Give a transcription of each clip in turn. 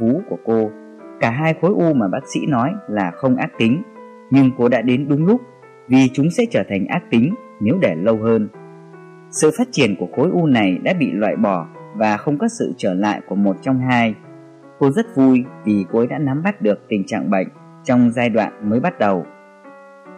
vú của cô. Cả hai khối u mà bác sĩ nói là không ác tính, nhưng cô đã đến đúng lúc vì chúng sẽ trở thành ác tính nếu để lâu hơn. Sự phát triển của khối u này đã bị loại bỏ và không có sự trở lại của một trong hai. Cô rất vui vì cô ấy đã nắm bắt được tình trạng bệnh trong giai đoạn mới bắt đầu.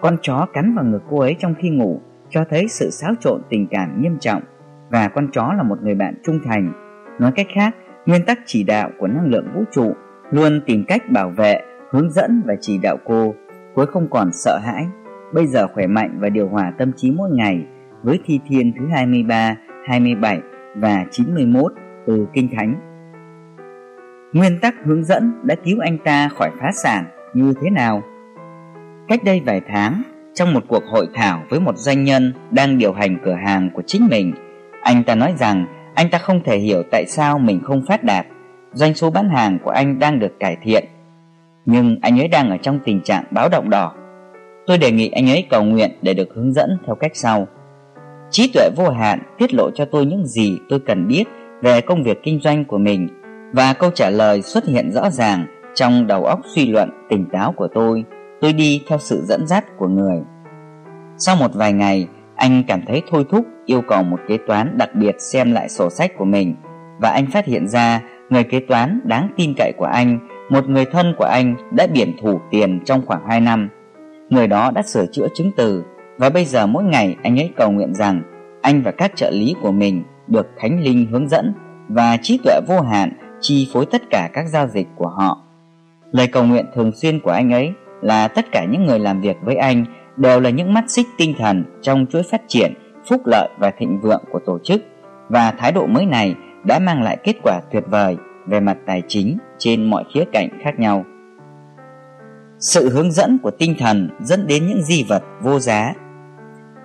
Con chó cắn vào ngực cô ấy trong khi ngủ cho thấy sự xáo trộn tình cảm nghiêm trọng và con chó là một người bạn trung thành. Nói cách khác, nguyên tắc chỉ đạo của năng lượng vũ trụ luôn tìm cách bảo vệ, hướng dẫn và chỉ đạo cô. cuối không còn sợ hãi, bây giờ khỏe mạnh và điều hòa tâm trí mỗi ngày với thi thiên thứ 23, 27 và 91 từ Kinh Thánh. Nguyên tắc hướng dẫn đã cứu anh ta khỏi phá sản như thế nào? Cách đây vài tháng, trong một cuộc hội thảo với một doanh nhân đang điều hành cửa hàng của chính mình, anh ta nói rằng anh ta không thể hiểu tại sao mình không phát đạt. Doanh số bán hàng của anh đang được cải thiện, nhưng anh ấy đang ở trong tình trạng báo động đỏ. Tôi đề nghị anh ấy cầu nguyện để được hướng dẫn theo cách sau. Trí tuệ vô hạn tiết lộ cho tôi những gì tôi cần biết về công việc kinh doanh của mình và câu trả lời xuất hiện rõ ràng trong đầu óc suy luận tỉnh táo của tôi. Tôi đi theo sự dẫn dắt của người. Sau một vài ngày, anh cảm thấy thôi thúc yêu cầu một kế toán đặc biệt xem lại sổ sách của mình và anh phát hiện ra người kế toán đáng tin cậy của anh, một người thân của anh đã biển thủ tiền trong khoảng 2 năm. Người đó đã sửa chữa chứng từ và bây giờ mỗi ngày anh ấy cầu nguyện rằng anh và các trợ lý của mình được Thánh Linh hướng dẫn và trí tuệ vô hạn chi phối tất cả các giao dịch của họ. Lời cầu nguyện thường xuyên của anh ấy là tất cả những người làm việc với anh đều là những mắt xích tinh thần trong chuỗi phát triển, phúc lợi và thịnh vượng của tổ chức và thái độ mới này đã mang lại kết quả tuyệt vời về mặt tài chính trên mọi khía cạnh khác nhau. Sự hướng dẫn của tinh thần dẫn đến những di vật vô giá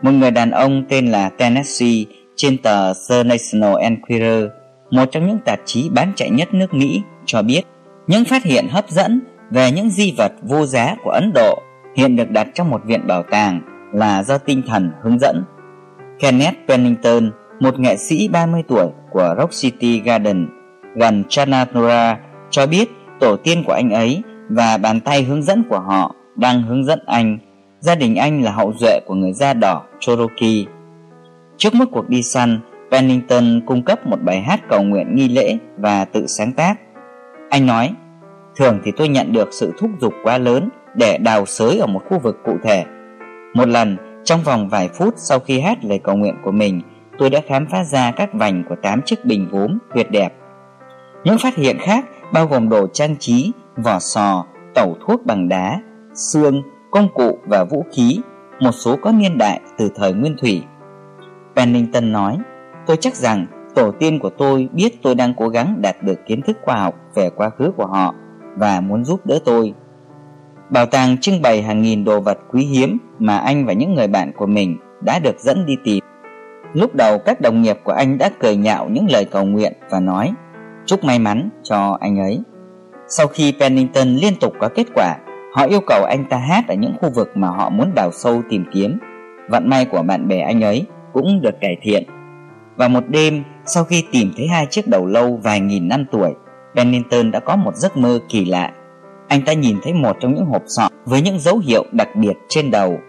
một người đàn ông tên là Tennessee trên tờ The National Enquirer, một trong những tạp chí bán chạy nhất nước Mỹ, cho biết những phát hiện hấp dẫn về những di vật vô giá của Ấn Độ hiện được đặt trong một viện bảo tàng là do tinh thần hướng dẫn. Kenneth Pennington, một nghệ sĩ 30 tuổi của Rock City Garden gần Chananora, cho biết tổ tiên của anh ấy và bàn tay hướng dẫn của họ đang hướng dẫn anh Gia đình anh là hậu duệ của người da đỏ Cherokee. Trước mỗi cuộc đi săn, Pennington cung cấp một bài hát cầu nguyện nghi lễ và tự sáng tác. Anh nói, thường thì tôi nhận được sự thúc giục quá lớn để đào sới ở một khu vực cụ thể. Một lần, trong vòng vài phút sau khi hát lời cầu nguyện của mình, tôi đã khám phá ra các vành của tám chiếc bình gốm tuyệt đẹp. Những phát hiện khác bao gồm đồ trang trí, vỏ sò, tẩu thuốc bằng đá, xương, công cụ và vũ khí, một số có niên đại từ thời nguyên thủy. Pennington nói, tôi chắc rằng tổ tiên của tôi biết tôi đang cố gắng đạt được kiến thức khoa học về quá khứ của họ và muốn giúp đỡ tôi. Bảo tàng trưng bày hàng nghìn đồ vật quý hiếm mà anh và những người bạn của mình đã được dẫn đi tìm. Lúc đầu các đồng nghiệp của anh đã cười nhạo những lời cầu nguyện và nói chúc may mắn cho anh ấy. Sau khi Pennington liên tục có kết quả Họ yêu cầu anh ta hát ở những khu vực mà họ muốn đào sâu tìm kiếm. Vận may của bạn bè anh ấy cũng được cải thiện. Và một đêm, sau khi tìm thấy hai chiếc đầu lâu vài nghìn năm tuổi, Pennington đã có một giấc mơ kỳ lạ. Anh ta nhìn thấy một trong những hộp sọ với những dấu hiệu đặc biệt trên đầu.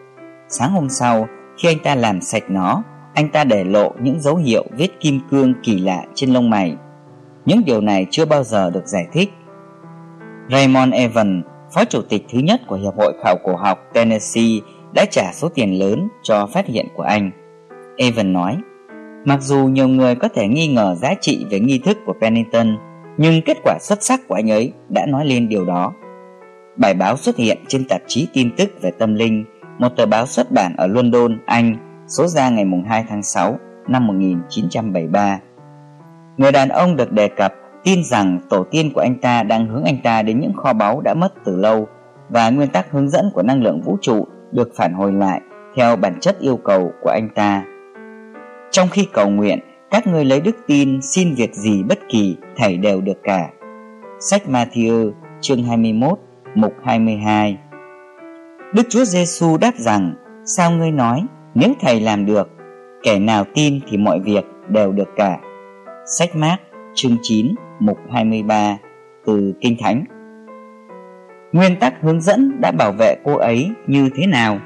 Sáng hôm sau, khi anh ta làm sạch nó, anh ta để lộ những dấu hiệu vết kim cương kỳ lạ trên lông mày. Những điều này chưa bao giờ được giải thích. Raymond Evans phó chủ tịch thứ nhất của Hiệp hội Khảo cổ học Tennessee đã trả số tiền lớn cho phát hiện của anh. Evan nói, mặc dù nhiều người có thể nghi ngờ giá trị về nghi thức của Pennington, nhưng kết quả xuất sắc của anh ấy đã nói lên điều đó. Bài báo xuất hiện trên tạp chí tin tức về tâm linh, một tờ báo xuất bản ở London, Anh, số ra ngày 2 tháng 6 năm 1973. Người đàn ông được đề cập tin rằng tổ tiên của anh ta đang hướng anh ta đến những kho báu đã mất từ lâu và nguyên tắc hướng dẫn của năng lượng vũ trụ được phản hồi lại theo bản chất yêu cầu của anh ta. Trong khi cầu nguyện, các ngươi lấy đức tin xin việc gì bất kỳ thảy đều được cả. Sách Matthew chương 21 mục 22 Đức Chúa Giêsu đáp rằng Sao ngươi nói nếu thầy làm được Kẻ nào tin thì mọi việc đều được cả Sách Mát chương 9 mục 23 từ Kinh Thánh. Nguyên tắc hướng dẫn đã bảo vệ cô ấy như thế nào?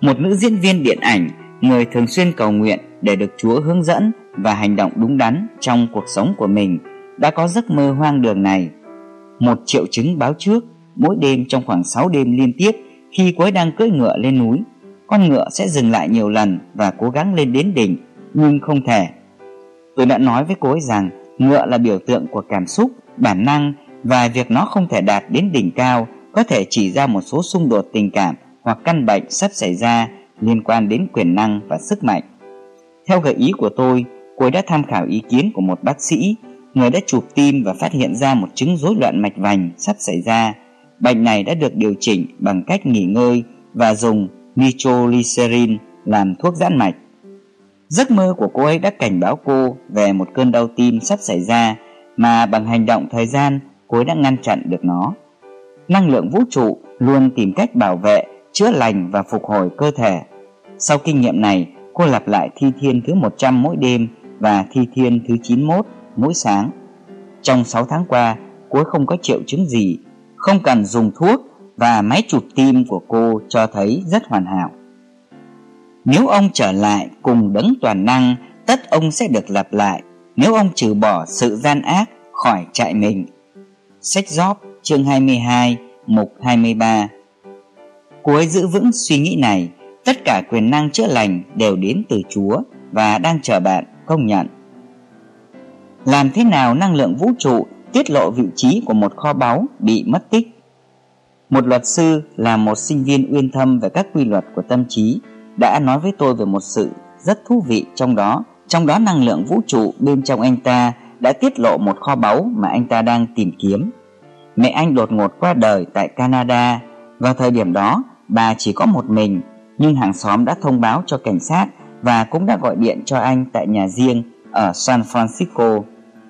Một nữ diễn viên điện ảnh, người thường xuyên cầu nguyện để được Chúa hướng dẫn và hành động đúng đắn trong cuộc sống của mình đã có giấc mơ hoang đường này. Một triệu chứng báo trước, mỗi đêm trong khoảng 6 đêm liên tiếp khi quái đang cưỡi ngựa lên núi, con ngựa sẽ dừng lại nhiều lần và cố gắng lên đến đỉnh, nhưng không thể. Tôi đã nói với cô ấy rằng ngựa là biểu tượng của cảm xúc, bản năng và việc nó không thể đạt đến đỉnh cao có thể chỉ ra một số xung đột tình cảm hoặc căn bệnh sắp xảy ra liên quan đến quyền năng và sức mạnh. Theo gợi ý của tôi, cô ấy đã tham khảo ý kiến của một bác sĩ, người đã chụp tim và phát hiện ra một chứng rối loạn mạch vành sắp xảy ra. Bệnh này đã được điều chỉnh bằng cách nghỉ ngơi và dùng nitroglycerin làm thuốc giãn mạch. Giấc mơ của cô ấy đã cảnh báo cô về một cơn đau tim sắp xảy ra mà bằng hành động thời gian cô ấy đã ngăn chặn được nó. Năng lượng vũ trụ luôn tìm cách bảo vệ, chữa lành và phục hồi cơ thể. Sau kinh nghiệm này, cô lặp lại thi thiên thứ 100 mỗi đêm và thi thiên thứ 91 mỗi sáng. Trong 6 tháng qua, cô ấy không có triệu chứng gì, không cần dùng thuốc và máy chụp tim của cô cho thấy rất hoàn hảo. Nếu ông trở lại cùng đấng toàn năng, tất ông sẽ được lặp lại. Nếu ông trừ bỏ sự gian ác khỏi trại mình. Sách Gióp chương 22, mục 23 Cô ấy giữ vững suy nghĩ này, tất cả quyền năng chữa lành đều đến từ Chúa và đang chờ bạn công nhận. Làm thế nào năng lượng vũ trụ tiết lộ vị trí của một kho báu bị mất tích? Một luật sư là một sinh viên uyên thâm về các quy luật của tâm trí đã nói với tôi về một sự rất thú vị trong đó. Trong đó năng lượng vũ trụ bên trong anh ta đã tiết lộ một kho báu mà anh ta đang tìm kiếm. Mẹ anh đột ngột qua đời tại Canada. Vào thời điểm đó, bà chỉ có một mình, nhưng hàng xóm đã thông báo cho cảnh sát và cũng đã gọi điện cho anh tại nhà riêng ở San Francisco.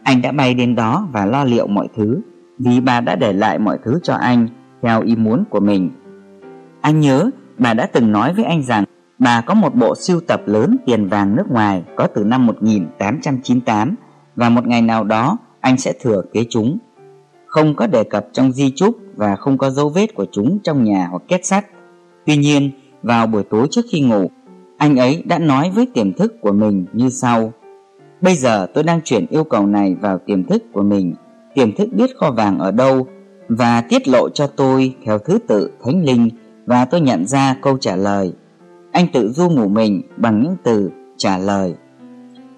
Anh đã bay đến đó và lo liệu mọi thứ, vì bà đã để lại mọi thứ cho anh theo ý muốn của mình. Anh nhớ bà đã từng nói với anh rằng bà có một bộ siêu tập lớn tiền vàng nước ngoài có từ năm 1898 và một ngày nào đó anh sẽ thừa kế chúng. Không có đề cập trong di chúc và không có dấu vết của chúng trong nhà hoặc két sắt. Tuy nhiên, vào buổi tối trước khi ngủ, anh ấy đã nói với tiềm thức của mình như sau. Bây giờ tôi đang chuyển yêu cầu này vào tiềm thức của mình. Tiềm thức biết kho vàng ở đâu và tiết lộ cho tôi theo thứ tự thánh linh và tôi nhận ra câu trả lời. Anh tự du ngủ mình bằng những từ trả lời.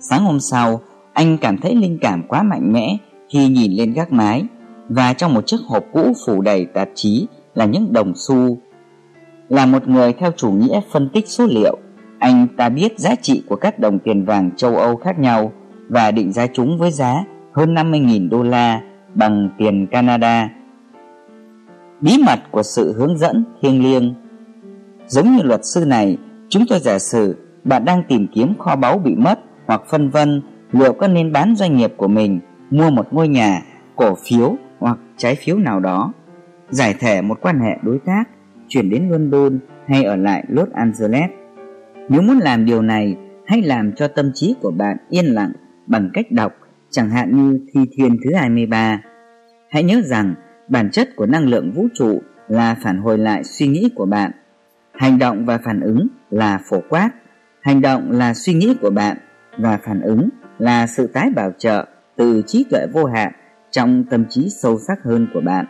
Sáng hôm sau, anh cảm thấy linh cảm quá mạnh mẽ khi nhìn lên gác mái và trong một chiếc hộp cũ phủ đầy tạp chí là những đồng xu. Là một người theo chủ nghĩa phân tích số liệu, anh ta biết giá trị của các đồng tiền vàng châu Âu khác nhau và định giá chúng với giá hơn 50.000 đô la bằng tiền Canada. Bí mật của sự hướng dẫn thiêng liêng Giống như luật sư này, chúng tôi giả sử bạn đang tìm kiếm kho báu bị mất hoặc phân vân liệu có nên bán doanh nghiệp của mình, mua một ngôi nhà, cổ phiếu hoặc trái phiếu nào đó, giải thể một quan hệ đối tác, chuyển đến London hay ở lại Los Angeles. Nếu muốn làm điều này, hãy làm cho tâm trí của bạn yên lặng bằng cách đọc, chẳng hạn như Thi Thiên thứ 23. Hãy nhớ rằng bản chất của năng lượng vũ trụ là phản hồi lại suy nghĩ của bạn. Hành động và phản ứng là phổ quát. Hành động là suy nghĩ của bạn và phản ứng là sự tái bảo trợ từ trí tuệ vô hạn trong tâm trí sâu sắc hơn của bạn.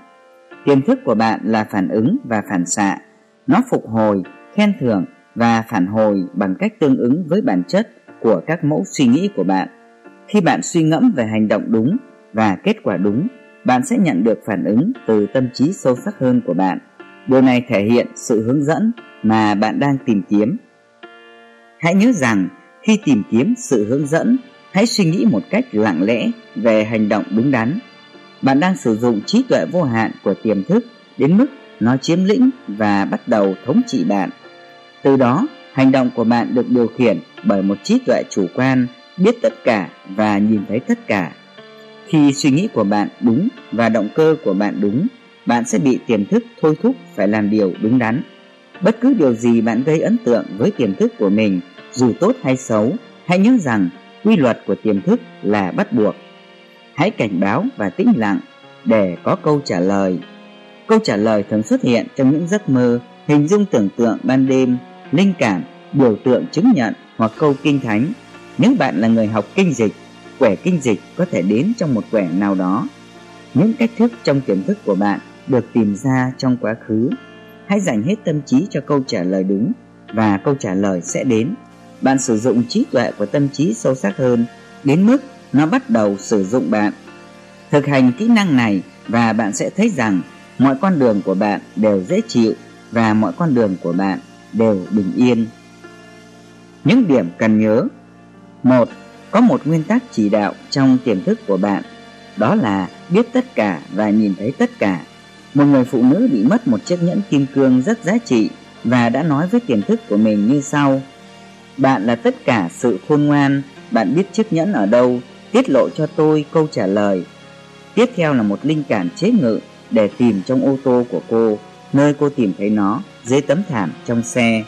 Tiềm thức của bạn là phản ứng và phản xạ. Nó phục hồi, khen thưởng và phản hồi bằng cách tương ứng với bản chất của các mẫu suy nghĩ của bạn. Khi bạn suy ngẫm về hành động đúng và kết quả đúng, bạn sẽ nhận được phản ứng từ tâm trí sâu sắc hơn của bạn. Điều này thể hiện sự hướng dẫn mà bạn đang tìm kiếm. Hãy nhớ rằng khi tìm kiếm sự hướng dẫn hãy suy nghĩ một cách lặng lẽ về hành động đúng đắn. Bạn đang sử dụng trí tuệ vô hạn của tiềm thức đến mức nó chiếm lĩnh và bắt đầu thống trị bạn. Từ đó, hành động của bạn được điều khiển bởi một trí tuệ chủ quan, biết tất cả và nhìn thấy tất cả. Khi suy nghĩ của bạn đúng và động cơ của bạn đúng, bạn sẽ bị tiềm thức thôi thúc phải làm điều đúng đắn. Bất cứ điều gì bạn gây ấn tượng với tiềm thức của mình, dù tốt hay xấu, hãy nhớ rằng quy luật của tiềm thức là bắt buộc. Hãy cảnh báo và tĩnh lặng, để có câu trả lời. Câu trả lời thường xuất hiện trong những giấc mơ, hình dung tưởng tượng ban đêm, linh cảm, biểu tượng chứng nhận hoặc câu kinh thánh. Nếu bạn là người học kinh dịch, quẻ kinh dịch có thể đến trong một quẻ nào đó. Những cách thức trong tiềm thức của bạn được tìm ra trong quá khứ. Hãy dành hết tâm trí cho câu trả lời đúng và câu trả lời sẽ đến. Bạn sử dụng trí tuệ của tâm trí sâu sắc hơn đến mức nó bắt đầu sử dụng bạn. Thực hành kỹ năng này và bạn sẽ thấy rằng mọi con đường của bạn đều dễ chịu và mọi con đường của bạn đều bình yên. Những điểm cần nhớ. Một, Có một nguyên tắc chỉ đạo trong tiềm thức của bạn, Đó là biết tất cả và nhìn thấy tất cả. Một người phụ nữ bị mất một chiếc nhẫn kim cương rất giá trị Và đã nói với tiềm thức của mình như sau. Bạn là tất cả sự khôn ngoan, Bạn biết chiếc nhẫn ở đâu, Tiết lộ cho tôi câu trả lời. Tiếp theo là một linh cảm chế ngự Để tìm trong ô tô của cô. Nơi cô tìm thấy nó dưới tấm thảm trong xe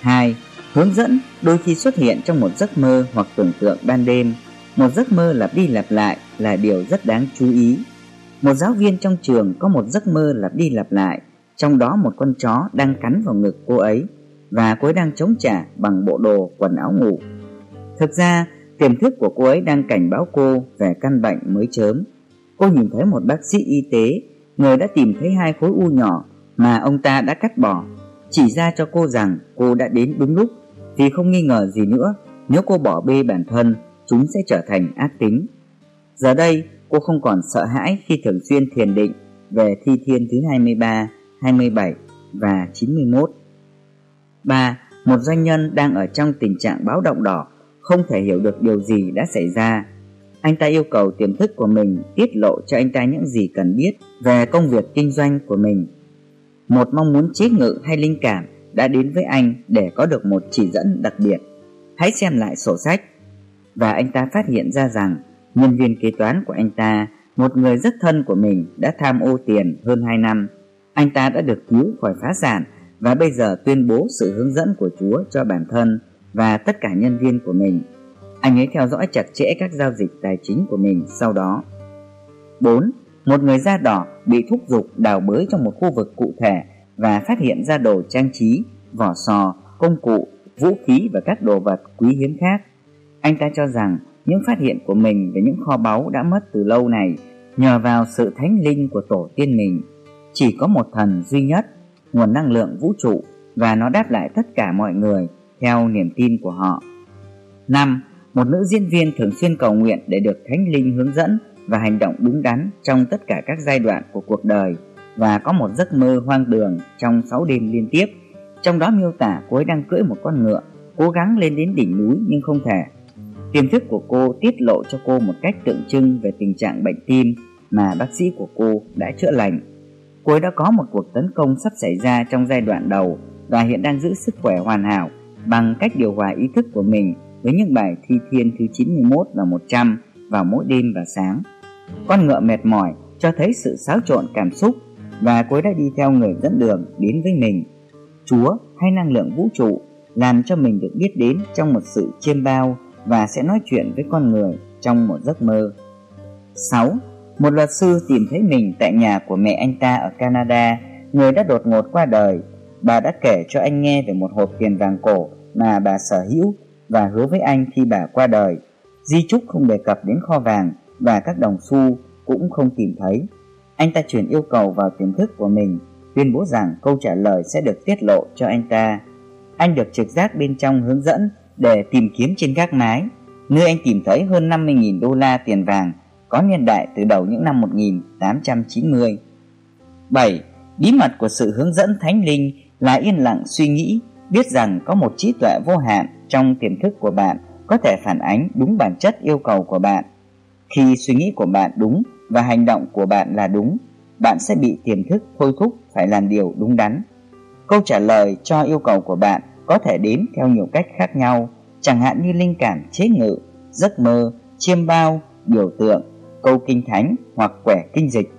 2. Hướng dẫn đôi khi xuất hiện trong một giấc mơ hoặc tưởng tượng ban đêm. Một giấc mơ lặp đi lặp lại là điều rất đáng chú ý. Một giáo viên trong trường có một giấc mơ lặp đi lặp lại, trong đó một con chó đang cắn vào ngực cô ấy và cô ấy đang chống trả bằng bộ đồ quần áo ngủ. Thực ra, tiềm thức của cô ấy đang cảnh báo cô về căn bệnh mới chớm. Cô nhìn thấy một bác sĩ y tế, người đã tìm thấy hai khối u nhỏ mà ông ta đã cắt bỏ chỉ ra cho cô rằng cô đã đến đúng lúc vì không nghi ngờ gì nữa nếu cô bỏ bê bản thân chúng sẽ trở thành ác tính. Giờ đây cô không còn sợ hãi khi thường xuyên thiền định về thi thiên thứ 23, 27 và 91. 3. Một doanh nhân đang ở trong tình trạng báo động đỏ không thể hiểu được điều gì đã xảy ra. Anh ta yêu cầu tiềm thức của mình tiết lộ cho anh ta những gì cần biết về công việc kinh doanh của mình một mong muốn chế ngự hay linh cảm đã đến với anh để có được một chỉ dẫn đặc biệt. Hãy xem lại sổ sách. Và anh ta phát hiện ra rằng nhân viên kế toán của anh ta, một người rất thân của mình đã tham ô tiền hơn 2 năm. Anh ta đã được cứu khỏi phá sản và bây giờ tuyên bố sự hướng dẫn của Chúa cho bản thân và tất cả nhân viên của mình. Anh ấy theo dõi chặt chẽ các giao dịch tài chính của mình sau đó. 4 một người da đỏ bị thúc giục đào bới trong một khu vực cụ thể và phát hiện ra đồ trang trí, vỏ sò, công cụ, vũ khí và các đồ vật quý hiếm khác. Anh ta cho rằng những phát hiện của mình về những kho báu đã mất từ lâu này nhờ vào sự thánh linh của tổ tiên mình. Chỉ có một thần duy nhất, nguồn năng lượng vũ trụ và nó đáp lại tất cả mọi người theo niềm tin của họ. 5. Một nữ diễn viên thường xuyên cầu nguyện để được thánh linh hướng dẫn và hành động đúng đắn trong tất cả các giai đoạn của cuộc đời và có một giấc mơ hoang đường trong 6 đêm liên tiếp. Trong đó miêu tả cô ấy đang cưỡi một con ngựa, cố gắng lên đến đỉnh núi nhưng không thể. Tiềm thức của cô tiết lộ cho cô một cách tượng trưng về tình trạng bệnh tim mà bác sĩ của cô đã chữa lành. Cô ấy đã có một cuộc tấn công sắp xảy ra trong giai đoạn đầu và hiện đang giữ sức khỏe hoàn hảo bằng cách điều hòa ý thức của mình với những bài thi thiên thứ 91 và 100 vào mỗi đêm và sáng. Con ngựa mệt mỏi cho thấy sự xáo trộn cảm xúc và cô đã đi theo người dẫn đường đến với mình. Chúa hay năng lượng vũ trụ làm cho mình được biết đến trong một sự chiêm bao và sẽ nói chuyện với con người trong một giấc mơ. 6. Một luật sư tìm thấy mình tại nhà của mẹ anh ta ở Canada, người đã đột ngột qua đời. Bà đã kể cho anh nghe về một hộp tiền vàng cổ mà bà sở hữu và hứa với anh khi bà qua đời. Di trúc không đề cập đến kho vàng và các đồng xu cũng không tìm thấy. Anh ta chuyển yêu cầu vào tiềm thức của mình, tuyên bố rằng câu trả lời sẽ được tiết lộ cho anh ta. Anh được trực giác bên trong hướng dẫn để tìm kiếm trên gác mái, nơi anh tìm thấy hơn 50.000 đô la tiền vàng có niên đại từ đầu những năm 1890. 7. Bí mật của sự hướng dẫn thánh linh là yên lặng suy nghĩ, biết rằng có một trí tuệ vô hạn trong tiềm thức của bạn có thể phản ánh đúng bản chất yêu cầu của bạn khi suy nghĩ của bạn đúng và hành động của bạn là đúng, bạn sẽ bị tiềm thức thôi thúc phải làm điều đúng đắn. Câu trả lời cho yêu cầu của bạn có thể đến theo nhiều cách khác nhau, chẳng hạn như linh cảm chế ngự, giấc mơ, chiêm bao, biểu tượng, câu kinh thánh hoặc quẻ kinh dịch.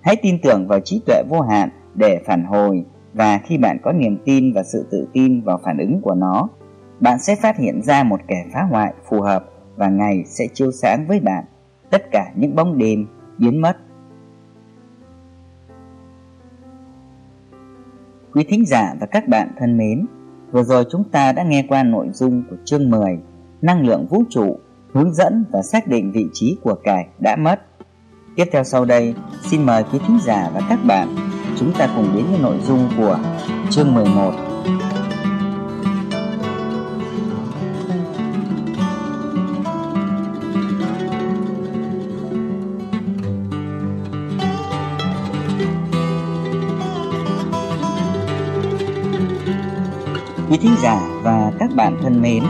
Hãy tin tưởng vào trí tuệ vô hạn để phản hồi và khi bạn có niềm tin và sự tự tin vào phản ứng của nó, bạn sẽ phát hiện ra một kẻ phá hoại phù hợp và ngày sẽ chiếu sáng với bạn tất cả những bóng đêm biến mất. Quý thính giả và các bạn thân mến, vừa rồi chúng ta đã nghe qua nội dung của chương 10 Năng lượng vũ trụ, hướng dẫn và xác định vị trí của cải đã mất. Tiếp theo sau đây, xin mời quý thính giả và các bạn chúng ta cùng đến với nội dung của chương 11 thính giả và các bạn thân mến,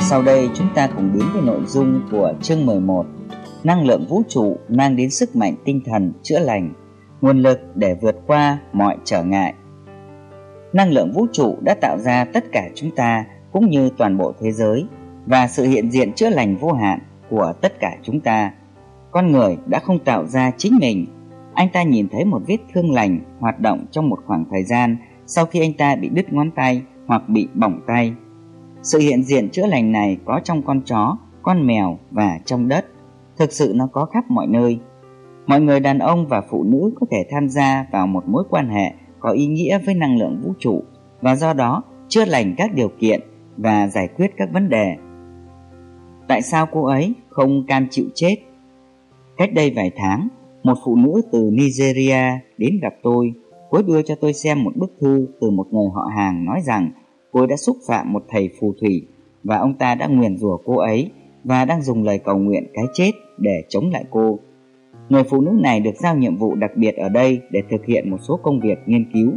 sau đây chúng ta cùng đến với nội dung của chương 11 Năng lượng vũ trụ mang đến sức mạnh tinh thần chữa lành, nguồn lực để vượt qua mọi trở ngại. Năng lượng vũ trụ đã tạo ra tất cả chúng ta cũng như toàn bộ thế giới và sự hiện diện chữa lành vô hạn của tất cả chúng ta. Con người đã không tạo ra chính mình. Anh ta nhìn thấy một vết thương lành hoạt động trong một khoảng thời gian sau khi anh ta bị đứt ngón tay hoặc bị bỏng tay. Sự hiện diện chữa lành này có trong con chó, con mèo và trong đất. Thực sự nó có khắp mọi nơi. Mọi người đàn ông và phụ nữ có thể tham gia vào một mối quan hệ có ý nghĩa với năng lượng vũ trụ và do đó chữa lành các điều kiện và giải quyết các vấn đề. Tại sao cô ấy không cam chịu chết? Cách đây vài tháng, một phụ nữ từ Nigeria đến gặp tôi. Cô đưa cho tôi xem một bức thư từ một người họ hàng nói rằng cô đã xúc phạm một thầy phù thủy và ông ta đã nguyền rủa cô ấy và đang dùng lời cầu nguyện cái chết để chống lại cô. Người phụ nữ này được giao nhiệm vụ đặc biệt ở đây để thực hiện một số công việc nghiên cứu.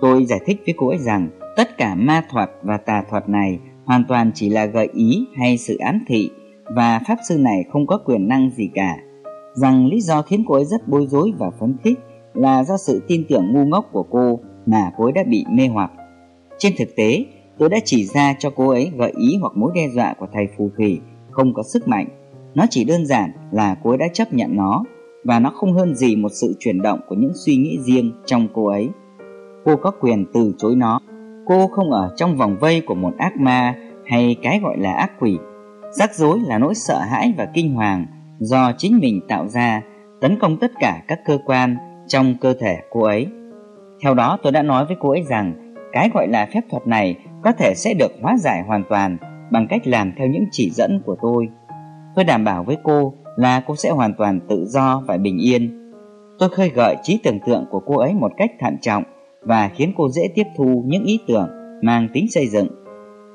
Tôi giải thích với cô ấy rằng tất cả ma thuật và tà thuật này hoàn toàn chỉ là gợi ý hay sự ám thị và pháp sư này không có quyền năng gì cả. Rằng lý do khiến cô ấy rất bối rối và phấn khích là do sự tin tưởng ngu ngốc của cô mà cô ấy đã bị mê hoặc. Trên thực tế, tôi đã chỉ ra cho cô ấy gợi ý hoặc mối đe dọa của thầy phù thủy không có sức mạnh. Nó chỉ đơn giản là cô ấy đã chấp nhận nó và nó không hơn gì một sự chuyển động của những suy nghĩ riêng trong cô ấy. Cô có quyền từ chối nó. Cô không ở trong vòng vây của một ác ma hay cái gọi là ác quỷ. Rắc rối là nỗi sợ hãi và kinh hoàng do chính mình tạo ra tấn công tất cả các cơ quan trong cơ thể cô ấy. Theo đó tôi đã nói với cô ấy rằng cái gọi là phép thuật này có thể sẽ được hóa giải hoàn toàn bằng cách làm theo những chỉ dẫn của tôi. Tôi đảm bảo với cô là cô sẽ hoàn toàn tự do và bình yên. Tôi khơi gợi trí tưởng tượng của cô ấy một cách thận trọng và khiến cô dễ tiếp thu những ý tưởng mang tính xây dựng.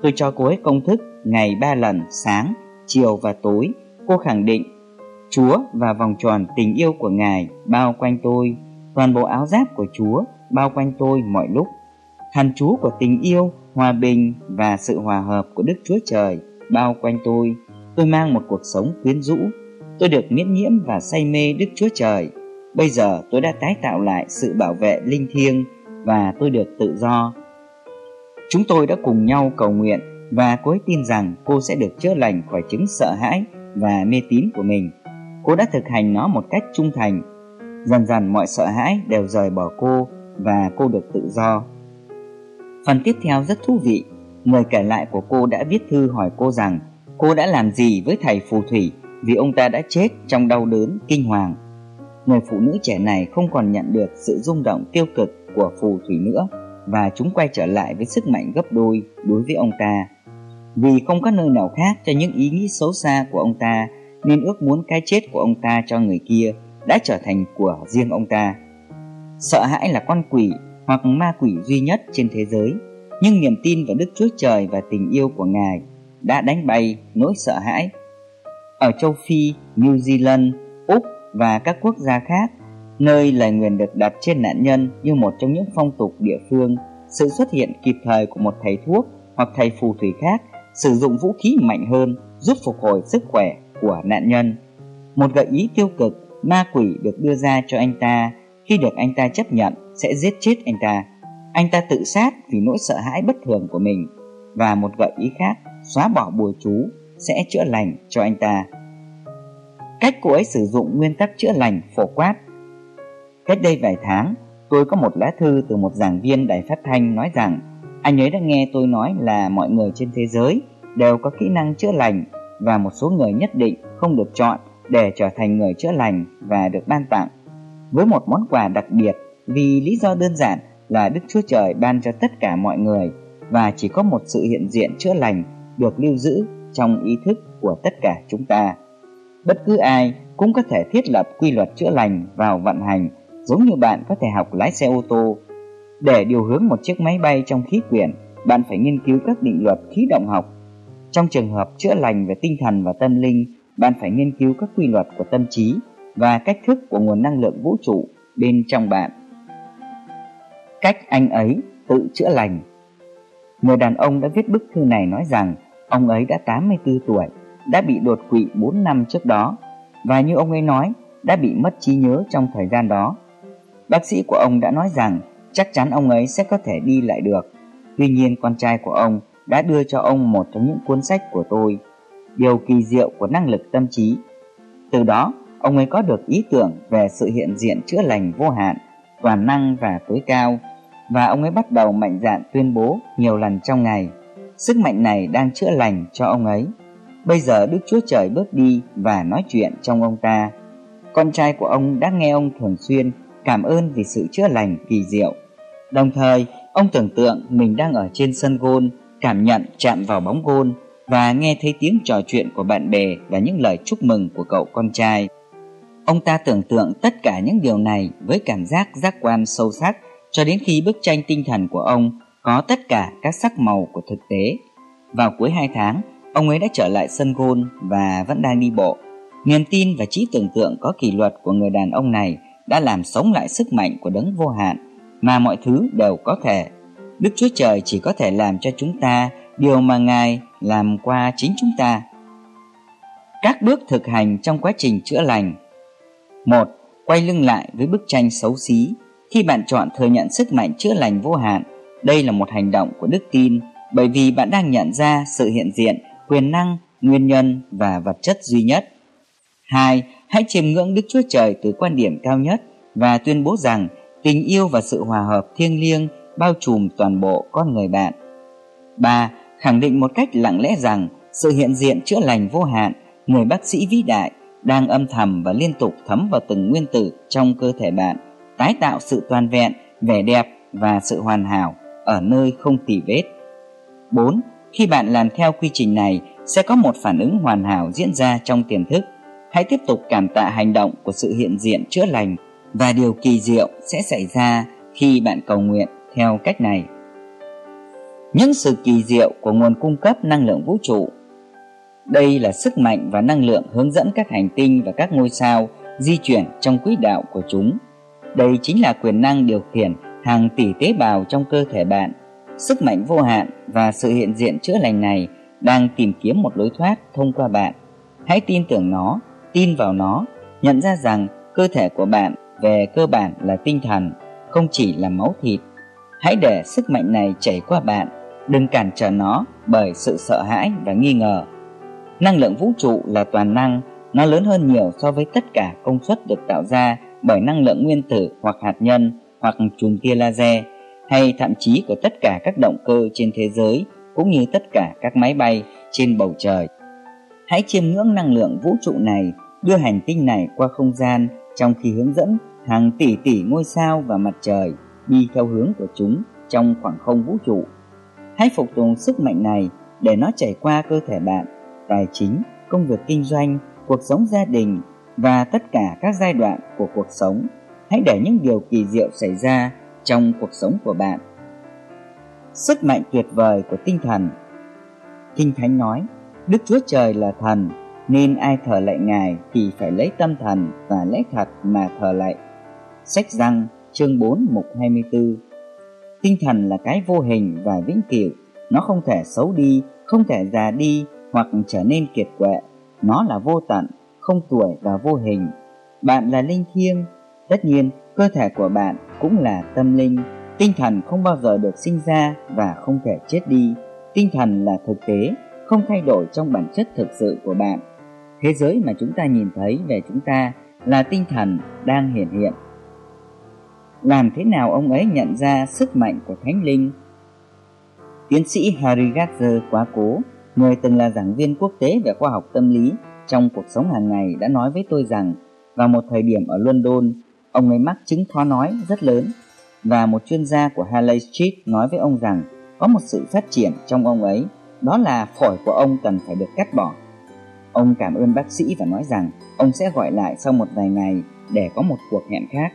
Tôi cho cô ấy công thức ngày ba lần sáng, chiều và tối. Cô khẳng định Chúa và vòng tròn tình yêu của Ngài bao quanh tôi, toàn bộ áo giáp của Chúa bao quanh tôi mọi lúc hàn chú của tình yêu, hòa bình và sự hòa hợp của Đức Chúa Trời bao quanh tôi. Tôi mang một cuộc sống quyến rũ. Tôi được miễn nhiễm và say mê Đức Chúa Trời. Bây giờ tôi đã tái tạo lại sự bảo vệ linh thiêng và tôi được tự do. Chúng tôi đã cùng nhau cầu nguyện và cô ấy tin rằng cô sẽ được chữa lành khỏi chứng sợ hãi và mê tín của mình. Cô đã thực hành nó một cách trung thành. Dần dần mọi sợ hãi đều rời bỏ cô và cô được tự do. Phần tiếp theo rất thú vị. Người kể lại của cô đã viết thư hỏi cô rằng cô đã làm gì với thầy phù thủy vì ông ta đã chết trong đau đớn, kinh hoàng. Người phụ nữ trẻ này không còn nhận được sự rung động tiêu cực của phù thủy nữa và chúng quay trở lại với sức mạnh gấp đôi đối với ông ta. Vì không có nơi nào khác cho những ý nghĩ xấu xa của ông ta nên ước muốn cái chết của ông ta cho người kia đã trở thành của riêng ông ta. Sợ hãi là con quỷ hoặc ma quỷ duy nhất trên thế giới, nhưng niềm tin vào Đức Chúa Trời và tình yêu của Ngài đã đánh bay nỗi sợ hãi. Ở châu Phi, New Zealand, Úc và các quốc gia khác, nơi lời nguyền được đặt trên nạn nhân như một trong những phong tục địa phương, sự xuất hiện kịp thời của một thầy thuốc hoặc thầy phù thủy khác sử dụng vũ khí mạnh hơn giúp phục hồi sức khỏe của nạn nhân. Một gợi ý tiêu cực, ma quỷ được đưa ra cho anh ta khi được anh ta chấp nhận sẽ giết chết anh ta. Anh ta tự sát vì nỗi sợ hãi bất thường của mình và một gợi ý khác xóa bỏ bùa chú sẽ chữa lành cho anh ta. Cách cô ấy sử dụng nguyên tắc chữa lành phổ quát. Cách đây vài tháng, tôi có một lá thư từ một giảng viên đài phát thanh nói rằng anh ấy đã nghe tôi nói là mọi người trên thế giới đều có kỹ năng chữa lành và một số người nhất định không được chọn để trở thành người chữa lành và được ban tặng với một món quà đặc biệt vì lý do đơn giản là Đức Chúa Trời ban cho tất cả mọi người và chỉ có một sự hiện diện chữa lành được lưu giữ trong ý thức của tất cả chúng ta. Bất cứ ai cũng có thể thiết lập quy luật chữa lành vào vận hành giống như bạn có thể học lái xe ô tô. Để điều hướng một chiếc máy bay trong khí quyển, bạn phải nghiên cứu các định luật khí động học. Trong trường hợp chữa lành về tinh thần và tâm linh, bạn phải nghiên cứu các quy luật của tâm trí và cách thức của nguồn năng lượng vũ trụ bên trong bạn. Cách anh ấy tự chữa lành Người đàn ông đã viết bức thư này nói rằng ông ấy đã 84 tuổi, đã bị đột quỵ 4 năm trước đó và như ông ấy nói, đã bị mất trí nhớ trong thời gian đó. Bác sĩ của ông đã nói rằng chắc chắn ông ấy sẽ có thể đi lại được. Tuy nhiên con trai của ông đã đưa cho ông một trong những cuốn sách của tôi, Điều kỳ diệu của năng lực tâm trí. Từ đó, ông ấy có được ý tưởng về sự hiện diện chữa lành vô hạn, toàn năng và tối cao và ông ấy bắt đầu mạnh dạn tuyên bố nhiều lần trong ngày. Sức mạnh này đang chữa lành cho ông ấy. Bây giờ Đức Chúa Trời bước đi và nói chuyện trong ông ta. Con trai của ông đã nghe ông thường xuyên cảm ơn vì sự chữa lành kỳ diệu. Đồng thời, ông tưởng tượng mình đang ở trên sân gôn, cảm nhận chạm vào bóng gôn và nghe thấy tiếng trò chuyện của bạn bè và những lời chúc mừng của cậu con trai. Ông ta tưởng tượng tất cả những điều này với cảm giác giác quan sâu sắc cho đến khi bức tranh tinh thần của ông có tất cả các sắc màu của thực tế. Vào cuối hai tháng, ông ấy đã trở lại sân gôn và vẫn đang đi bộ. Niềm tin và trí tưởng tượng có kỷ luật của người đàn ông này đã làm sống lại sức mạnh của đấng vô hạn mà mọi thứ đều có thể. Đức Chúa Trời chỉ có thể làm cho chúng ta điều mà Ngài làm qua chính chúng ta. Các bước thực hành trong quá trình chữa lành một Quay lưng lại với bức tranh xấu xí khi bạn chọn thừa nhận sức mạnh chữa lành vô hạn, đây là một hành động của đức tin bởi vì bạn đang nhận ra sự hiện diện, quyền năng, nguyên nhân và vật chất duy nhất. 2. Hãy chiêm ngưỡng Đức Chúa Trời từ quan điểm cao nhất và tuyên bố rằng tình yêu và sự hòa hợp thiêng liêng bao trùm toàn bộ con người bạn. 3. Khẳng định một cách lặng lẽ rằng sự hiện diện chữa lành vô hạn, người bác sĩ vĩ đại đang âm thầm và liên tục thấm vào từng nguyên tử trong cơ thể bạn tái tạo sự toàn vẹn, vẻ đẹp và sự hoàn hảo ở nơi không tì vết. 4. Khi bạn làm theo quy trình này, sẽ có một phản ứng hoàn hảo diễn ra trong tiềm thức. Hãy tiếp tục cảm tạ hành động của sự hiện diện chữa lành và điều kỳ diệu sẽ xảy ra khi bạn cầu nguyện theo cách này. Những sự kỳ diệu của nguồn cung cấp năng lượng vũ trụ đây là sức mạnh và năng lượng hướng dẫn các hành tinh và các ngôi sao di chuyển trong quỹ đạo của chúng đây chính là quyền năng điều khiển hàng tỷ tế bào trong cơ thể bạn. Sức mạnh vô hạn và sự hiện diện chữa lành này đang tìm kiếm một lối thoát thông qua bạn. Hãy tin tưởng nó, tin vào nó, nhận ra rằng cơ thể của bạn về cơ bản là tinh thần, không chỉ là máu thịt. Hãy để sức mạnh này chảy qua bạn, đừng cản trở nó bởi sự sợ hãi và nghi ngờ. Năng lượng vũ trụ là toàn năng, nó lớn hơn nhiều so với tất cả công suất được tạo ra bởi năng lượng nguyên tử hoặc hạt nhân hoặc chùm tia laser hay thậm chí của tất cả các động cơ trên thế giới cũng như tất cả các máy bay trên bầu trời. Hãy chiêm ngưỡng năng lượng vũ trụ này đưa hành tinh này qua không gian trong khi hướng dẫn hàng tỷ tỷ ngôi sao và mặt trời đi theo hướng của chúng trong khoảng không vũ trụ. Hãy phục tùng sức mạnh này để nó chảy qua cơ thể bạn, tài chính, công việc kinh doanh, cuộc sống gia đình, và tất cả các giai đoạn của cuộc sống. Hãy để những điều kỳ diệu xảy ra trong cuộc sống của bạn. Sức mạnh tuyệt vời của tinh thần Kinh Thánh nói, Đức Chúa Trời là thần, nên ai thờ lạy Ngài thì phải lấy tâm thần và lẽ thật mà thờ lạy. Sách răng chương 4 mục 24 Tinh thần là cái vô hình và vĩnh cửu, nó không thể xấu đi, không thể già đi hoặc trở nên kiệt quệ, nó là vô tận, không tuổi và vô hình. Bạn là linh thiêng, tất nhiên cơ thể của bạn cũng là tâm linh. Tinh thần không bao giờ được sinh ra và không thể chết đi. Tinh thần là thực tế, không thay đổi trong bản chất thực sự của bạn. Thế giới mà chúng ta nhìn thấy về chúng ta là tinh thần đang hiển hiện. Làm thế nào ông ấy nhận ra sức mạnh của thánh linh? Tiến sĩ Harry gardner quá cố, người từng là giảng viên quốc tế về khoa học tâm lý trong cuộc sống hàng ngày đã nói với tôi rằng vào một thời điểm ở London, ông ấy mắc chứng khó nói rất lớn. và một chuyên gia của Harley Street nói với ông rằng có một sự phát triển trong ông ấy, đó là phổi của ông cần phải được cắt bỏ. Ông cảm ơn bác sĩ và nói rằng ông sẽ gọi lại sau một vài ngày để có một cuộc hẹn khác.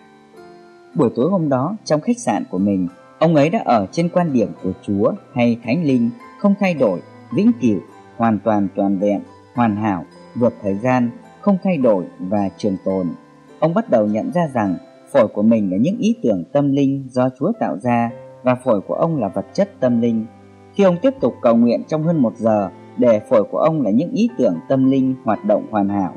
Buổi tối hôm đó, trong khách sạn của mình, ông ấy đã ở trên quan điểm của Chúa hay Thánh Linh không thay đổi, vĩnh cửu, hoàn toàn toàn vẹn, hoàn hảo, vượt thời gian, không thay đổi và trường tồn. Ông bắt đầu nhận ra rằng phổi của mình là những ý tưởng tâm linh do Chúa tạo ra và phổi của ông là vật chất tâm linh. Khi ông tiếp tục cầu nguyện trong hơn một giờ để phổi của ông là những ý tưởng tâm linh hoạt động hoàn hảo.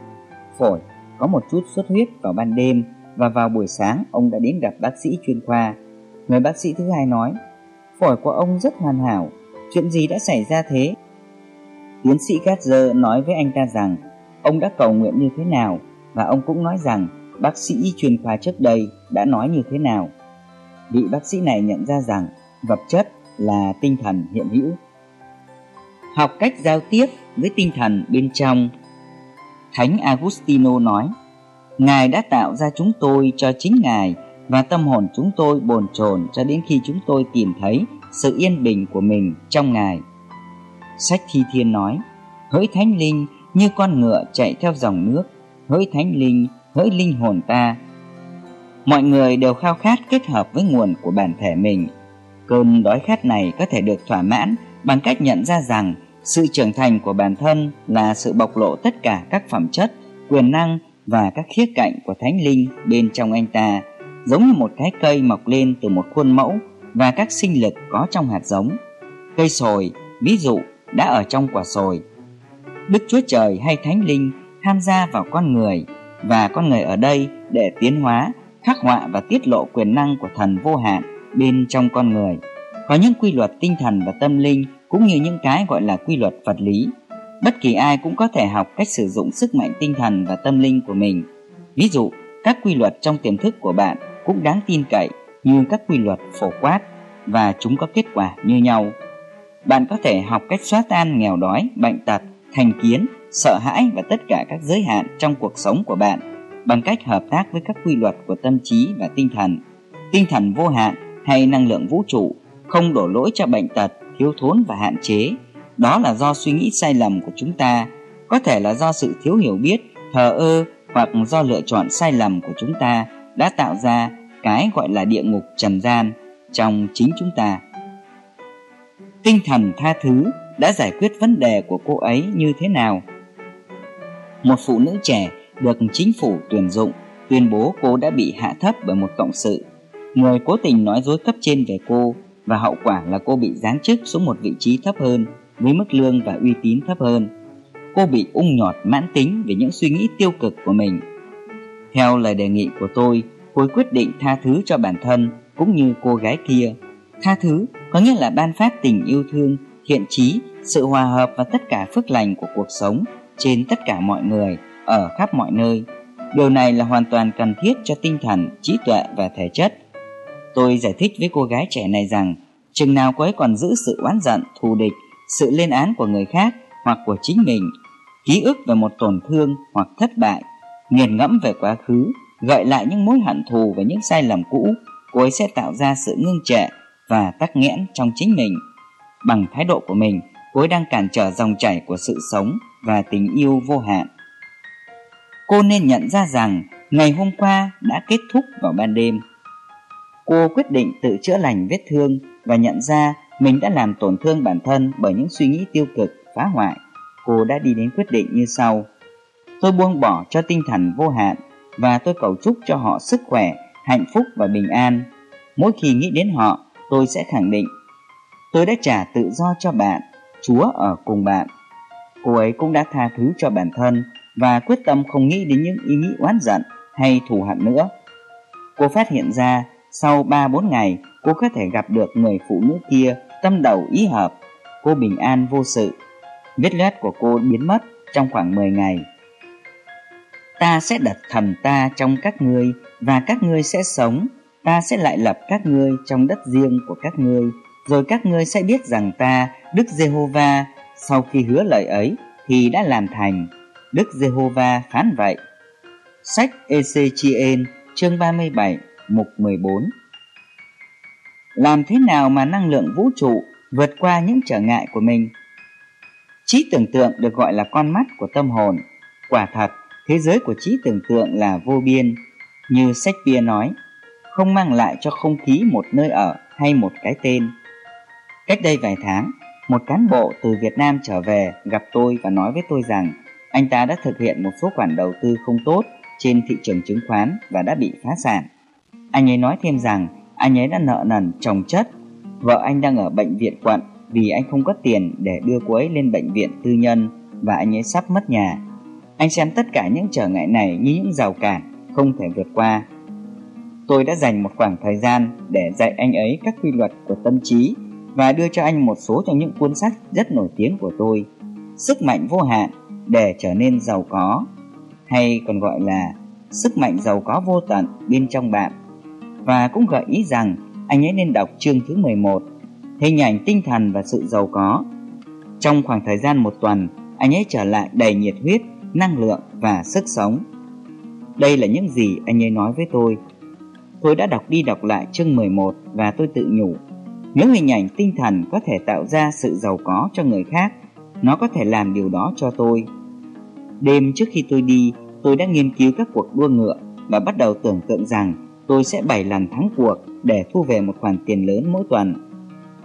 Phổi có một chút xuất huyết vào ban đêm và vào buổi sáng ông đã đến gặp bác sĩ chuyên khoa. Người bác sĩ thứ hai nói, phổi của ông rất hoàn hảo, chuyện gì đã xảy ra thế? Tiến sĩ Gatzer nói với anh ta rằng ông đã cầu nguyện như thế nào và ông cũng nói rằng bác sĩ chuyên khoa trước đây đã nói như thế nào. Vị bác sĩ này nhận ra rằng vật chất là tinh thần hiện hữu. Học cách giao tiếp với tinh thần bên trong. Thánh Agustino nói, Ngài đã tạo ra chúng tôi cho chính Ngài và tâm hồn chúng tôi bồn chồn cho đến khi chúng tôi tìm thấy sự yên bình của mình trong Ngài. Sách Thi Thiên nói, hỡi thánh linh như con ngựa chạy theo dòng nước, hỡi thánh linh, hỡi linh hồn ta. Mọi người đều khao khát kết hợp với nguồn của bản thể mình. Cơn đói khát này có thể được thỏa mãn bằng cách nhận ra rằng sự trưởng thành của bản thân là sự bộc lộ tất cả các phẩm chất, quyền năng và các khía cạnh của thánh linh bên trong anh ta, giống như một cái cây mọc lên từ một khuôn mẫu và các sinh lực có trong hạt giống. Cây sồi, ví dụ, đã ở trong quả sồi. Đức Chúa Trời hay Thánh Linh tham gia vào con người và con người ở đây để tiến hóa, khắc họa và tiết lộ quyền năng của thần vô hạn bên trong con người. Có những quy luật tinh thần và tâm linh cũng như những cái gọi là quy luật vật lý. Bất kỳ ai cũng có thể học cách sử dụng sức mạnh tinh thần và tâm linh của mình. Ví dụ, các quy luật trong tiềm thức của bạn cũng đáng tin cậy như các quy luật phổ quát và chúng có kết quả như nhau. Bạn có thể học cách xóa tan nghèo đói, bệnh tật, thành kiến, sợ hãi và tất cả các giới hạn trong cuộc sống của bạn bằng cách hợp tác với các quy luật của tâm trí và tinh thần. Tinh thần vô hạn hay năng lượng vũ trụ không đổ lỗi cho bệnh tật, thiếu thốn và hạn chế. Đó là do suy nghĩ sai lầm của chúng ta, có thể là do sự thiếu hiểu biết, thờ ơ hoặc do lựa chọn sai lầm của chúng ta đã tạo ra cái gọi là địa ngục trần gian trong chính chúng ta. Tinh thần tha thứ đã giải quyết vấn đề của cô ấy như thế nào? Một phụ nữ trẻ được chính phủ tuyển dụng tuyên bố cô đã bị hạ thấp bởi một cộng sự. Người cố tình nói dối cấp trên về cô và hậu quả là cô bị giáng chức xuống một vị trí thấp hơn với mức lương và uy tín thấp hơn. Cô bị ung nhọt mãn tính vì những suy nghĩ tiêu cực của mình. Theo lời đề nghị của tôi, cô quyết định tha thứ cho bản thân cũng như cô gái kia. Tha thứ có nghĩa là ban phát tình yêu thương, thiện trí, sự hòa hợp và tất cả phước lành của cuộc sống trên tất cả mọi người, ở khắp mọi nơi. Điều này là hoàn toàn cần thiết cho tinh thần, trí tuệ và thể chất. Tôi giải thích với cô gái trẻ này rằng, chừng nào cô ấy còn giữ sự oán giận, thù địch, sự lên án của người khác hoặc của chính mình, ký ức về một tổn thương hoặc thất bại, nghiền ngẫm về quá khứ, gợi lại những mối hận thù và những sai lầm cũ, cô ấy sẽ tạo ra sự ngưng trệ và tắc nghẽn trong chính mình. Bằng thái độ của mình, cô ấy đang cản trở dòng chảy của sự sống và tình yêu vô hạn. Cô nên nhận ra rằng ngày hôm qua đã kết thúc vào ban đêm. Cô quyết định tự chữa lành vết thương và nhận ra mình đã làm tổn thương bản thân bởi những suy nghĩ tiêu cực, phá hoại. Cô đã đi đến quyết định như sau. Tôi buông bỏ cho tinh thần vô hạn và tôi cầu chúc cho họ sức khỏe, hạnh phúc và bình an. Mỗi khi nghĩ đến họ, tôi sẽ khẳng định tôi đã trả tự do cho bạn, Chúa ở cùng bạn. Cô ấy cũng đã tha thứ cho bản thân và quyết tâm không nghĩ đến những ý nghĩ oán giận hay thù hận nữa. Cô phát hiện ra sau 3-4 ngày cô có thể gặp được người phụ nữ kia tâm đầu ý hợp. Cô bình an vô sự. Vết loét của cô biến mất trong khoảng 10 ngày. Ta sẽ đặt thần ta trong các ngươi và các ngươi sẽ sống. Ta sẽ lại lập các ngươi trong đất riêng của các ngươi. Rồi các ngươi sẽ biết rằng ta, Đức Giê-hô-va, sau khi hứa lời ấy thì đã làm thành. Đức Giê-hô-va phán vậy. Sách Ê-xê-chi-ên chương 37 mục 14 làm thế nào mà năng lượng vũ trụ vượt qua những trở ngại của mình? Trí tưởng tượng được gọi là con mắt của tâm hồn. Quả thật, thế giới của trí tưởng tượng là vô biên. Như Shakespeare nói, không mang lại cho không khí một nơi ở hay một cái tên. Cách đây vài tháng, một cán bộ từ Việt Nam trở về gặp tôi và nói với tôi rằng anh ta đã thực hiện một số khoản đầu tư không tốt trên thị trường chứng khoán và đã bị phá sản. Anh ấy nói thêm rằng anh ấy đã nợ nần chồng chất, vợ anh đang ở bệnh viện quận vì anh không có tiền để đưa cô ấy lên bệnh viện tư nhân và anh ấy sắp mất nhà. Anh xem tất cả những trở ngại này như những rào cản không thể vượt qua. Tôi đã dành một khoảng thời gian để dạy anh ấy các quy luật của tâm trí và đưa cho anh một số trong những cuốn sách rất nổi tiếng của tôi. Sức mạnh vô hạn để trở nên giàu có hay còn gọi là sức mạnh giàu có vô tận bên trong bạn. Và cũng gợi ý rằng anh ấy nên đọc chương thứ 11 Hình ảnh tinh thần và sự giàu có. Trong khoảng thời gian một tuần, anh ấy trở lại đầy nhiệt huyết, năng lượng và sức sống. Đây là những gì anh ấy nói với tôi. Tôi đã đọc đi đọc lại chương 11 và tôi tự nhủ nếu hình ảnh tinh thần có thể tạo ra sự giàu có cho người khác, nó có thể làm điều đó cho tôi. Đêm trước khi tôi đi, tôi đã nghiên cứu các cuộc đua ngựa và bắt đầu tưởng tượng rằng tôi sẽ bảy lần thắng cuộc để thu về một khoản tiền lớn mỗi tuần.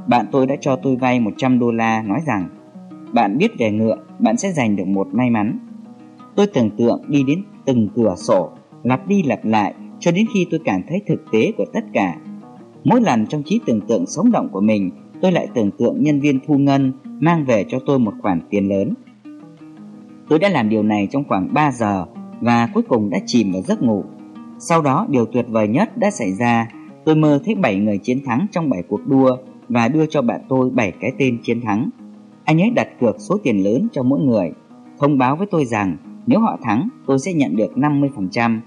Bạn tôi đã cho tôi vay 100 đô la nói rằng bạn biết về ngựa, bạn sẽ giành được một may mắn. Tôi tưởng tượng đi đến từng cửa sổ, lặp đi lặp lại cho đến khi tôi cảm thấy thực tế của tất cả Mỗi lần trong trí tưởng tượng sống động của mình, tôi lại tưởng tượng nhân viên thu ngân mang về cho tôi một khoản tiền lớn. Tôi đã làm điều này trong khoảng 3 giờ và cuối cùng đã chìm vào giấc ngủ. Sau đó điều tuyệt vời nhất đã xảy ra, tôi mơ thấy 7 người chiến thắng trong 7 cuộc đua và đưa cho bạn tôi 7 cái tên chiến thắng. Anh ấy đặt cược số tiền lớn cho mỗi người, thông báo với tôi rằng nếu họ thắng tôi sẽ nhận được 50%.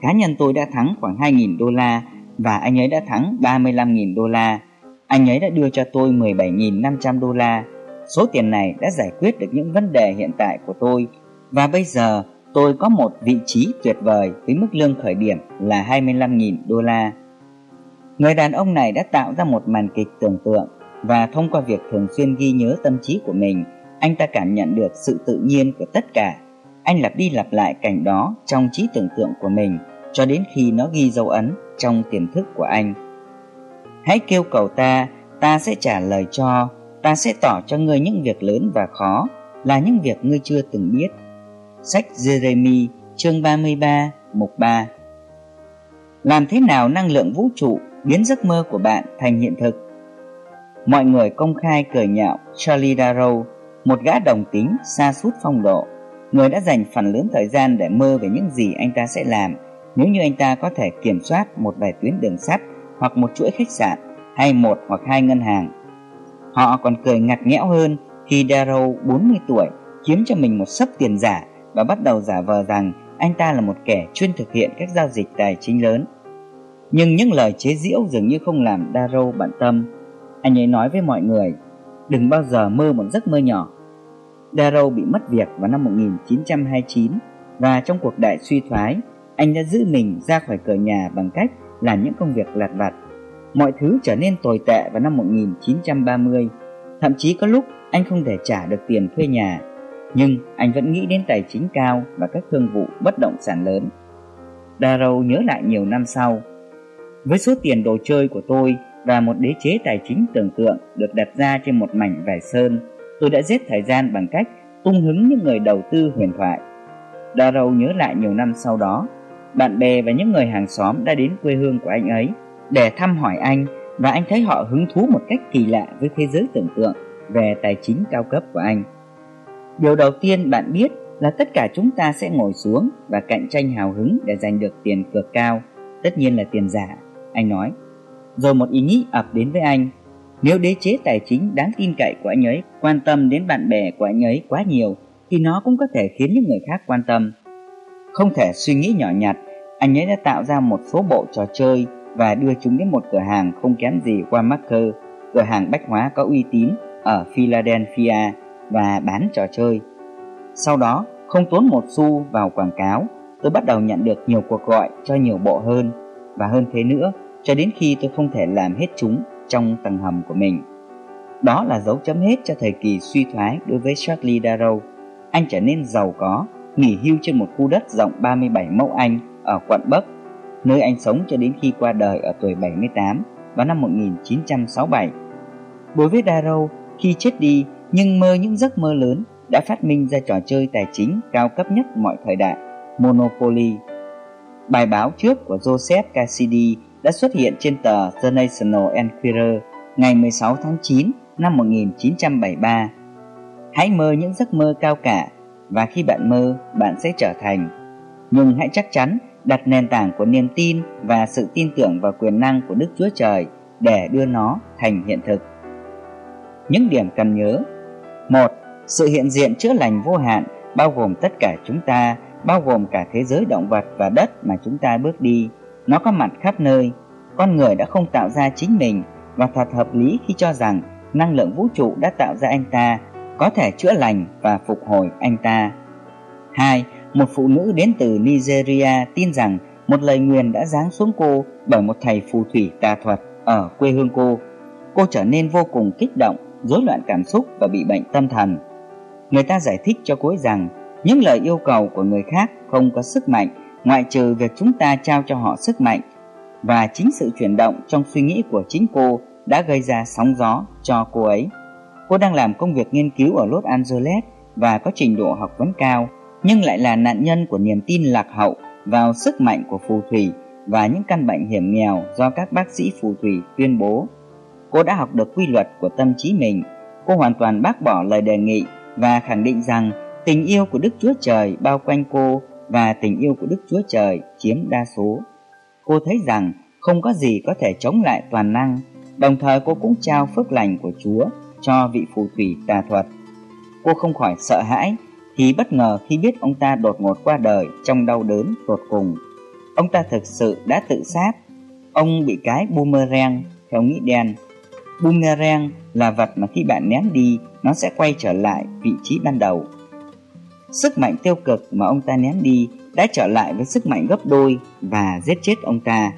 Cá nhân tôi đã thắng khoảng 2.000 đô la và anh ấy đã thắng 35.000 đô la. Anh ấy đã đưa cho tôi 17.500 đô la. Số tiền này đã giải quyết được những vấn đề hiện tại của tôi và bây giờ tôi có một vị trí tuyệt vời với mức lương khởi điểm là 25.000 đô la. Người đàn ông này đã tạo ra một màn kịch tưởng tượng và thông qua việc thường xuyên ghi nhớ tâm trí của mình, anh ta cảm nhận được sự tự nhiên của tất cả. Anh lặp đi lặp lại cảnh đó trong trí tưởng tượng của mình cho đến khi nó ghi dấu ấn trong tiềm thức của anh. Hãy kêu cầu ta, ta sẽ trả lời cho, ta sẽ tỏ cho ngươi những việc lớn và khó, là những việc ngươi chưa từng biết. Sách Jeremy, chương 33, mục 3 Làm thế nào năng lượng vũ trụ biến giấc mơ của bạn thành hiện thực? Mọi người công khai cười nhạo Charlie Darrow, một gã đồng tính xa sút phong độ, người đã dành phần lớn thời gian để mơ về những gì anh ta sẽ làm nếu như anh ta có thể kiểm soát một vài tuyến đường sắt hoặc một chuỗi khách sạn hay một hoặc hai ngân hàng. Họ còn cười ngặt nghẽo hơn khi Darrow 40 tuổi kiếm cho mình một sấp tiền giả và bắt đầu giả vờ rằng anh ta là một kẻ chuyên thực hiện các giao dịch tài chính lớn. Nhưng những lời chế giễu dường như không làm Darrow bận tâm. Anh ấy nói với mọi người, đừng bao giờ mơ một giấc mơ nhỏ. Darrow bị mất việc vào năm 1929 và trong cuộc đại suy thoái anh đã giữ mình ra khỏi cửa nhà bằng cách làm những công việc lặt vặt. Mọi thứ trở nên tồi tệ vào năm 1930. Thậm chí có lúc anh không thể trả được tiền thuê nhà, nhưng anh vẫn nghĩ đến tài chính cao và các thương vụ bất động sản lớn. Darrow nhớ lại nhiều năm sau. Với số tiền đồ chơi của tôi và một đế chế tài chính tưởng tượng được đặt ra trên một mảnh vải sơn, tôi đã giết thời gian bằng cách tung hứng những người đầu tư huyền thoại. Darrow nhớ lại nhiều năm sau đó bạn bè và những người hàng xóm đã đến quê hương của anh ấy để thăm hỏi anh và anh thấy họ hứng thú một cách kỳ lạ với thế giới tưởng tượng về tài chính cao cấp của anh. Điều đầu tiên bạn biết là tất cả chúng ta sẽ ngồi xuống và cạnh tranh hào hứng để giành được tiền cược cao, tất nhiên là tiền giả, anh nói. Rồi một ý nghĩ ập đến với anh, nếu đế chế tài chính đáng tin cậy của anh ấy quan tâm đến bạn bè của anh ấy quá nhiều thì nó cũng có thể khiến những người khác quan tâm. Không thể suy nghĩ nhỏ nhặt anh ấy đã tạo ra một số bộ trò chơi và đưa chúng đến một cửa hàng không kém gì qua Marker, cửa hàng bách hóa có uy tín ở Philadelphia và bán trò chơi. Sau đó, không tốn một xu vào quảng cáo, tôi bắt đầu nhận được nhiều cuộc gọi cho nhiều bộ hơn và hơn thế nữa cho đến khi tôi không thể làm hết chúng trong tầng hầm của mình. Đó là dấu chấm hết cho thời kỳ suy thoái đối với Charlie Darrow. Anh trở nên giàu có, nghỉ hưu trên một khu đất rộng 37 mẫu Anh ở quận Bắc, nơi anh sống cho đến khi qua đời ở tuổi 78 vào năm 1967. Đối với Darrow, khi chết đi nhưng mơ những giấc mơ lớn đã phát minh ra trò chơi tài chính cao cấp nhất mọi thời đại, Monopoly. Bài báo trước của Joseph Cassidy đã xuất hiện trên tờ The National Enquirer ngày 16 tháng 9 năm 1973. Hãy mơ những giấc mơ cao cả và khi bạn mơ, bạn sẽ trở thành. Nhưng hãy chắc chắn đặt nền tảng của niềm tin và sự tin tưởng vào quyền năng của Đức Chúa Trời để đưa nó thành hiện thực. Những điểm cần nhớ một Sự hiện diện chữa lành vô hạn bao gồm tất cả chúng ta, bao gồm cả thế giới động vật và đất mà chúng ta bước đi. Nó có mặt khắp nơi. Con người đã không tạo ra chính mình và thật hợp lý khi cho rằng năng lượng vũ trụ đã tạo ra anh ta, có thể chữa lành và phục hồi anh ta. 2. Một phụ nữ đến từ Nigeria tin rằng một lời nguyền đã giáng xuống cô bởi một thầy phù thủy tà thuật ở quê hương cô. Cô trở nên vô cùng kích động, rối loạn cảm xúc và bị bệnh tâm thần. Người ta giải thích cho cô ấy rằng những lời yêu cầu của người khác không có sức mạnh ngoại trừ việc chúng ta trao cho họ sức mạnh và chính sự chuyển động trong suy nghĩ của chính cô đã gây ra sóng gió cho cô ấy. Cô đang làm công việc nghiên cứu ở Los Angeles và có trình độ học vấn cao, nhưng lại là nạn nhân của niềm tin lạc hậu vào sức mạnh của phù thủy và những căn bệnh hiểm nghèo do các bác sĩ phù thủy tuyên bố. Cô đã học được quy luật của tâm trí mình. Cô hoàn toàn bác bỏ lời đề nghị và khẳng định rằng tình yêu của Đức Chúa Trời bao quanh cô và tình yêu của Đức Chúa Trời chiếm đa số. Cô thấy rằng không có gì có thể chống lại toàn năng, Đồng thời cô cũng trao phước lành của Chúa cho vị phù thủy tà thuật. Cô không khỏi sợ hãi, thì bất ngờ khi biết ông ta đột ngột qua đời trong đau đớn tột cùng. Ông ta thực sự đã tự sát. Ông bị cái boomerang, theo nghĩ đen. Boomerang là vật mà khi bạn ném đi, nó sẽ quay trở lại vị trí ban đầu. Sức mạnh tiêu cực mà ông ta ném đi đã trở lại với sức mạnh gấp đôi và giết chết ông ta.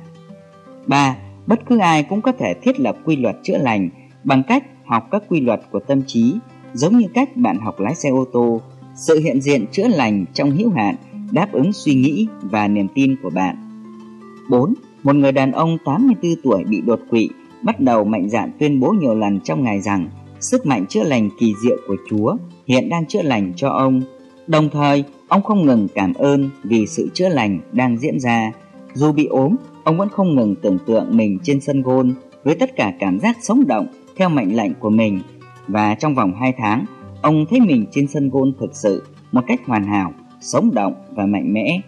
3 bất cứ ai cũng có thể thiết lập quy luật chữa lành bằng cách học các quy luật của tâm trí, giống như cách bạn học lái xe ô tô. Sự hiện diện chữa lành trong hữu hạn đáp ứng suy nghĩ và niềm tin của bạn. 4. Một người đàn ông 84 tuổi bị đột quỵ bắt đầu mạnh dạn tuyên bố nhiều lần trong ngày rằng sức mạnh chữa lành kỳ diệu của Chúa hiện đang chữa lành cho ông. Đồng thời, ông không ngừng cảm ơn vì sự chữa lành đang diễn ra. Dù bị ốm, Ông vẫn không ngừng tưởng tượng mình trên sân gôn với tất cả cảm giác sống động theo mệnh lệnh của mình và trong vòng 2 tháng, ông thấy mình trên sân gôn thực sự một cách hoàn hảo, sống động và mạnh mẽ.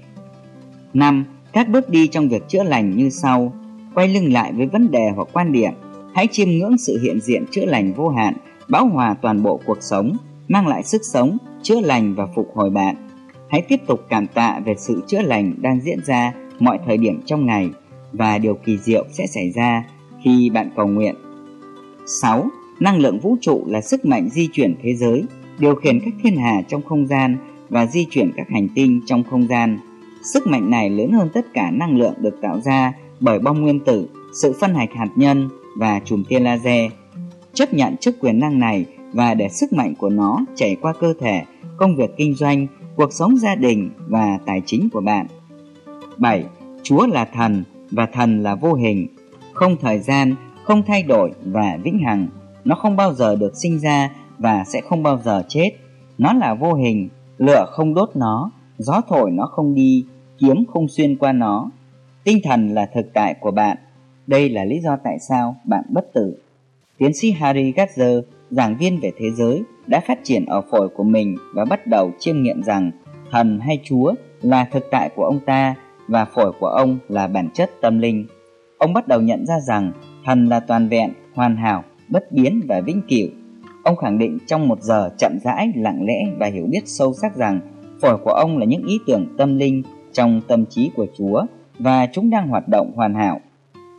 5. Các bước đi trong việc chữa lành như sau. Quay lưng lại với vấn đề hoặc quan điểm. Hãy chiêm ngưỡng sự hiện diện chữa lành vô hạn, bão hòa toàn bộ cuộc sống, mang lại sức sống, chữa lành và phục hồi bạn. Hãy tiếp tục cảm tạ về sự chữa lành đang diễn ra mọi thời điểm trong ngày và điều kỳ diệu sẽ xảy ra khi bạn cầu nguyện. 6. Năng lượng vũ trụ là sức mạnh di chuyển thế giới, điều khiển các thiên hà trong không gian và di chuyển các hành tinh trong không gian. Sức mạnh này lớn hơn tất cả năng lượng được tạo ra bởi bom nguyên tử, sự phân hạch hạt nhân và chùm tia laser. Chấp nhận chức quyền năng này và để sức mạnh của nó chảy qua cơ thể, công việc kinh doanh, cuộc sống gia đình và tài chính của bạn. 7. Chúa là thần và thần là vô hình, không thời gian, không thay đổi và vĩnh hằng. Nó không bao giờ được sinh ra và sẽ không bao giờ chết. Nó là vô hình, lửa không đốt nó, gió thổi nó không đi, kiếm không xuyên qua nó. Tinh thần là thực tại của bạn. Đây là lý do tại sao bạn bất tử. Tiến sĩ Harry Gatzer, giảng viên về thế giới, đã phát triển ở phổi của mình và bắt đầu chiêm nghiệm rằng thần hay Chúa là thực tại của ông ta và phổi của ông là bản chất tâm linh. Ông bắt đầu nhận ra rằng thần là toàn vẹn, hoàn hảo, bất biến và vĩnh cửu. Ông khẳng định trong một giờ chậm rãi, lặng lẽ và hiểu biết sâu sắc rằng phổi của ông là những ý tưởng tâm linh trong tâm trí của Chúa và chúng đang hoạt động hoàn hảo.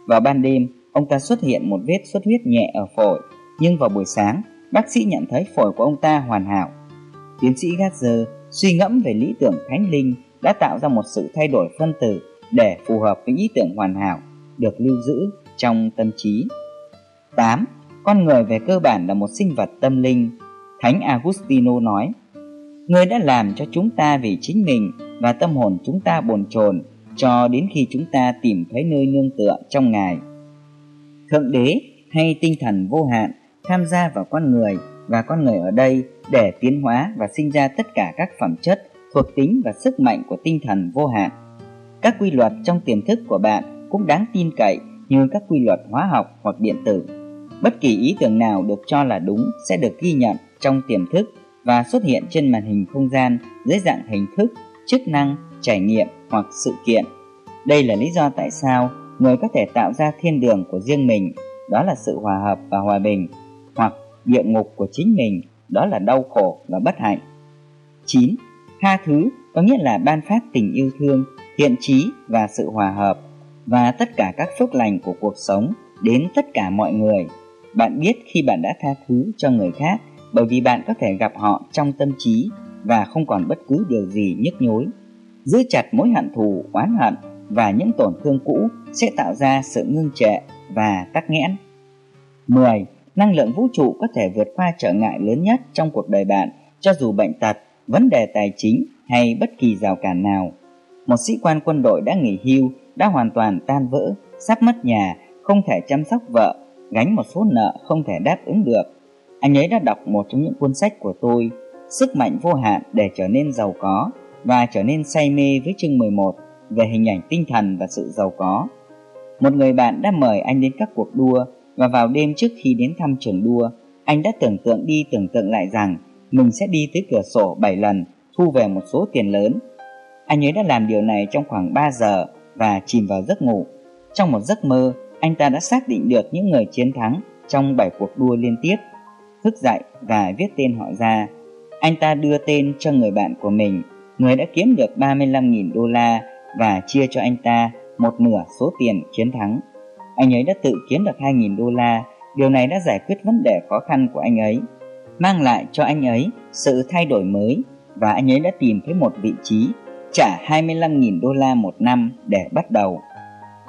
Vào ban đêm, ông ta xuất hiện một vết xuất huyết nhẹ ở phổi, nhưng vào buổi sáng, bác sĩ nhận thấy phổi của ông ta hoàn hảo. Tiến sĩ Gatzer suy ngẫm về lý tưởng thánh linh đã tạo ra một sự thay đổi phân tử để phù hợp với ý tưởng hoàn hảo được lưu giữ trong tâm trí. 8. Con người về cơ bản là một sinh vật tâm linh. Thánh Agustino nói, Người đã làm cho chúng ta vì chính mình và tâm hồn chúng ta bồn chồn cho đến khi chúng ta tìm thấy nơi nương tựa trong Ngài. Thượng đế hay tinh thần vô hạn tham gia vào con người và con người ở đây để tiến hóa và sinh ra tất cả các phẩm chất, thuộc tính và sức mạnh của tinh thần vô hạn. Các quy luật trong tiềm thức của bạn cũng đáng tin cậy như các quy luật hóa học hoặc điện tử. Bất kỳ ý tưởng nào được cho là đúng sẽ được ghi nhận trong tiềm thức và xuất hiện trên màn hình không gian dưới dạng hình thức, chức năng, trải nghiệm hoặc sự kiện. Đây là lý do tại sao người có thể tạo ra thiên đường của riêng mình, đó là sự hòa hợp và hòa bình, địa ngục của chính mình, đó là đau khổ và bất hạnh. 9. Tha thứ có nghĩa là ban phát tình yêu thương, thiện trí và sự hòa hợp và tất cả các phước lành của cuộc sống đến tất cả mọi người. Bạn biết khi bạn đã tha thứ cho người khác bởi vì bạn có thể gặp họ trong tâm trí và không còn bất cứ điều gì nhức nhối. Giữ chặt mối hận thù, oán hận và những tổn thương cũ sẽ tạo ra sự ngưng trệ và tắc nghẽn. 10. Năng lượng vũ trụ có thể vượt qua trở ngại lớn nhất trong cuộc đời bạn, cho dù bệnh tật, vấn đề tài chính hay bất kỳ rào cản nào. Một sĩ quan quân đội đã nghỉ hưu, đã hoàn toàn tan vỡ, sắp mất nhà, không thể chăm sóc vợ, gánh một số nợ không thể đáp ứng được. Anh ấy đã đọc một trong những cuốn sách của tôi, Sức mạnh vô hạn để trở nên giàu có và trở nên say mê với chương 11 về hình ảnh tinh thần và sự giàu có. Một người bạn đã mời anh đến các cuộc đua và vào đêm trước khi đến thăm trường đua, anh đã tưởng tượng đi tưởng tượng lại rằng mình sẽ đi tới cửa sổ 7 lần, thu về một số tiền lớn. Anh ấy đã làm điều này trong khoảng 3 giờ và chìm vào giấc ngủ. Trong một giấc mơ, anh ta đã xác định được những người chiến thắng trong 7 cuộc đua liên tiếp. Thức dậy và viết tên họ ra. Anh ta đưa tên cho người bạn của mình, người đã kiếm được 35.000 đô la và chia cho anh ta một nửa số tiền chiến thắng. Anh ấy đã tự kiếm được 2.000 đô la, điều này đã giải quyết vấn đề khó khăn của anh ấy, mang lại cho anh ấy sự thay đổi mới và anh ấy đã tìm thấy một vị trí trả 25.000 đô la một năm để bắt đầu.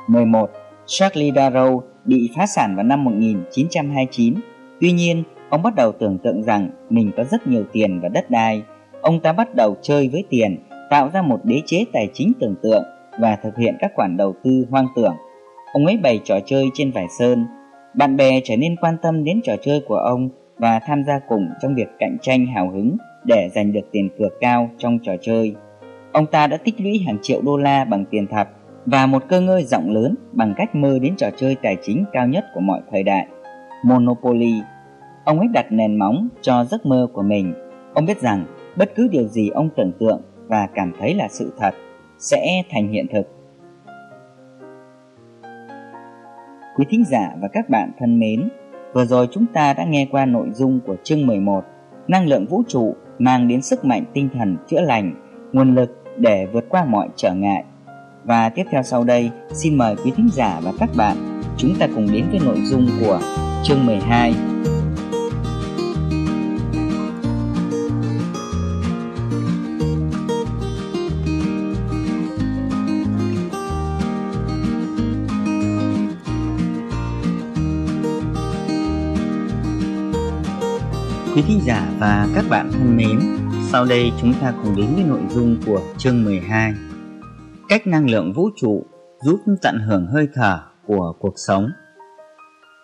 11. Charlie Darrow bị phá sản vào năm 1929. Tuy nhiên, ông bắt đầu tưởng tượng rằng mình có rất nhiều tiền và đất đai. Ông ta bắt đầu chơi với tiền, tạo ra một đế chế tài chính tưởng tượng và thực hiện các khoản đầu tư hoang tưởng. Ông ấy bày trò chơi trên vải sơn. Bạn bè trở nên quan tâm đến trò chơi của ông và tham gia cùng trong việc cạnh tranh hào hứng để giành được tiền cược cao trong trò chơi. Ông ta đã tích lũy hàng triệu đô la bằng tiền thật và một cơ ngơi rộng lớn bằng cách mơ đến trò chơi tài chính cao nhất của mọi thời đại, Monopoly. Ông ấy đặt nền móng cho giấc mơ của mình. Ông biết rằng bất cứ điều gì ông tưởng tượng và cảm thấy là sự thật sẽ thành hiện thực. Quý thính giả và các bạn thân mến, vừa rồi chúng ta đã nghe qua nội dung của chương 11 Năng lượng vũ trụ mang đến sức mạnh tinh thần chữa lành, nguồn lực để vượt qua mọi trở ngại. Và tiếp theo sau đây, xin mời quý thính giả và các bạn chúng ta cùng đến với nội dung của chương 12 Quý thính giả và các bạn thân mến, sau đây chúng ta cùng đến với nội dung của chương 12 Cách năng lượng vũ trụ giúp tận hưởng hơi thở của cuộc sống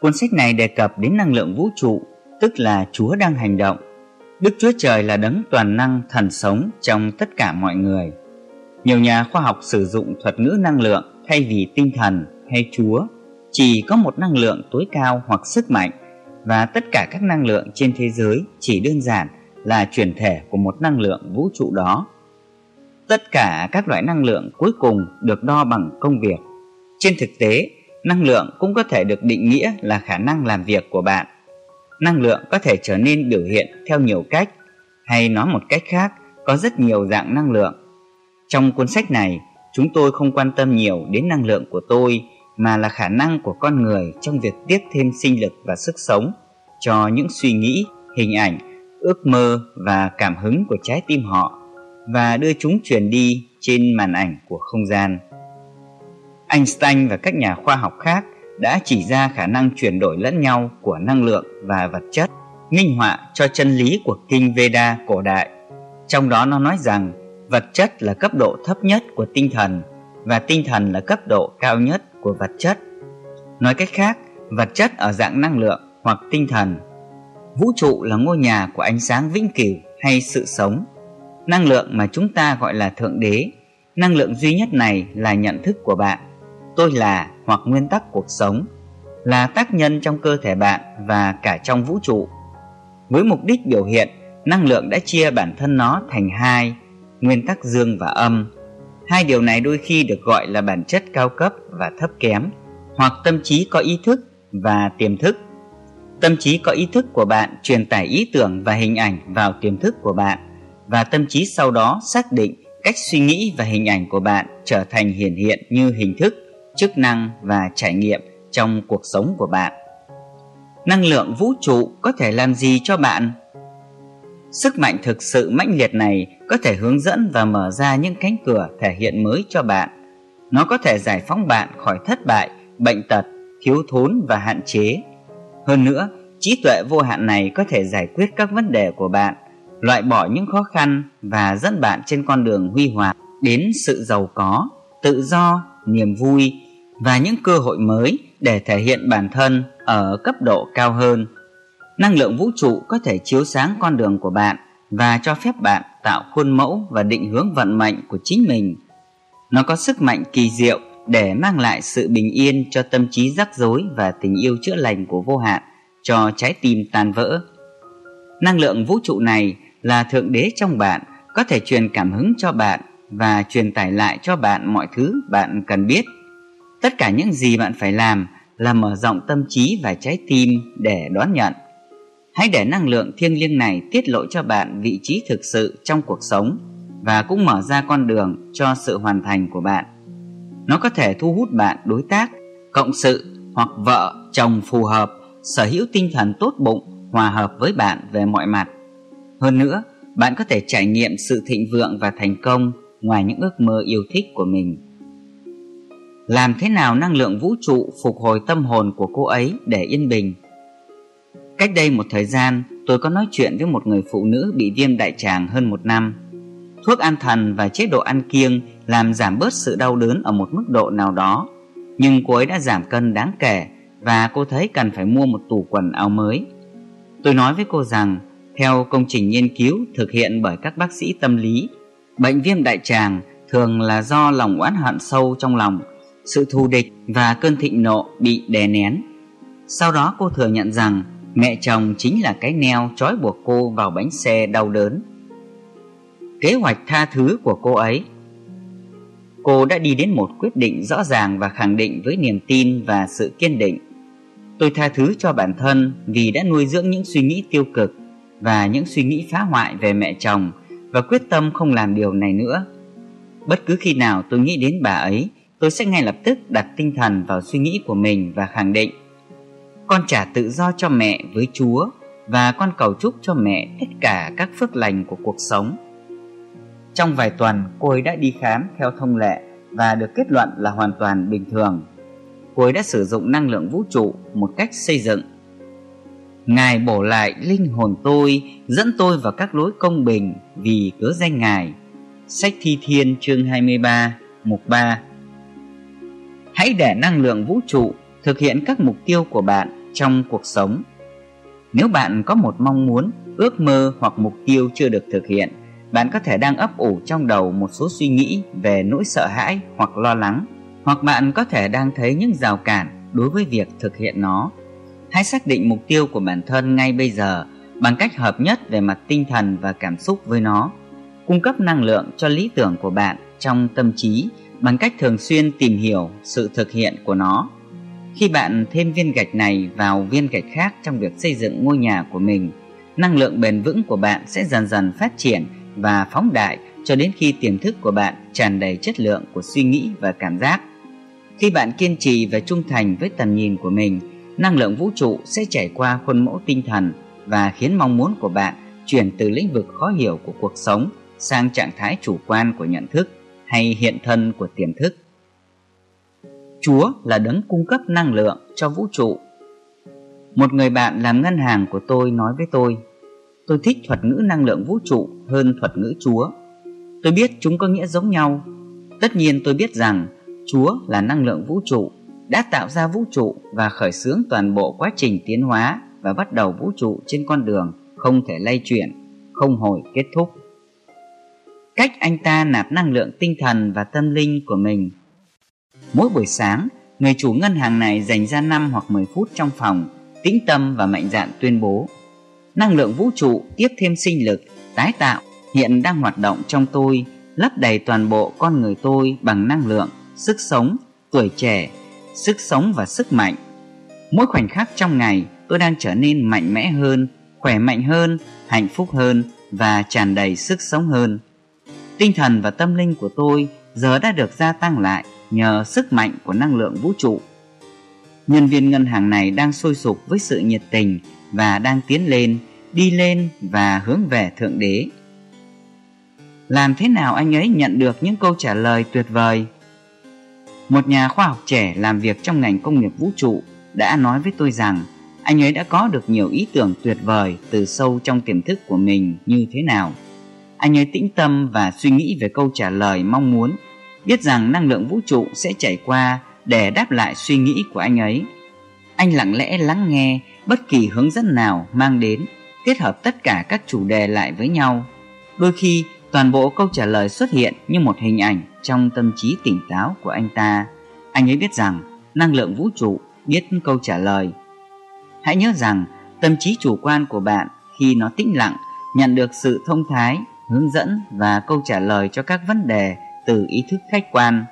Cuốn sách này đề cập đến năng lượng vũ trụ, tức là Chúa đang hành động. Đức Chúa Trời là đấng toàn năng thần sống trong tất cả mọi người. Nhiều nhà khoa học sử dụng thuật ngữ năng lượng thay vì tinh thần hay Chúa. Chỉ có một năng lượng tối cao hoặc sức mạnh và tất cả các năng lượng trên thế giới chỉ đơn giản là chuyển thể của một năng lượng vũ trụ đó. Tất cả các loại năng lượng cuối cùng được đo bằng công việc. Trên thực tế, năng lượng cũng có thể được định nghĩa là khả năng làm việc của bạn. Năng lượng có thể trở nên biểu hiện theo nhiều cách, hay nói một cách khác, có rất nhiều dạng năng lượng. Trong cuốn sách này, chúng tôi không quan tâm nhiều đến năng lượng của tôi mà là khả năng của con người trong việc tiếp thêm sinh lực và sức sống cho những suy nghĩ, hình ảnh, ước mơ và cảm hứng của trái tim họ và đưa chúng truyền đi trên màn ảnh của không gian. Einstein và các nhà khoa học khác đã chỉ ra khả năng chuyển đổi lẫn nhau của năng lượng và vật chất, minh họa cho chân lý của kinh Veda cổ đại. Trong đó nó nói rằng vật chất là cấp độ thấp nhất của tinh thần và tinh thần là cấp độ cao nhất của vật chất. Nói cách khác, vật chất ở dạng năng lượng hoặc tinh thần. Vũ trụ là ngôi nhà của ánh sáng vĩnh cửu hay sự sống. Năng lượng mà chúng ta gọi là thượng đế, năng lượng duy nhất này là nhận thức của bạn. Tôi là hoặc nguyên tắc cuộc sống, là tác nhân trong cơ thể bạn và cả trong vũ trụ. Với mục đích biểu hiện, năng lượng đã chia bản thân nó thành hai, nguyên tắc dương và âm. Hai điều này đôi khi được gọi là bản chất cao cấp và thấp kém, hoặc tâm trí có ý thức và tiềm thức. Tâm trí có ý thức của bạn truyền tải ý tưởng và hình ảnh vào tiềm thức của bạn và tâm trí sau đó xác định cách suy nghĩ và hình ảnh của bạn trở thành hiển hiện như hình thức, chức năng và trải nghiệm trong cuộc sống của bạn. Năng lượng vũ trụ có thể làm gì cho bạn? Sức mạnh thực sự mãnh liệt này có thể hướng dẫn và mở ra những cánh cửa thể hiện mới cho bạn. Nó có thể giải phóng bạn khỏi thất bại, bệnh tật, thiếu thốn và hạn chế. Hơn nữa, trí tuệ vô hạn này có thể giải quyết các vấn đề của bạn, loại bỏ những khó khăn và dẫn bạn trên con đường huy hoàng đến sự giàu có, tự do, niềm vui và những cơ hội mới để thể hiện bản thân ở cấp độ cao hơn. Năng lượng vũ trụ có thể chiếu sáng con đường của bạn và cho phép bạn tạo khuôn mẫu và định hướng vận mệnh của chính mình. Nó có sức mạnh kỳ diệu để mang lại sự bình yên cho tâm trí rắc rối và tình yêu chữa lành của vô hạn cho trái tim tan vỡ. Năng lượng vũ trụ này là thượng đế trong bạn, có thể truyền cảm hứng cho bạn và truyền tải lại cho bạn mọi thứ bạn cần biết. Tất cả những gì bạn phải làm là mở rộng tâm trí và trái tim để đón nhận. Hãy để năng lượng thiêng liêng này tiết lộ cho bạn vị trí thực sự trong cuộc sống và cũng mở ra con đường cho sự hoàn thành của bạn. Nó có thể thu hút bạn đối tác, cộng sự hoặc vợ, chồng phù hợp, sở hữu tinh thần tốt bụng, hòa hợp với bạn về mọi mặt. Hơn nữa, bạn có thể trải nghiệm sự thịnh vượng và thành công ngoài những ước mơ yêu thích của mình. Làm thế nào năng lượng vũ trụ phục hồi tâm hồn của cô ấy để yên bình? Cách đây một thời gian, tôi có nói chuyện với một người phụ nữ bị viêm đại tràng hơn một năm. Thuốc an thần và chế độ ăn kiêng làm giảm bớt sự đau đớn ở một mức độ nào đó. Nhưng cô ấy đã giảm cân đáng kể và cô thấy cần phải mua một tủ quần áo mới. Tôi nói với cô rằng, theo công trình nghiên cứu thực hiện bởi các bác sĩ tâm lý, bệnh viêm đại tràng thường là do lòng oán hận sâu trong lòng, sự thù địch và cơn thịnh nộ bị đè nén. Sau đó cô thừa nhận rằng mẹ chồng chính là cái neo trói buộc cô vào bánh xe đau đớn. Kế hoạch tha thứ của cô ấy Cô đã đi đến một quyết định rõ ràng và khẳng định với niềm tin và sự kiên định. Tôi tha thứ cho bản thân vì đã nuôi dưỡng những suy nghĩ tiêu cực và những suy nghĩ phá hoại về mẹ chồng và quyết tâm không làm điều này nữa. Bất cứ khi nào tôi nghĩ đến bà ấy, tôi sẽ ngay lập tức đặt tinh thần vào suy nghĩ của mình và khẳng định con trả tự do cho mẹ với Chúa và con cầu chúc cho mẹ tất cả các phước lành của cuộc sống. Trong vài tuần, cô ấy đã đi khám theo thông lệ và được kết luận là hoàn toàn bình thường. Cô ấy đã sử dụng năng lượng vũ trụ một cách xây dựng. Ngài bổ lại linh hồn tôi, dẫn tôi vào các lối công bình vì cớ danh Ngài. Sách Thi Thiên chương 23, mục 3 Hãy để năng lượng vũ trụ thực hiện các mục tiêu của bạn trong cuộc sống. Nếu bạn có một mong muốn, ước mơ hoặc mục tiêu chưa được thực hiện, bạn có thể đang ấp ủ trong đầu một số suy nghĩ về nỗi sợ hãi hoặc lo lắng, hoặc bạn có thể đang thấy những rào cản đối với việc thực hiện nó. Hãy xác định mục tiêu của bản thân ngay bây giờ bằng cách hợp nhất về mặt tinh thần và cảm xúc với nó. Cung cấp năng lượng cho lý tưởng của bạn trong tâm trí bằng cách thường xuyên tìm hiểu sự thực hiện của nó. Khi bạn thêm viên gạch này vào viên gạch khác trong việc xây dựng ngôi nhà của mình, năng lượng bền vững của bạn sẽ dần dần phát triển và phóng đại cho đến khi tiềm thức của bạn tràn đầy chất lượng của suy nghĩ và cảm giác. Khi bạn kiên trì và trung thành với tầm nhìn của mình, năng lượng vũ trụ sẽ chảy qua khuôn mẫu tinh thần và khiến mong muốn của bạn chuyển từ lĩnh vực khó hiểu của cuộc sống sang trạng thái chủ quan của nhận thức hay hiện thân của tiềm thức. Chúa là đấng cung cấp năng lượng cho vũ trụ. Một người bạn làm ngân hàng của tôi nói với tôi, tôi thích thuật ngữ năng lượng vũ trụ hơn thuật ngữ Chúa. Tôi biết chúng có nghĩa giống nhau. Tất nhiên tôi biết rằng Chúa là năng lượng vũ trụ, đã tạo ra vũ trụ và khởi xướng toàn bộ quá trình tiến hóa và bắt đầu vũ trụ trên con đường không thể lay chuyển, không hồi kết thúc. Cách anh ta nạp năng lượng tinh thần và tâm linh của mình Mỗi buổi sáng, người chủ ngân hàng này dành ra 5 hoặc 10 phút trong phòng, tĩnh tâm và mạnh dạn tuyên bố. Năng lượng vũ trụ tiếp thêm sinh lực, tái tạo, hiện đang hoạt động trong tôi, lấp đầy toàn bộ con người tôi bằng năng lượng, sức sống, tuổi trẻ, sức sống và sức mạnh. Mỗi khoảnh khắc trong ngày, tôi đang trở nên mạnh mẽ hơn, khỏe mạnh hơn, hạnh phúc hơn và tràn đầy sức sống hơn. Tinh thần và tâm linh của tôi giờ đã được gia tăng lại nhờ sức mạnh của năng lượng vũ trụ. Nhân viên ngân hàng này đang sôi sục với sự nhiệt tình và đang tiến lên, đi lên và hướng về Thượng Đế. Làm thế nào anh ấy nhận được những câu trả lời tuyệt vời? Một nhà khoa học trẻ làm việc trong ngành công nghiệp vũ trụ đã nói với tôi rằng anh ấy đã có được nhiều ý tưởng tuyệt vời từ sâu trong tiềm thức của mình như thế nào. Anh ấy tĩnh tâm và suy nghĩ về câu trả lời mong muốn biết rằng năng lượng vũ trụ sẽ chảy qua để đáp lại suy nghĩ của anh ấy. Anh lặng lẽ lắng nghe bất kỳ hướng dẫn nào mang đến, kết hợp tất cả các chủ đề lại với nhau. Đôi khi, toàn bộ câu trả lời xuất hiện như một hình ảnh trong tâm trí tỉnh táo của anh ta. Anh ấy biết rằng năng lượng vũ trụ biết câu trả lời. Hãy nhớ rằng tâm trí chủ quan của bạn khi nó tĩnh lặng nhận được sự thông thái, hướng dẫn và câu trả lời cho các vấn đề từ ý thức khách quan.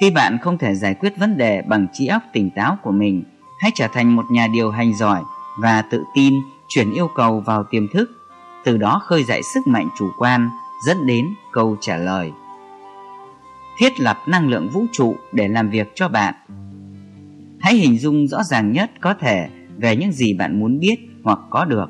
Khi bạn không thể giải quyết vấn đề bằng trí óc tỉnh táo của mình, hãy trở thành một nhà điều hành giỏi và tự tin chuyển yêu cầu vào tiềm thức, từ đó khơi dậy sức mạnh chủ quan dẫn đến câu trả lời. Thiết lập năng lượng vũ trụ để làm việc cho bạn. Hãy hình dung rõ ràng nhất có thể về những gì bạn muốn biết hoặc có được.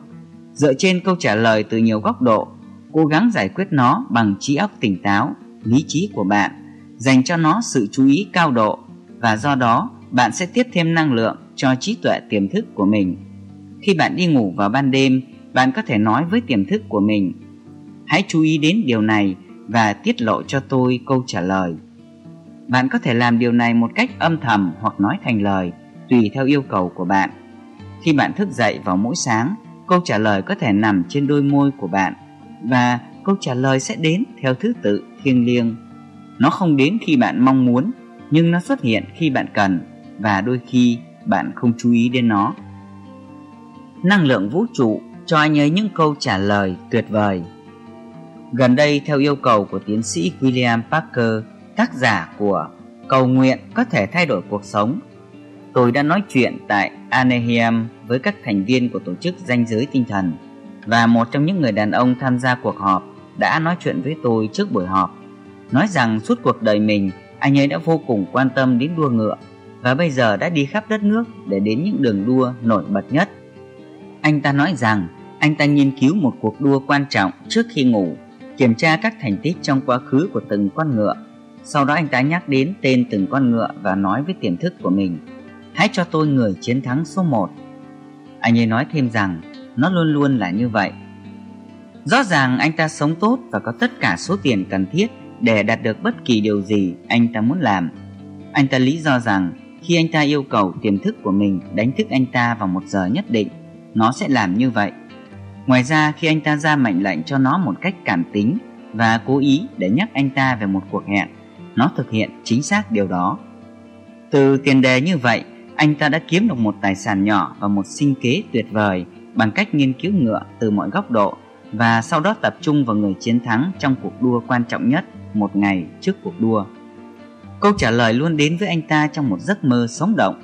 Dựa trên câu trả lời từ nhiều góc độ, cố gắng giải quyết nó bằng trí óc tỉnh táo lý trí của bạn, dành cho nó sự chú ý cao độ và do đó bạn sẽ tiếp thêm năng lượng cho trí tuệ tiềm thức của mình. Khi bạn đi ngủ vào ban đêm, bạn có thể nói với tiềm thức của mình: "Hãy chú ý đến điều này và tiết lộ cho tôi câu trả lời." Bạn có thể làm điều này một cách âm thầm hoặc nói thành lời, tùy theo yêu cầu của bạn. Khi bạn thức dậy vào mỗi sáng, câu trả lời có thể nằm trên đôi môi của bạn và câu trả lời sẽ đến theo thứ tự thiêng liêng. Nó không đến khi bạn mong muốn, nhưng nó xuất hiện khi bạn cần và đôi khi bạn không chú ý đến nó. Năng lượng vũ trụ cho anh ấy những câu trả lời tuyệt vời. Gần đây theo yêu cầu của tiến sĩ William Parker, tác giả của Cầu nguyện có thể thay đổi cuộc sống, tôi đã nói chuyện tại Anaheim với các thành viên của tổ chức danh giới tinh thần và một trong những người đàn ông tham gia cuộc họp đã nói chuyện với tôi trước buổi họp, nói rằng suốt cuộc đời mình anh ấy đã vô cùng quan tâm đến đua ngựa và bây giờ đã đi khắp đất nước để đến những đường đua nổi bật nhất. Anh ta nói rằng anh ta nghiên cứu một cuộc đua quan trọng trước khi ngủ, kiểm tra các thành tích trong quá khứ của từng con ngựa. Sau đó anh ta nhắc đến tên từng con ngựa và nói với tiềm thức của mình, hãy cho tôi người chiến thắng số 1. Anh ấy nói thêm rằng nó luôn luôn là như vậy Rõ ràng anh ta sống tốt và có tất cả số tiền cần thiết để đạt được bất kỳ điều gì anh ta muốn làm. Anh ta lý do rằng khi anh ta yêu cầu tiềm thức của mình đánh thức anh ta vào một giờ nhất định, nó sẽ làm như vậy. Ngoài ra khi anh ta ra mệnh lệnh cho nó một cách cảm tính và cố ý để nhắc anh ta về một cuộc hẹn, nó thực hiện chính xác điều đó. Từ tiền đề như vậy, anh ta đã kiếm được một tài sản nhỏ và một sinh kế tuyệt vời bằng cách nghiên cứu ngựa từ mọi góc độ và sau đó tập trung vào người chiến thắng trong cuộc đua quan trọng nhất một ngày trước cuộc đua. Câu trả lời luôn đến với anh ta trong một giấc mơ sống động.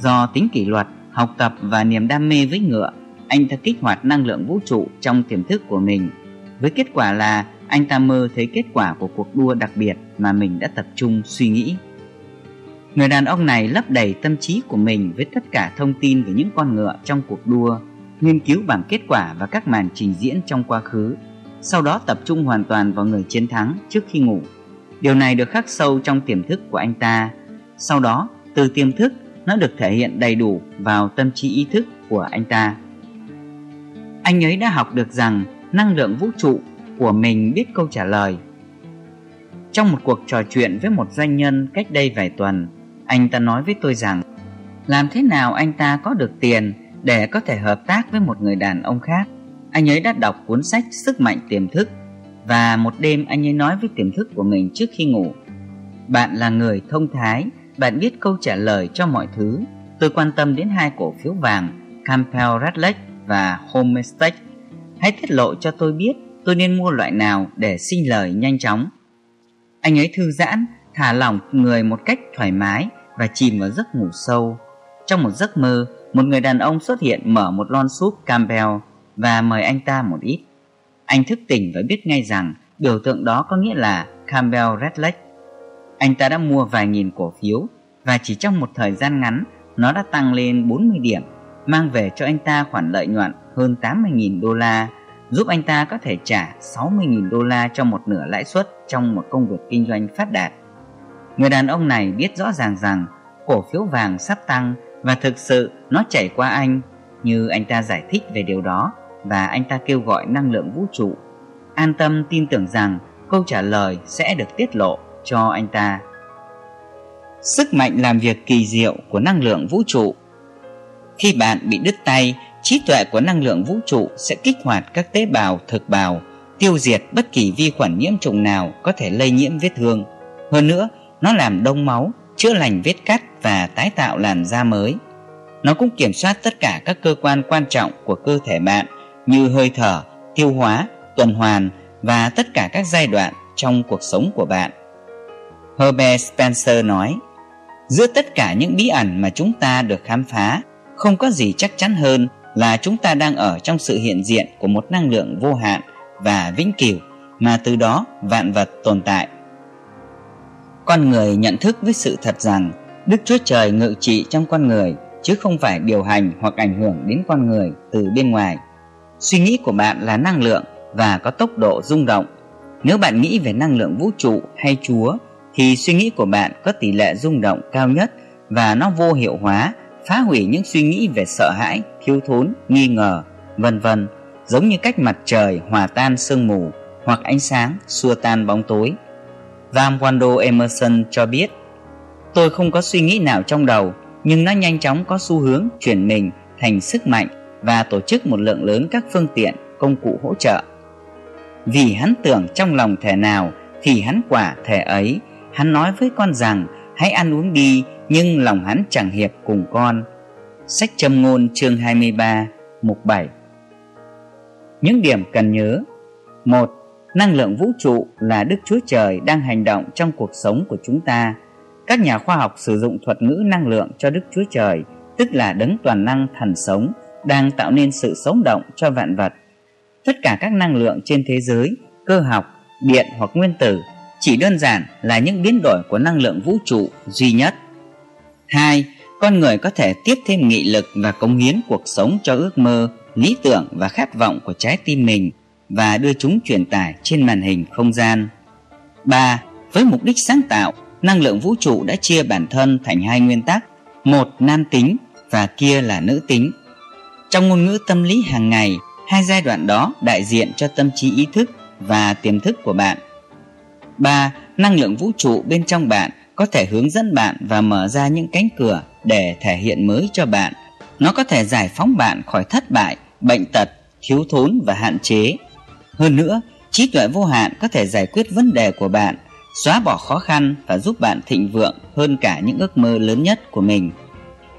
Do tính kỷ luật, học tập và niềm đam mê với ngựa, anh ta kích hoạt năng lượng vũ trụ trong tiềm thức của mình. Với kết quả là anh ta mơ thấy kết quả của cuộc đua đặc biệt mà mình đã tập trung suy nghĩ. Người đàn ông này lấp đầy tâm trí của mình với tất cả thông tin về những con ngựa trong cuộc đua nghiên cứu bảng kết quả và các màn trình diễn trong quá khứ, sau đó tập trung hoàn toàn vào người chiến thắng trước khi ngủ. Điều này được khắc sâu trong tiềm thức của anh ta. Sau đó, từ tiềm thức nó được thể hiện đầy đủ vào tâm trí ý thức của anh ta anh ấy đã học được rằng năng lượng vũ trụ của mình biết câu trả lời trong một cuộc trò chuyện với một doanh nhân cách đây vài tuần anh ta nói với tôi rằng làm thế nào anh ta có được tiền để có thể hợp tác với một người đàn ông khác. Anh ấy đã đọc cuốn sách sức mạnh tiềm thức và một đêm anh ấy nói với tiềm thức của mình trước khi ngủ, bạn là người thông thái, bạn biết câu trả lời cho mọi thứ. Tôi quan tâm đến hai cổ phiếu vàng, campbell radley và homestake. Hãy tiết lộ cho tôi biết tôi nên mua loại nào để sinh lời nhanh chóng. Anh ấy thư giãn, thả lỏng người một cách thoải mái và chìm vào giấc ngủ sâu. Trong một giấc mơ một người đàn ông xuất hiện mở một lon súp campbell và mời anh ta một ít anh thức tỉnh và biết ngay rằng biểu tượng đó có nghĩa là campbell red lake anh ta đã mua vài nghìn cổ phiếu và chỉ trong một thời gian ngắn, nó đã tăng lên 40 điểm, mang về cho anh ta khoản lợi nhuận hơn 80.000 đô la, giúp anh ta có thể trả 60.000 đô la cho một nửa lãi suất trong một công việc kinh doanh phát đạt. Người đàn ông này biết rõ ràng rằng cổ phiếu vàng sắp tăng và thực sự, nó chảy qua anh, như anh ta giải thích về điều đó, và anh ta kêu gọi năng lượng vũ trụ. An tâm tin tưởng rằng câu trả lời sẽ được tiết lộ cho anh ta. Sức mạnh làm việc kỳ diệu của năng lượng vũ trụ Khi bạn bị đứt tay, trí tuệ của năng lượng vũ trụ sẽ kích hoạt các tế bào thực bào, tiêu diệt bất kỳ vi khuẩn nhiễm trùng nào có thể lây nhiễm vết thương hơn nữa, nó làm đông máu, chữa lành vết cắt và tái tạo làn da mới. Nó cũng kiểm soát tất cả các cơ quan quan trọng của cơ thể bạn như hơi thở, tiêu hóa, tuần hoàn và tất cả các giai đoạn trong cuộc sống của bạn. Herbert spencer nói, giữa tất cả những bí ẩn mà chúng ta được khám phá, không có gì chắc chắn hơn là chúng ta đang ở trong sự hiện diện của một năng lượng vô hạn và vĩnh cửu mà từ đó vạn vật tồn tại. Con người nhận thức với sự thật rằng đức chúa trời ngự trị trong con người, chứ không phải điều hành hoặc ảnh hưởng đến con người từ bên ngoài. Suy nghĩ của bạn là năng lượng và có tốc độ rung động. Nếu bạn nghĩ về năng lượng vũ trụ hay chúa, thì suy nghĩ của bạn có tỷ lệ rung động cao nhất và nó vô hiệu hóa, phá hủy những suy nghĩ về sợ hãi, thiếu thốn, nghi ngờ, vân vân, giống như cách mặt trời hòa tan sương mù hoặc ánh sáng xua tan bóng tối. Vam Wando Emerson cho biết Tôi không có suy nghĩ nào trong đầu nhưng nó nhanh chóng có xu hướng chuyển mình thành sức mạnh và tổ chức một lượng lớn các phương tiện, công cụ hỗ trợ. Vì hắn tưởng trong lòng thể nào thì hắn quả thể ấy, hắn nói với con rằng hãy ăn uống đi nhưng lòng hắn chẳng hiệp cùng con. Sách châm ngôn chương 23, mục 7 Những điểm cần nhớ một Năng lượng vũ trụ là Đức Chúa Trời đang hành động trong cuộc sống của chúng ta. Các nhà khoa học sử dụng thuật ngữ năng lượng cho Đức Chúa Trời, tức là đấng toàn năng thần sống, đang tạo nên sự sống động cho vạn vật. Tất cả các năng lượng trên thế giới, cơ học, điện hoặc nguyên tử chỉ đơn giản là những biến đổi của năng lượng vũ trụ duy nhất. 2. Con người có thể tiếp thêm nghị lực và cống hiến cuộc sống cho ước mơ, lý tưởng và khát vọng của trái tim mình và đưa chúng truyền tải trên màn hình không gian. 3. Với mục đích sáng tạo, năng lượng vũ trụ đã chia bản thân thành hai nguyên tắc, một nam tính và kia là nữ tính. Trong ngôn ngữ tâm lý hàng ngày, hai giai đoạn đó đại diện cho tâm trí ý thức và tiềm thức của bạn. 3. Năng lượng vũ trụ bên trong bạn có thể hướng dẫn bạn và mở ra những cánh cửa để thể hiện mới cho bạn. Nó có thể giải phóng bạn khỏi thất bại, bệnh tật, thiếu thốn và hạn chế. Hơn nữa, trí tuệ vô hạn có thể giải quyết vấn đề của bạn, xóa bỏ khó khăn và giúp bạn thịnh vượng hơn cả những ước mơ lớn nhất của mình.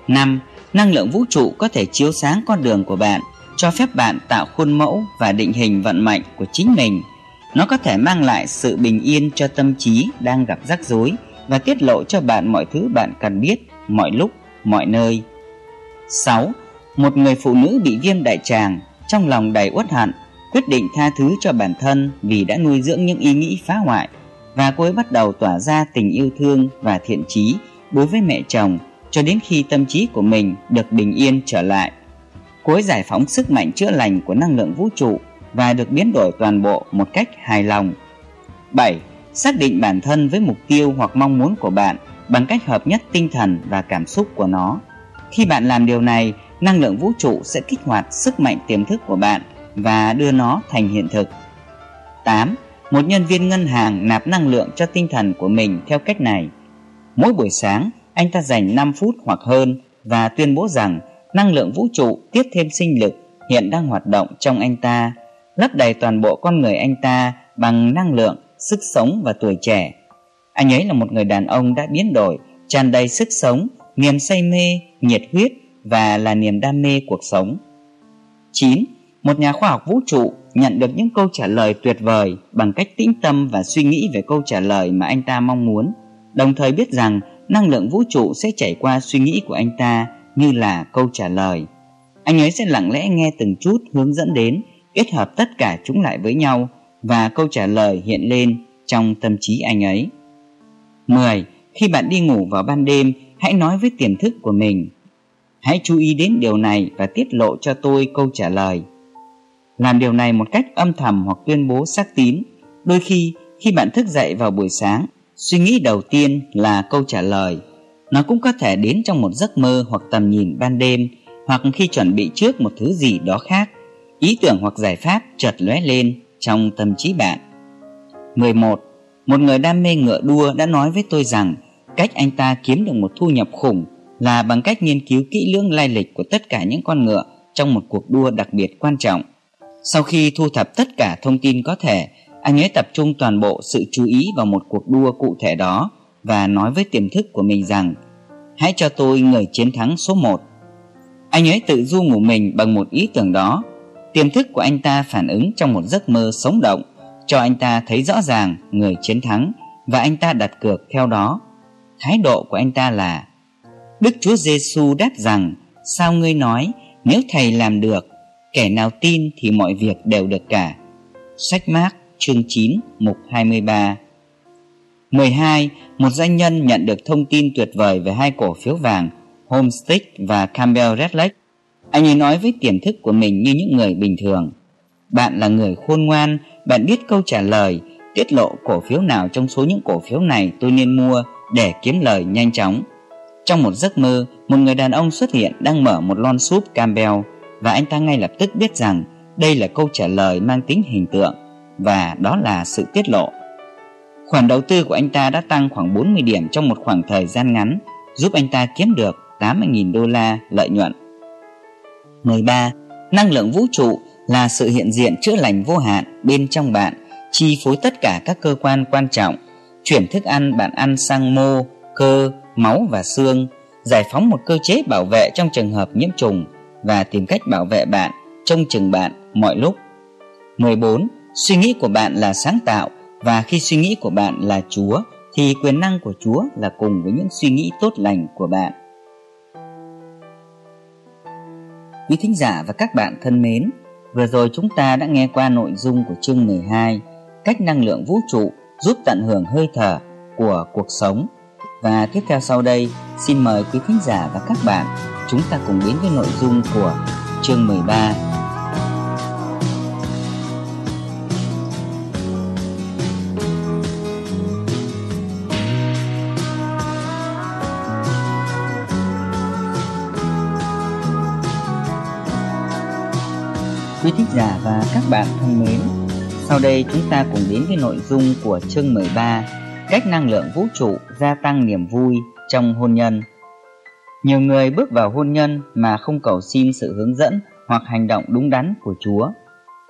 5. Năng lượng vũ trụ có thể chiếu sáng con đường của bạn, cho phép bạn tạo khuôn mẫu và định hình vận mệnh của chính mình. Nó có thể mang lại sự bình yên cho tâm trí đang gặp rắc rối và tiết lộ cho bạn mọi thứ bạn cần biết mọi lúc, mọi nơi. 6. Một người phụ nữ bị viêm đại tràng, trong lòng đầy uất hận, quyết định tha thứ cho bản thân vì đã nuôi dưỡng những ý nghĩ phá hoại và cô ấy bắt đầu tỏa ra tình yêu thương và thiện trí đối với mẹ chồng cho đến khi tâm trí của mình được bình yên trở lại. Cô ấy giải phóng sức mạnh chữa lành của năng lượng vũ trụ và được biến đổi toàn bộ một cách hài lòng. 7 xác định bản thân với mục tiêu hoặc mong muốn của bạn bằng cách hợp nhất tinh thần và cảm xúc của nó. Khi bạn làm điều này, năng lượng vũ trụ sẽ kích hoạt sức mạnh tiềm thức của bạn và đưa nó thành hiện thực. 8. Một nhân viên ngân hàng nạp năng lượng cho tinh thần của mình theo cách này. Mỗi buổi sáng, anh ta dành 5 phút hoặc hơn và tuyên bố rằng năng lượng vũ trụ tiếp thêm sinh lực hiện đang hoạt động trong anh ta, lấp đầy toàn bộ con người anh ta bằng năng lượng, sức sống và tuổi trẻ. Anh ấy là một người đàn ông đã biến đổi, tràn đầy sức sống, niềm say mê, nhiệt huyết và là niềm đam mê cuộc sống. 9. Một nhà khoa học vũ trụ nhận được những câu trả lời tuyệt vời bằng cách tĩnh tâm và suy nghĩ về câu trả lời mà anh ta mong muốn, đồng thời biết rằng năng lượng vũ trụ sẽ chảy qua suy nghĩ của anh ta như là câu trả lời. Anh ấy sẽ lặng lẽ nghe từng chút hướng dẫn đến, kết hợp tất cả chúng lại với nhau và câu trả lời hiện lên trong tâm trí anh ấy. 10. Khi bạn đi ngủ vào ban đêm, hãy nói với tiềm thức của mình. Hãy chú ý đến điều này và tiết lộ cho tôi câu trả lời. Làm điều này một cách âm thầm hoặc tuyên bố xác tín. Đôi khi, khi bạn thức dậy vào buổi sáng, suy nghĩ đầu tiên là câu trả lời. Nó cũng có thể đến trong một giấc mơ hoặc tầm nhìn ban đêm, hoặc khi chuẩn bị trước một thứ gì đó khác. Ý tưởng hoặc giải pháp chợt lóe lên trong tâm trí bạn. 11. Một người đam mê ngựa đua đã nói với tôi rằng cách anh ta kiếm được một thu nhập khủng là bằng cách nghiên cứu kỹ lưỡng lai lịch của tất cả những con ngựa trong một cuộc đua đặc biệt quan trọng. Sau khi thu thập tất cả thông tin có thể, anh ấy tập trung toàn bộ sự chú ý vào một cuộc đua cụ thể đó và nói với tiềm thức của mình rằng Hãy cho tôi người chiến thắng số 1. Anh ấy tự du ngủ mình bằng một ý tưởng đó. Tiềm thức của anh ta phản ứng trong một giấc mơ sống động cho anh ta thấy rõ ràng người chiến thắng và anh ta đặt cược theo đó. Thái độ của anh ta là Đức Chúa Giêsu đáp rằng Sao ngươi nói nếu thầy làm được Kẻ nào tin thì mọi việc đều được cả Sách mác chương 9 mục 23 12. Một doanh nhân nhận được thông tin tuyệt vời về hai cổ phiếu vàng Homestick và Campbell Red Lake. Anh ấy nói với tiềm thức của mình như những người bình thường. Bạn là người khôn ngoan, bạn biết câu trả lời, tiết lộ cổ phiếu nào trong số những cổ phiếu này tôi nên mua để kiếm lời nhanh chóng. Trong một giấc mơ, một người đàn ông xuất hiện đang mở một lon súp Campbell và anh ta ngay lập tức biết rằng đây là câu trả lời mang tính hình tượng và đó là sự tiết lộ. Khoản đầu tư của anh ta đã tăng khoảng 40 điểm trong một khoảng thời gian ngắn, giúp anh ta kiếm được 80.000 đô la lợi nhuận. 13. Năng lượng vũ trụ là sự hiện diện chữa lành vô hạn bên trong bạn, chi phối tất cả các cơ quan quan trọng, chuyển thức ăn bạn ăn sang mô, cơ, máu và xương, giải phóng một cơ chế bảo vệ trong trường hợp nhiễm trùng và tìm cách bảo vệ bạn, trông chừng bạn mọi lúc. 14. Suy nghĩ của bạn là sáng tạo và khi suy nghĩ của bạn là Chúa thì quyền năng của Chúa là cùng với những suy nghĩ tốt lành của bạn. Quý thính giả và các bạn thân mến, vừa rồi chúng ta đã nghe qua nội dung của chương 12, cách năng lượng vũ trụ giúp tận hưởng hơi thở của cuộc sống. Và tiếp theo sau đây, xin mời quý thính giả và các bạn chúng ta cùng đến với nội dung của chương 13 Quý thính giả và các bạn thân mến, sau đây chúng ta cùng đến với nội dung của chương 13 Cách năng lượng vũ trụ gia tăng niềm vui trong hôn nhân. Nhiều người bước vào hôn nhân mà không cầu xin sự hướng dẫn hoặc hành động đúng đắn của Chúa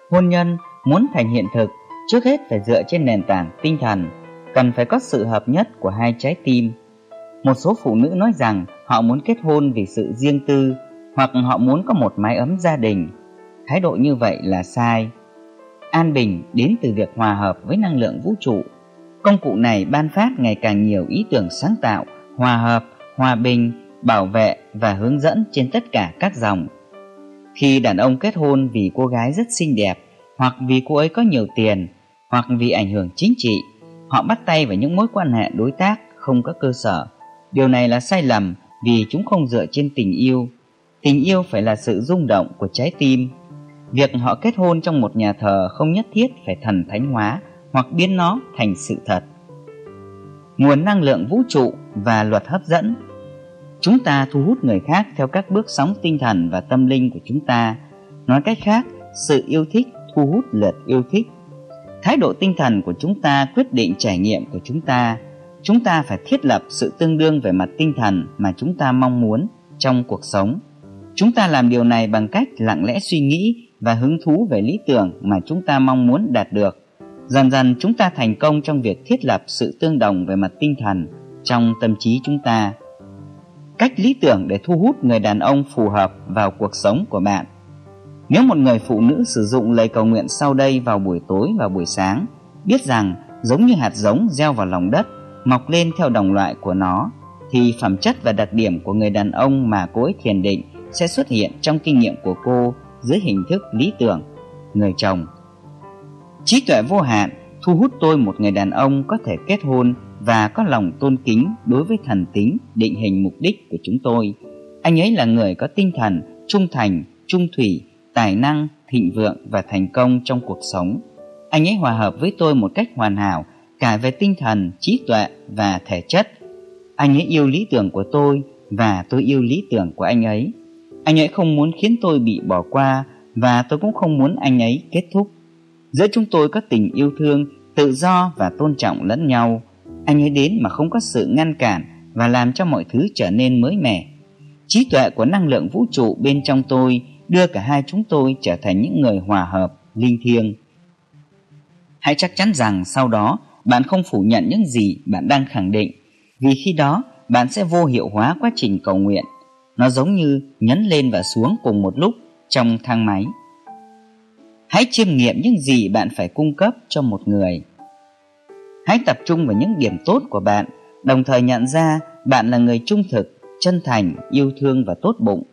Hôn nhân muốn thành hiện thực trước hết phải dựa trên nền tảng tinh thần Cần phải có sự hợp nhất của hai trái tim Một số phụ nữ nói rằng họ muốn kết hôn vì sự riêng tư Hoặc họ muốn có một mái ấm gia đình thái độ như vậy là sai. An bình đến từ việc hòa hợp với năng lượng vũ trụ. Công cụ này ban phát ngày càng nhiều ý tưởng sáng tạo, hòa hợp, hòa bình, bảo vệ và hướng dẫn trên tất cả các dòng. Khi đàn ông kết hôn vì cô gái rất xinh đẹp, hoặc vì cô ấy có nhiều tiền, hoặc vì ảnh hưởng chính trị, họ bắt tay vào những mối quan hệ đối tác không có cơ sở. Điều này là sai lầm vì chúng không dựa trên tình yêu. Tình yêu phải là sự rung động của trái tim Việc họ kết hôn trong một nhà thờ không nhất thiết phải thần thánh hóa hoặc biến nó thành sự thật. nguồn năng lượng vũ trụ và luật hấp dẫn. Chúng ta thu hút người khác theo các bước sóng tinh thần và tâm linh của chúng ta. Nói cách khác, sự yêu thích thu hút lượt yêu thích. Thái độ tinh thần của chúng ta quyết định trải nghiệm của chúng ta. Chúng ta phải thiết lập sự tương đương về mặt tinh thần mà chúng ta mong muốn trong cuộc sống. Chúng ta làm điều này bằng cách lặng lẽ suy nghĩ và hứng thú về lý tưởng mà chúng ta mong muốn đạt được. Dần dần chúng ta thành công trong việc thiết lập sự tương đồng về mặt tinh thần trong tâm trí chúng ta. Cách lý tưởng để thu hút người đàn ông phù hợp vào cuộc sống của bạn. Nếu một người phụ nữ sử dụng lời cầu nguyện sau đây vào buổi tối và buổi sáng, biết rằng giống như hạt giống gieo vào lòng đất, mọc lên theo đồng loại của nó, thì phẩm chất và đặc điểm của người đàn ông mà cô ấy thiền định sẽ xuất hiện trong kinh nghiệm của cô dưới hình thức lý tưởng, người chồng. Trí tuệ vô hạn thu hút tôi một người đàn ông có thể kết hôn và có lòng tôn kính đối với thần tính định hình mục đích của chúng tôi. Anh ấy là người có tinh thần, trung thành, trung thủy, tài năng, thịnh vượng và thành công trong cuộc sống. Anh ấy hòa hợp với tôi một cách hoàn hảo cả về tinh thần, trí tuệ và thể chất. Anh ấy yêu lý tưởng của tôi và tôi yêu lý tưởng của anh ấy. Anh ấy không muốn khiến tôi bị bỏ qua và tôi cũng không muốn anh ấy kết thúc. Giữa chúng tôi có tình yêu thương, tự do và tôn trọng lẫn nhau. Anh ấy đến mà không có sự ngăn cản và làm cho mọi thứ trở nên mới mẻ. Trí tuệ của năng lượng vũ trụ bên trong tôi đưa cả hai chúng tôi trở thành những người hòa hợp, linh thiêng. Hãy chắc chắn rằng sau đó bạn không phủ nhận những gì bạn đang khẳng định, vì khi đó bạn sẽ vô hiệu hóa quá trình cầu nguyện. Nó giống như nhấn lên và xuống cùng một lúc trong thang máy. Hãy chiêm nghiệm những gì bạn phải cung cấp cho một người. Hãy tập trung vào những điểm tốt của bạn, đồng thời nhận ra bạn là người trung thực, chân thành, yêu thương và tốt bụng.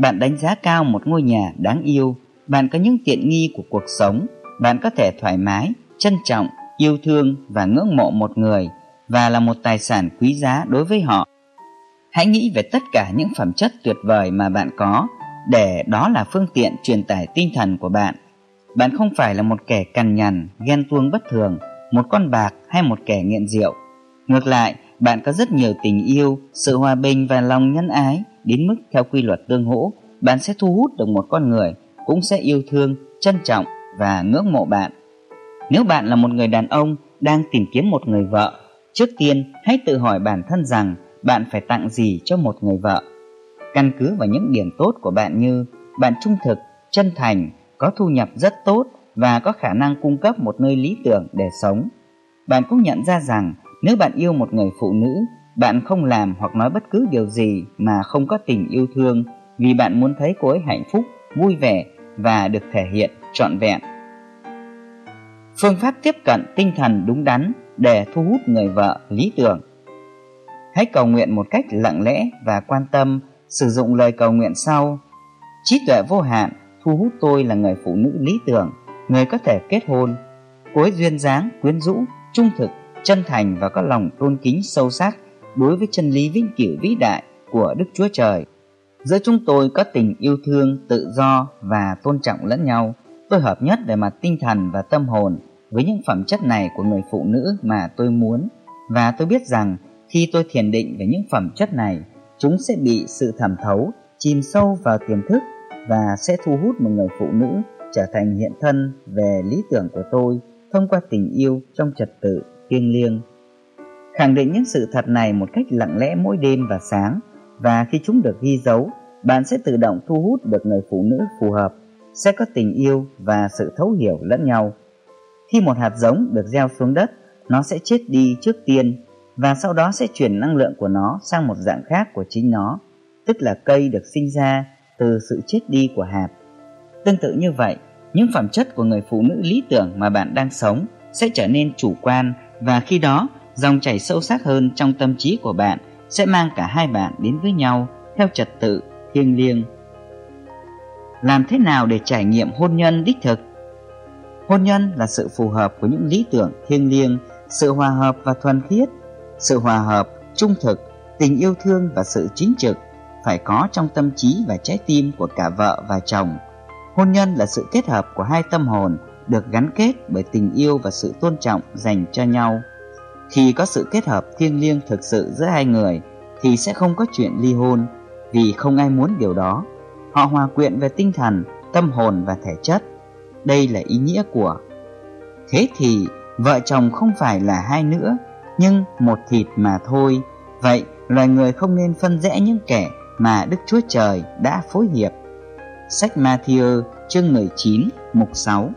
Bạn đánh giá cao một ngôi nhà đáng yêu, bạn có những tiện nghi của cuộc sống, bạn có thể thoải mái, trân trọng, yêu thương và ngưỡng mộ một người và là một tài sản quý giá đối với họ. Hãy nghĩ về tất cả những phẩm chất tuyệt vời mà bạn có, để đó là phương tiện truyền tải tinh thần của bạn. Bạn không phải là một kẻ cằn nhằn, ghen tuông bất thường, một con bạc hay một kẻ nghiện rượu. Ngược lại, bạn có rất nhiều tình yêu, sự hòa bình và lòng nhân ái đến mức theo quy luật tương hỗ, bạn sẽ thu hút được một con người cũng sẽ yêu thương, trân trọng và ngưỡng mộ bạn. Nếu bạn là một người đàn ông đang tìm kiếm một người vợ, trước tiên hãy tự hỏi bản thân rằng bạn phải tặng gì cho một người vợ. Căn cứ vào những điểm tốt của bạn như bạn trung thực, chân thành, có thu nhập rất tốt và có khả năng cung cấp một nơi lý tưởng để sống. Bạn cũng nhận ra rằng nếu bạn yêu một người phụ nữ, bạn không làm hoặc nói bất cứ điều gì mà không có tình yêu thương vì bạn muốn thấy cô ấy hạnh phúc, vui vẻ và được thể hiện trọn vẹn. Phương pháp tiếp cận tinh thần đúng đắn để thu hút người vợ lý tưởng. Hãy cầu nguyện một cách lặng lẽ và quan tâm, sử dụng lời cầu nguyện sau. Trí tuệ vô hạn thu hút tôi là người phụ nữ lý tưởng, người có thể kết hôn. cuối duyên dáng, quyến rũ, trung thực, chân thành và có lòng tôn kính sâu sắc đối với chân lý vĩnh cửu vĩ đại của Đức Chúa Trời. Giữa chúng tôi có tình yêu thương, tự do và tôn trọng lẫn nhau. Tôi hợp nhất về mặt tinh thần và tâm hồn với những phẩm chất này của người phụ nữ mà tôi muốn và tôi biết rằng khi tôi thiền định về những phẩm chất này, chúng sẽ bị sự thẩm thấu, chìm sâu vào tiềm thức và sẽ thu hút một người phụ nữ trở thành hiện thân về lý tưởng của tôi thông qua tình yêu trong trật tự thiêng liêng. Khẳng định những sự thật này một cách lặng lẽ mỗi đêm và sáng và khi chúng được ghi dấu, bạn sẽ tự động thu hút được người phụ nữ phù hợp, sẽ có tình yêu và sự thấu hiểu lẫn nhau. Khi một hạt giống được gieo xuống đất, nó sẽ chết đi trước tiên và sau đó sẽ chuyển năng lượng của nó sang một dạng khác của chính nó, tức là cây được sinh ra từ sự chết đi của hạt. Tương tự như vậy, những phẩm chất của người phụ nữ lý tưởng mà bạn đang sống sẽ trở nên chủ quan và khi đó dòng chảy sâu sắc hơn trong tâm trí của bạn sẽ mang cả hai bạn đến với nhau theo trật tự thiêng liêng. Làm thế nào để trải nghiệm hôn nhân đích thực? Hôn nhân là sự phù hợp của những lý tưởng thiêng liêng, sự hòa hợp và thuần khiết, sự hòa hợp, trung thực, tình yêu thương và sự chính trực phải có trong tâm trí và trái tim của cả vợ và chồng. Hôn nhân là sự kết hợp của hai tâm hồn được gắn kết bởi tình yêu và sự tôn trọng dành cho nhau. Khi có sự kết hợp thiêng liêng thực sự giữa hai người thì sẽ không có chuyện ly hôn vì không ai muốn điều đó. Họ hòa quyện về tinh thần, tâm hồn và thể chất. Đây là ý nghĩa của Thế thì vợ chồng không phải là hai nữa nhưng một thịt mà thôi. Vậy loài người không nên phân rẽ những kẻ mà Đức Chúa Trời đã phối hiệp. Sách Matthew chương 19 mục 6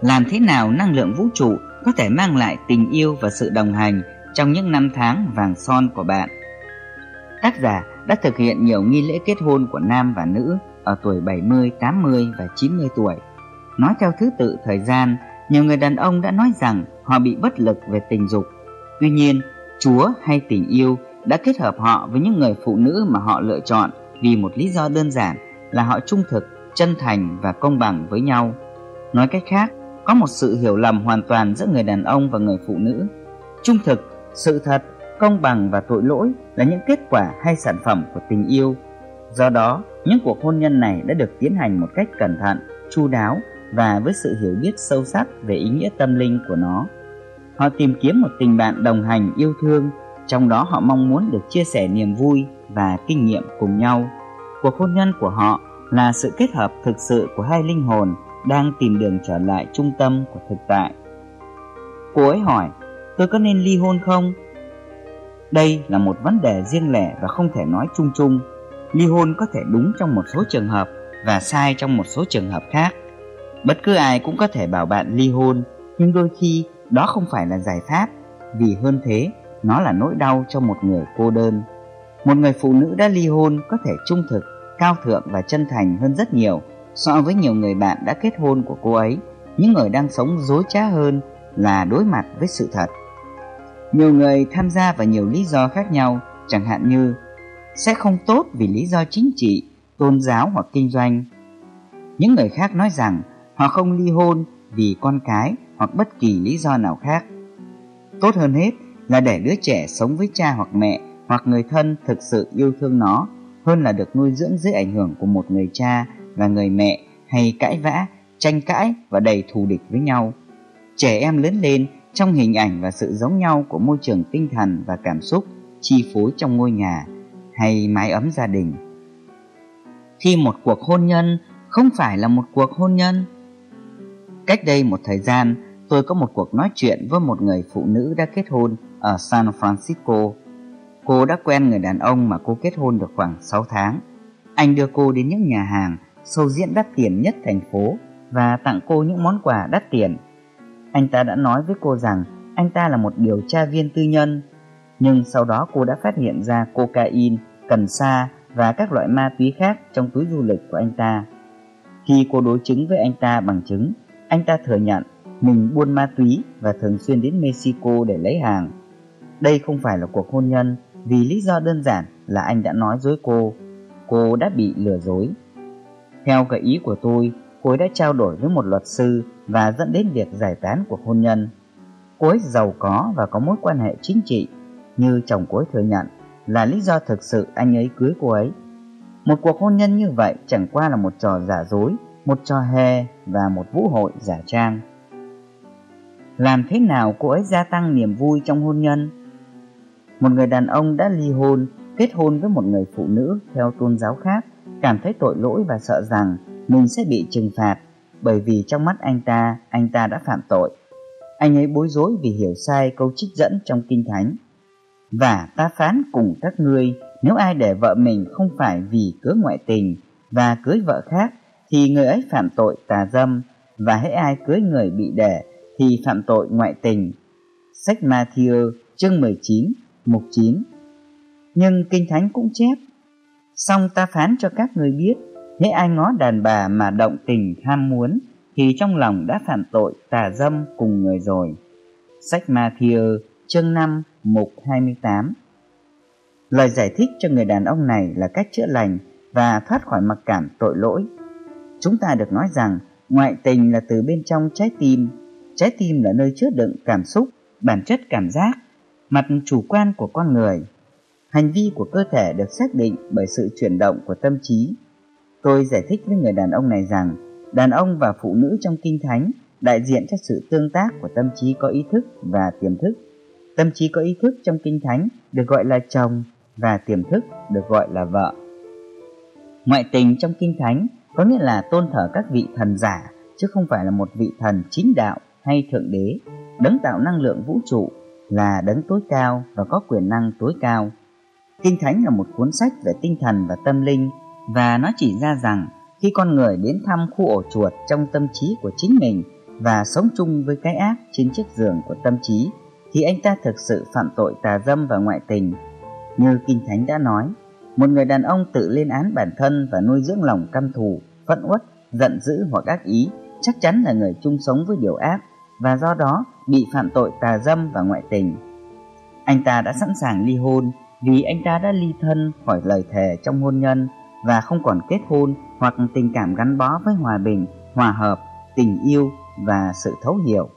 Làm thế nào năng lượng vũ trụ có thể mang lại tình yêu và sự đồng hành trong những năm tháng vàng son của bạn? Tác giả đã thực hiện nhiều nghi lễ kết hôn của nam và nữ ở tuổi 70, 80 và 90 tuổi. Nói theo thứ tự thời gian, nhiều người đàn ông đã nói rằng họ bị bất lực về tình dục. Tuy nhiên, Chúa hay tình yêu đã kết hợp họ với những người phụ nữ mà họ lựa chọn vì một lý do đơn giản là họ trung thực, chân thành và công bằng với nhau. Nói cách khác, có một sự hiểu lầm hoàn toàn giữa người đàn ông và người phụ nữ. Trung thực, sự thật, công bằng và tội lỗi là những kết quả hay sản phẩm của tình yêu. Do đó, những cuộc hôn nhân này đã được tiến hành một cách cẩn thận, chu đáo và với sự hiểu biết sâu sắc về ý nghĩa tâm linh của nó. Họ tìm kiếm một tình bạn đồng hành yêu thương, trong đó họ mong muốn được chia sẻ niềm vui và kinh nghiệm cùng nhau. Cuộc hôn nhân của họ là sự kết hợp thực sự của hai linh hồn đang tìm đường trở lại trung tâm của thực tại. Cô ấy hỏi, tôi có nên ly hôn không? Đây là một vấn đề riêng lẻ và không thể nói chung chung. Ly hôn có thể đúng trong một số trường hợp và sai trong một số trường hợp khác. Bất cứ ai cũng có thể bảo bạn ly hôn, nhưng đôi khi đó không phải là giải pháp, vì hơn thế, nó là nỗi đau cho một người cô đơn. Một người phụ nữ đã ly hôn có thể trung thực, cao thượng và chân thành hơn rất nhiều so với nhiều người bạn đã kết hôn của cô ấy, những người đang sống dối trá hơn là đối mặt với sự thật. Nhiều người tham gia vào nhiều lý do khác nhau, chẳng hạn như sẽ không tốt vì lý do chính trị, tôn giáo hoặc kinh doanh. Những người khác nói rằng họ không ly hôn vì con cái hoặc bất kỳ lý do nào khác. Tốt hơn hết là để đứa trẻ sống với cha hoặc mẹ hoặc người thân thực sự yêu thương nó hơn là được nuôi dưỡng dưới ảnh hưởng của một người cha và người mẹ hay cãi vã, tranh cãi và đầy thù địch với nhau. Trẻ em lớn lên trong hình ảnh và sự giống nhau của môi trường tinh thần và cảm xúc chi phối trong ngôi nhà hay mái ấm gia đình. Khi một cuộc hôn nhân không phải là một cuộc hôn nhân. Cách đây một thời gian, tôi có một cuộc nói chuyện với một người phụ nữ đã kết hôn ở San Francisco. Cô đã quen người đàn ông mà cô kết hôn được khoảng 6 tháng. Anh đưa cô đến những nhà hàng, sâu diễn đắt tiền nhất thành phố và tặng cô những món quà đắt tiền. Anh ta đã nói với cô rằng anh ta là một điều tra viên tư nhân, nhưng sau đó cô đã phát hiện ra cocaine, cần sa và các loại ma túy khác trong túi du lịch của anh ta. Khi cô đối chứng với anh ta bằng chứng, anh ta thừa nhận mình buôn ma túy và thường xuyên đến Mexico để lấy hàng. Đây không phải là cuộc hôn nhân vì lý do đơn giản là anh đã nói dối cô. Cô đã bị lừa dối. Theo gợi ý của tôi, cô ấy đã trao đổi với một luật sư và dẫn đến việc giải tán cuộc hôn nhân. Cô ấy giàu có và có mối quan hệ chính trị, như chồng cô ấy thừa nhận là lý do thực sự anh ấy cưới cô ấy. Một cuộc hôn nhân như vậy chẳng qua là một trò giả dối, một trò hề và một vũ hội giả trang. Làm thế nào cô ấy gia tăng niềm vui trong hôn nhân? Một người đàn ông đã ly hôn, kết hôn với một người phụ nữ theo tôn giáo khác, cảm thấy tội lỗi và sợ rằng mình sẽ bị trừng phạt bởi vì trong mắt anh ta, anh ta đã phạm tội. Anh ấy bối rối vì hiểu sai câu trích dẫn trong Kinh Thánh. Và ta phán cùng các ngươi, nếu ai để vợ mình không phải vì cớ ngoại tình và cưới vợ khác, thì người ấy phạm tội tà dâm, và hễ ai cưới người bị đẻ thì phạm tội ngoại tình. Sách Matthew chương 19, mục 9 Nhưng Kinh Thánh cũng chép, Xong ta phán cho các người biết, hễ ai ngó đàn bà mà động tình tham muốn, thì trong lòng đã phạm tội tà dâm cùng người rồi. Sách Matthew chương 5, mục 28 Lời giải thích cho người đàn ông này là cách chữa lành và thoát khỏi mặc cảm tội lỗi. Chúng ta được nói rằng ngoại tình là từ bên trong trái tim Trái tim là nơi chứa đựng cảm xúc, bản chất cảm giác, mặt chủ quan của con người. Hành vi của cơ thể được xác định bởi sự chuyển động của tâm trí. Tôi giải thích với người đàn ông này rằng đàn ông và phụ nữ trong kinh thánh đại diện cho sự tương tác của tâm trí có ý thức và tiềm thức. Tâm trí có ý thức trong kinh thánh được gọi là chồng và tiềm thức được gọi là vợ. Ngoại tình trong kinh thánh có nghĩa là tôn thờ các vị thần giả chứ không phải là một vị thần chính đạo hay thượng đế, đấng tạo năng lượng vũ trụ là đấng tối cao và có quyền năng tối cao. Kinh Thánh là một cuốn sách về tinh thần và tâm linh và nó chỉ ra rằng khi con người đến thăm khu ổ chuột trong tâm trí của chính mình và sống chung với cái ác trên chiếc giường của tâm trí thì anh ta thực sự phạm tội tà dâm và ngoại tình. Như Kinh Thánh đã nói, một người đàn ông tự lên án bản thân và nuôi dưỡng lòng căm thù, phẫn uất, giận dữ hoặc ác ý chắc chắn là người chung sống với điều ác và do đó bị phạm tội tà dâm và ngoại tình. Anh ta đã sẵn sàng ly hôn vì anh ta đã ly thân khỏi lời thề trong hôn nhân và không còn kết hôn hoặc tình cảm gắn bó với hòa bình, hòa hợp, tình yêu và sự thấu hiểu.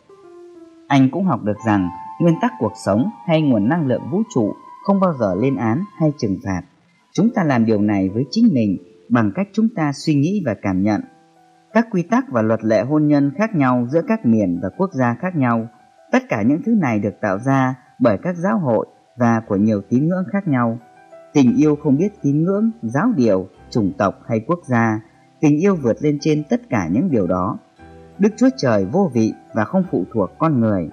Anh cũng học được rằng nguyên tắc cuộc sống hay nguồn năng lượng vũ trụ không bao giờ lên án hay trừng phạt. Chúng ta làm điều này với chính mình bằng cách chúng ta suy nghĩ và cảm nhận. Các quy tắc và luật lệ hôn nhân khác nhau giữa các miền và quốc gia khác nhau, tất cả những thứ này được tạo ra bởi các giáo hội và của nhiều tín ngưỡng khác nhau. Tình yêu không biết tín ngưỡng, giáo điều, chủng tộc hay quốc gia, tình yêu vượt lên trên tất cả những điều đó. Đức Chúa Trời vô vị và không phụ thuộc con người.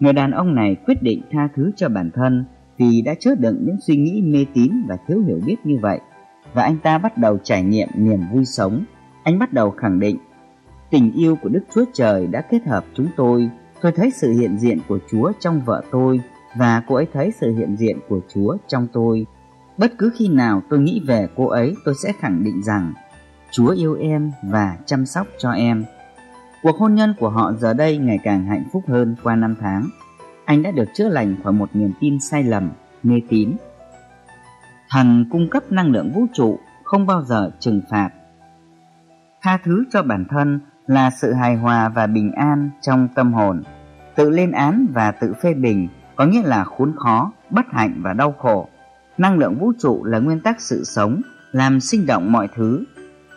Người đàn ông này quyết định tha thứ cho bản thân vì đã chứa đựng những suy nghĩ mê tín và thiếu hiểu biết như vậy và anh ta bắt đầu trải nghiệm niềm vui sống. Anh bắt đầu khẳng định tình yêu của Đức Chúa Trời đã kết hợp chúng tôi. Tôi thấy sự hiện diện của Chúa trong vợ tôi và cô ấy thấy sự hiện diện của Chúa trong tôi. Bất cứ khi nào tôi nghĩ về cô ấy, tôi sẽ khẳng định rằng Chúa yêu em và chăm sóc cho em. Cuộc hôn nhân của họ giờ đây ngày càng hạnh phúc hơn qua năm tháng. Anh đã được chữa lành khỏi một niềm tin sai lầm, mê tín. Thần cung cấp năng lượng vũ trụ, không bao giờ trừng phạt. Tha thứ cho bản thân là sự hài hòa và bình an trong tâm hồn. Tự lên án và tự phê bình có nghĩa là khốn khó, bất hạnh và đau khổ. Năng lượng vũ trụ là nguyên tắc sự sống, làm sinh động mọi thứ.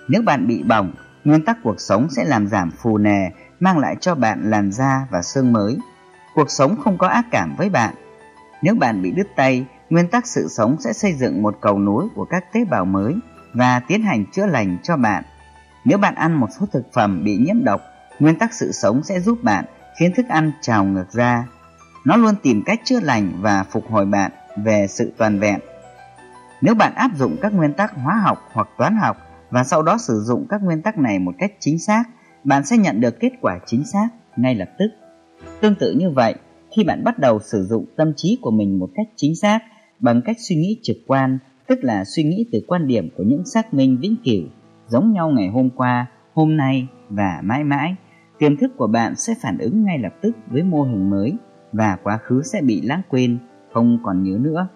Nếu bạn bị bỏng, nguyên tắc cuộc sống sẽ làm giảm phù nề, mang lại cho bạn làn da và xương mới. Cuộc sống không có ác cảm với bạn. Nếu bạn bị đứt tay, nguyên tắc sự sống sẽ xây dựng một cầu nối của các tế bào mới và tiến hành chữa lành cho bạn. Nếu bạn ăn một số thực phẩm bị nhiễm độc, nguyên tắc sự sống sẽ giúp bạn khiến thức ăn trào ngược ra nó luôn tìm cách chữa lành và phục hồi bạn về sự toàn vẹn. Nếu bạn áp dụng các nguyên tắc hóa học hoặc toán học và sau đó sử dụng các nguyên tắc này một cách chính xác, bạn sẽ nhận được kết quả chính xác ngay lập tức. Tương tự như vậy, khi bạn bắt đầu sử dụng tâm trí của mình một cách chính xác bằng cách suy nghĩ trực quan, tức là suy nghĩ từ quan điểm của những xác minh vĩnh cửu, giống nhau ngày hôm qua, hôm nay và mãi mãi, tiềm thức của bạn sẽ phản ứng ngay lập tức với mô hình mới và quá khứ sẽ bị lãng quên, không còn nhớ nữa.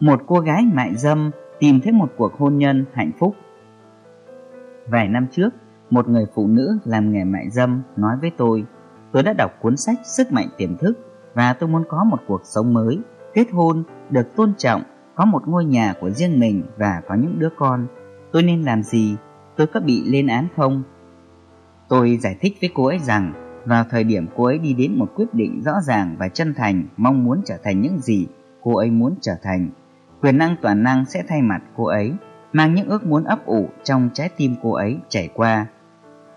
Một cô gái mại dâm tìm thấy một cuộc hôn nhân hạnh phúc. Vài năm trước, một người phụ nữ làm nghề mại dâm nói với tôi, tôi đã đọc cuốn sách Sức mạnh tiềm thức và tôi muốn có một cuộc sống mới, kết hôn, được tôn trọng, có một ngôi nhà của riêng mình và có những đứa con. Tôi nên làm gì? Tôi có bị lên án không? Tôi giải thích với cô ấy rằng vào thời điểm cô ấy đi đến một quyết định rõ ràng và chân thành mong muốn trở thành những gì cô ấy muốn trở thành. Quyền năng toàn năng sẽ thay mặt cô ấy, mang những ước muốn ấp ủ trong trái tim cô ấy chảy qua.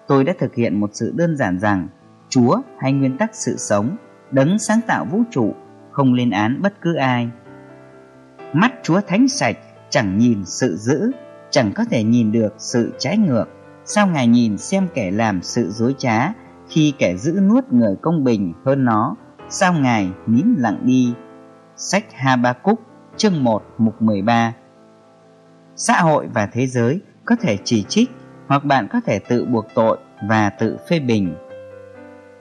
Tôi đã thực hiện một sự đơn giản rằng Chúa hay nguyên tắc sự sống, đấng sáng tạo vũ trụ, không lên án bất cứ ai. Mắt Chúa thánh sạch chẳng nhìn sự dữ, chẳng có thể nhìn được sự trái ngược. Sao Ngài nhìn xem kẻ làm sự dối trá khi kẻ giữ nuốt người công bình hơn nó, sao Ngài nín lặng đi. Sách Habakkuk chương 1 mục 13 Xã hội và thế giới có thể chỉ trích hoặc bạn có thể tự buộc tội và tự phê bình.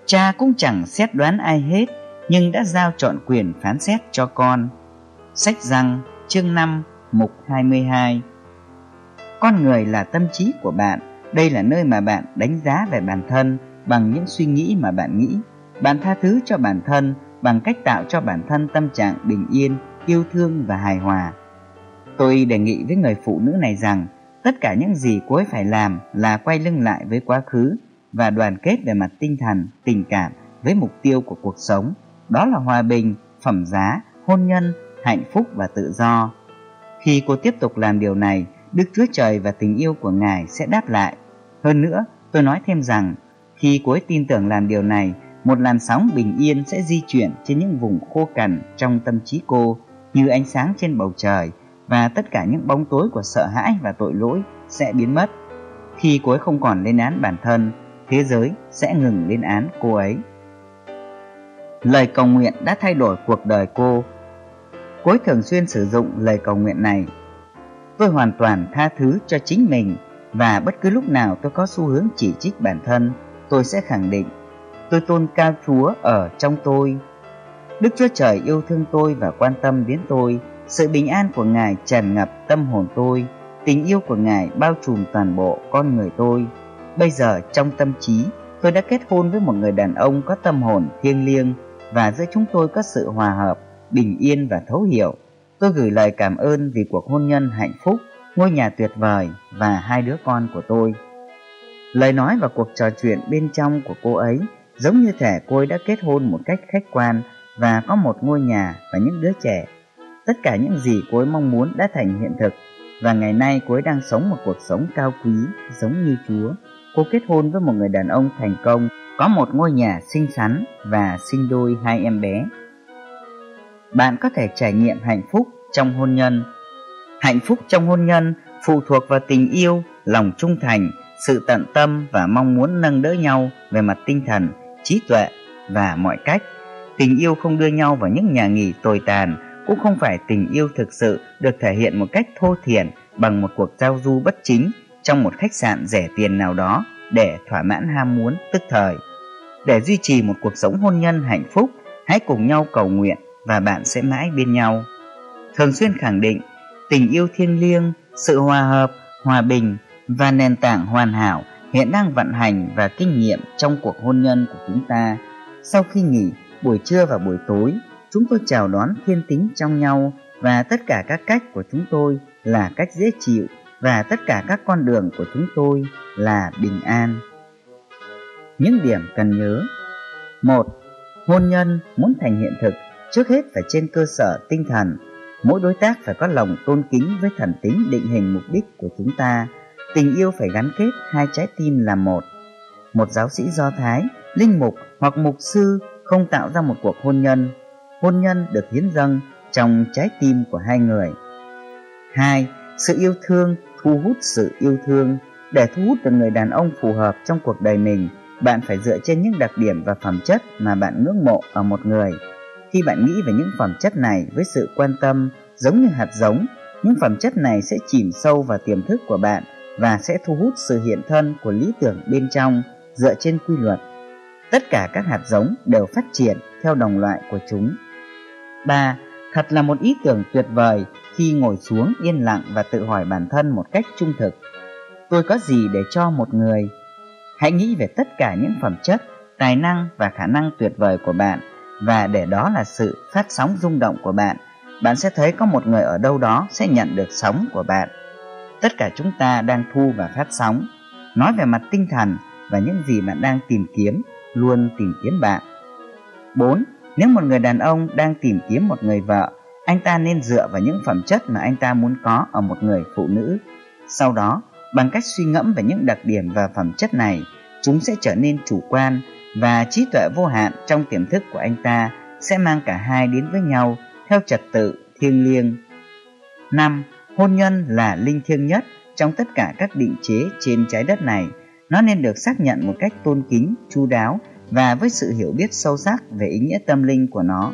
Cha cũng chẳng xét đoán ai hết, nhưng đã giao chọn quyền phán xét cho con. Sách răng chương 5 mục 22 con người là tâm trí của bạn, đây là nơi mà bạn đánh giá về bản thân bằng những suy nghĩ mà bạn nghĩ. Bạn tha thứ cho bản thân bằng cách tạo cho bản thân tâm trạng bình yên, yêu thương và hài hòa. Tôi đề nghị với người phụ nữ này rằng tất cả những gì cô ấy phải làm là quay lưng lại với quá khứ và đoàn kết về mặt tinh thần, tình cảm với mục tiêu của cuộc sống, đó là hòa bình, phẩm giá, hôn nhân, hạnh phúc và tự do. Khi cô tiếp tục làm điều này, Đức Chúa Trời và tình yêu của Ngài sẽ đáp lại. Hơn nữa, tôi nói thêm rằng, khi cuối tin tưởng làm điều này, một làn sóng bình yên sẽ di chuyển trên những vùng khô cằn trong tâm trí cô như ánh sáng trên bầu trời và tất cả những bóng tối của sợ hãi và tội lỗi sẽ biến mất. Khi cô ấy không còn lên án bản thân, thế giới sẽ ngừng lên án cô ấy. Lời cầu nguyện đã thay đổi cuộc đời cô. Cô ấy thường xuyên sử dụng lời cầu nguyện này. Tôi hoàn toàn tha thứ cho chính mình và bất cứ lúc nào tôi có xu hướng chỉ trích bản thân, tôi sẽ khẳng định tôi tôn cao Chúa ở trong tôi. Đức Chúa Trời yêu thương tôi và quan tâm đến tôi, sự bình an của Ngài tràn ngập tâm hồn tôi, tình yêu của Ngài bao trùm toàn bộ con người tôi. Bây giờ trong tâm trí, tôi đã kết hôn với một người đàn ông có tâm hồn thiêng liêng và giữa chúng tôi có sự hòa hợp, bình yên và thấu hiểu. Tôi gửi lời cảm ơn vì cuộc hôn nhân hạnh phúc, ngôi nhà tuyệt vời và hai đứa con của tôi. Lời nói và cuộc trò chuyện bên trong của cô ấy giống như thể cô ấy đã kết hôn một cách khách quan và có một ngôi nhà và những đứa trẻ. Tất cả những gì cô ấy mong muốn đã thành hiện thực và ngày nay cô ấy đang sống một cuộc sống cao quý giống như Chúa. Cô kết hôn với một người đàn ông thành công, có một ngôi nhà xinh xắn và sinh đôi hai em bé. Bạn có thể trải nghiệm hạnh phúc trong hôn nhân. Hạnh phúc trong hôn nhân phụ thuộc vào tình yêu, lòng trung thành, sự tận tâm và mong muốn nâng đỡ nhau về mặt tinh thần, trí tuệ và mọi cách. Tình yêu không đưa nhau vào những nhà nghỉ tồi tàn, cũng không phải tình yêu thực sự được thể hiện một cách thô thiển bằng một cuộc giao du bất chính trong một khách sạn rẻ tiền nào đó để thỏa mãn ham muốn tức thời. Để duy trì một cuộc sống hôn nhân hạnh phúc, hãy cùng nhau cầu nguyện và bạn sẽ mãi bên nhau. Thường xuyên khẳng định tình yêu thiêng liêng, sự hòa hợp, hòa bình và nền tảng hoàn hảo hiện đang vận hành và kinh nghiệm trong cuộc hôn nhân của chúng ta. Sau khi nghỉ, buổi trưa và buổi tối, chúng tôi chào đón thiên tính trong nhau và tất cả các cách của chúng tôi là cách dễ chịu và tất cả các con đường của chúng tôi là bình an. Những điểm cần nhớ một Hôn nhân muốn thành hiện thực trước hết phải trên cơ sở tinh thần. Mỗi đối tác phải có lòng tôn kính với thần tính định hình mục đích của chúng ta. Tình yêu phải gắn kết hai trái tim là một. Một giáo sĩ Do Thái, linh mục hoặc mục sư không tạo ra một cuộc hôn nhân. Hôn nhân được hiến dâng trong trái tim của hai người. hai Sự yêu thương thu hút sự yêu thương. Để thu hút được người đàn ông phù hợp trong cuộc đời mình, bạn phải dựa trên những đặc điểm và phẩm chất mà bạn ngưỡng mộ ở một người. Khi bạn nghĩ về những phẩm chất này với sự quan tâm giống như hạt giống, những phẩm chất này sẽ chìm sâu vào tiềm thức của bạn và sẽ thu hút sự hiện thân của lý tưởng bên trong dựa trên quy luật. Tất cả các hạt giống đều phát triển theo đồng loại của chúng. 3. Thật là một ý tưởng tuyệt vời khi ngồi xuống yên lặng và tự hỏi bản thân một cách trung thực. Tôi có gì để cho một người? Hãy nghĩ về tất cả những phẩm chất, tài năng và khả năng tuyệt vời của bạn và để đó là sự phát sóng rung động của bạn. Bạn sẽ thấy có một người ở đâu đó sẽ nhận được sóng của bạn. Tất cả chúng ta đang thu và phát sóng. Nói về mặt tinh thần và những gì bạn đang tìm kiếm luôn tìm kiếm bạn. 4. Nếu một người đàn ông đang tìm kiếm một người vợ, anh ta nên dựa vào những phẩm chất mà anh ta muốn có ở một người phụ nữ. Sau đó, bằng cách suy ngẫm về những đặc điểm và phẩm chất này, chúng sẽ trở nên chủ quan và trí tuệ vô hạn trong tiềm thức của anh ta sẽ mang cả hai đến với nhau theo trật tự thiêng liêng. 5. Hôn nhân là linh thiêng nhất trong tất cả các định chế trên trái đất này. Nó nên được xác nhận một cách tôn kính, chu đáo và với sự hiểu biết sâu sắc về ý nghĩa tâm linh của nó.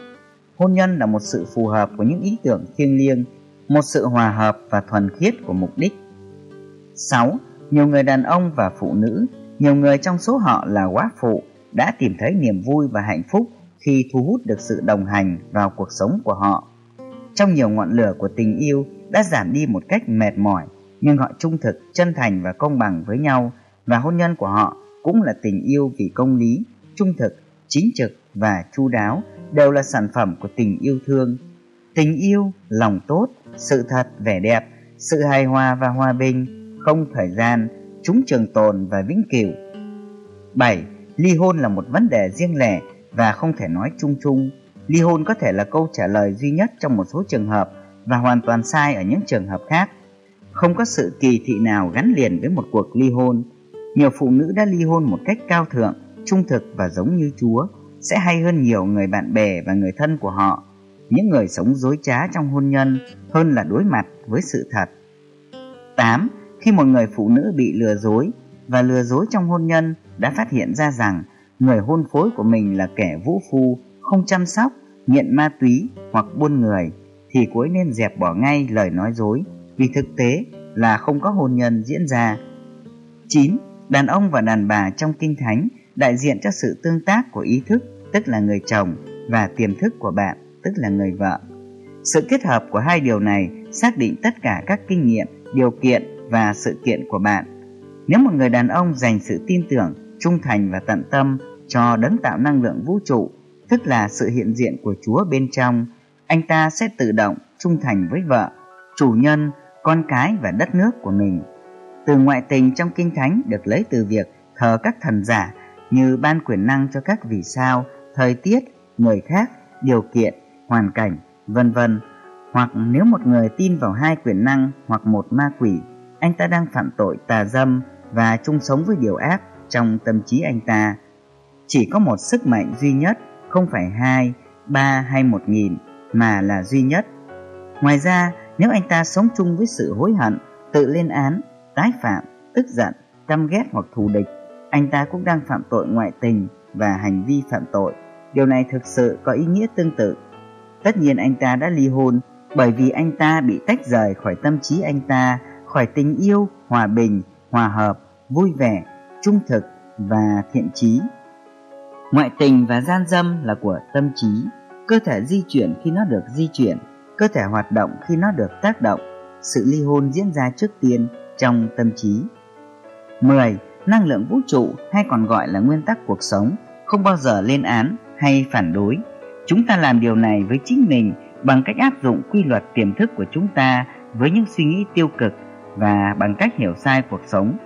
Hôn nhân là một sự phù hợp của những ý tưởng thiêng liêng, một sự hòa hợp và thuần khiết của mục đích. 6. Nhiều người đàn ông và phụ nữ, nhiều người trong số họ là quá phụ, đã tìm thấy niềm vui và hạnh phúc khi thu hút được sự đồng hành vào cuộc sống của họ. Trong nhiều ngọn lửa của tình yêu đã giảm đi một cách mệt mỏi, nhưng họ trung thực, chân thành và công bằng với nhau và hôn nhân của họ cũng là tình yêu vì công lý, trung thực, chính trực và chu đáo đều là sản phẩm của tình yêu thương. Tình yêu, lòng tốt, sự thật, vẻ đẹp, sự hài hòa và hòa bình, không thời gian, chúng trường tồn và vĩnh cửu. 7. Ly hôn là một vấn đề riêng lẻ và không thể nói chung chung. Ly hôn có thể là câu trả lời duy nhất trong một số trường hợp và hoàn toàn sai ở những trường hợp khác. Không có sự kỳ thị nào gắn liền với một cuộc ly hôn. Nhiều phụ nữ đã ly hôn một cách cao thượng, trung thực và giống như Chúa sẽ hay hơn nhiều người bạn bè và người thân của họ. Những người sống dối trá trong hôn nhân hơn là đối mặt với sự thật. 8. Khi một người phụ nữ bị lừa dối và lừa dối trong hôn nhân đã phát hiện ra rằng người hôn phối của mình là kẻ vũ phu, không chăm sóc, nghiện ma túy hoặc buôn người, thì cô ấy nên dẹp bỏ ngay lời nói dối vì thực tế là không có hôn nhân diễn ra. 9. Đàn ông và đàn bà trong kinh thánh đại diện cho sự tương tác của ý thức, tức là người chồng, và tiềm thức của bạn, tức là người vợ. Sự kết hợp của hai điều này xác định tất cả các kinh nghiệm, điều kiện và sự kiện của bạn. Nếu một người đàn ông dành sự tin tưởng, trung thành và tận tâm cho đấng tạo năng lượng vũ trụ, tức là sự hiện diện của Chúa bên trong, anh ta sẽ tự động trung thành với vợ, chủ nhân, con cái và đất nước của mình. Từ ngoại tình trong kinh thánh được lấy từ việc thờ các thần giả như ban quyền năng cho các vì sao, thời tiết, người khác, điều kiện, hoàn cảnh, vân vân. Hoặc nếu một người tin vào hai quyền năng hoặc một ma quỷ, anh ta đang phạm tội tà dâm và chung sống với điều ác trong tâm trí anh ta. Chỉ có một sức mạnh duy nhất, không phải hai, ba hay một nghìn, mà là duy nhất. Ngoài ra, nếu anh ta sống chung với sự hối hận, tự lên án, tái phạm, tức giận, căm ghét hoặc thù địch, anh ta cũng đang phạm tội ngoại tình và hành vi phạm tội. Điều này thực sự có ý nghĩa tương tự. Tất nhiên anh ta đã ly hôn bởi vì anh ta bị tách rời khỏi tâm trí anh ta, khỏi tình yêu, hòa bình, hòa hợp, vui vẻ, trung thực và thiện trí. Ngoại tình và gian dâm là của tâm trí, cơ thể di chuyển khi nó được di chuyển, cơ thể hoạt động khi nó được tác động. Sự ly hôn diễn ra trước tiên trong tâm trí. 10. Năng lượng vũ trụ hay còn gọi là nguyên tắc cuộc sống không bao giờ lên án hay phản đối. Chúng ta làm điều này với chính mình bằng cách áp dụng quy luật tiềm thức của chúng ta với những suy nghĩ tiêu cực và bằng cách hiểu sai cuộc sống.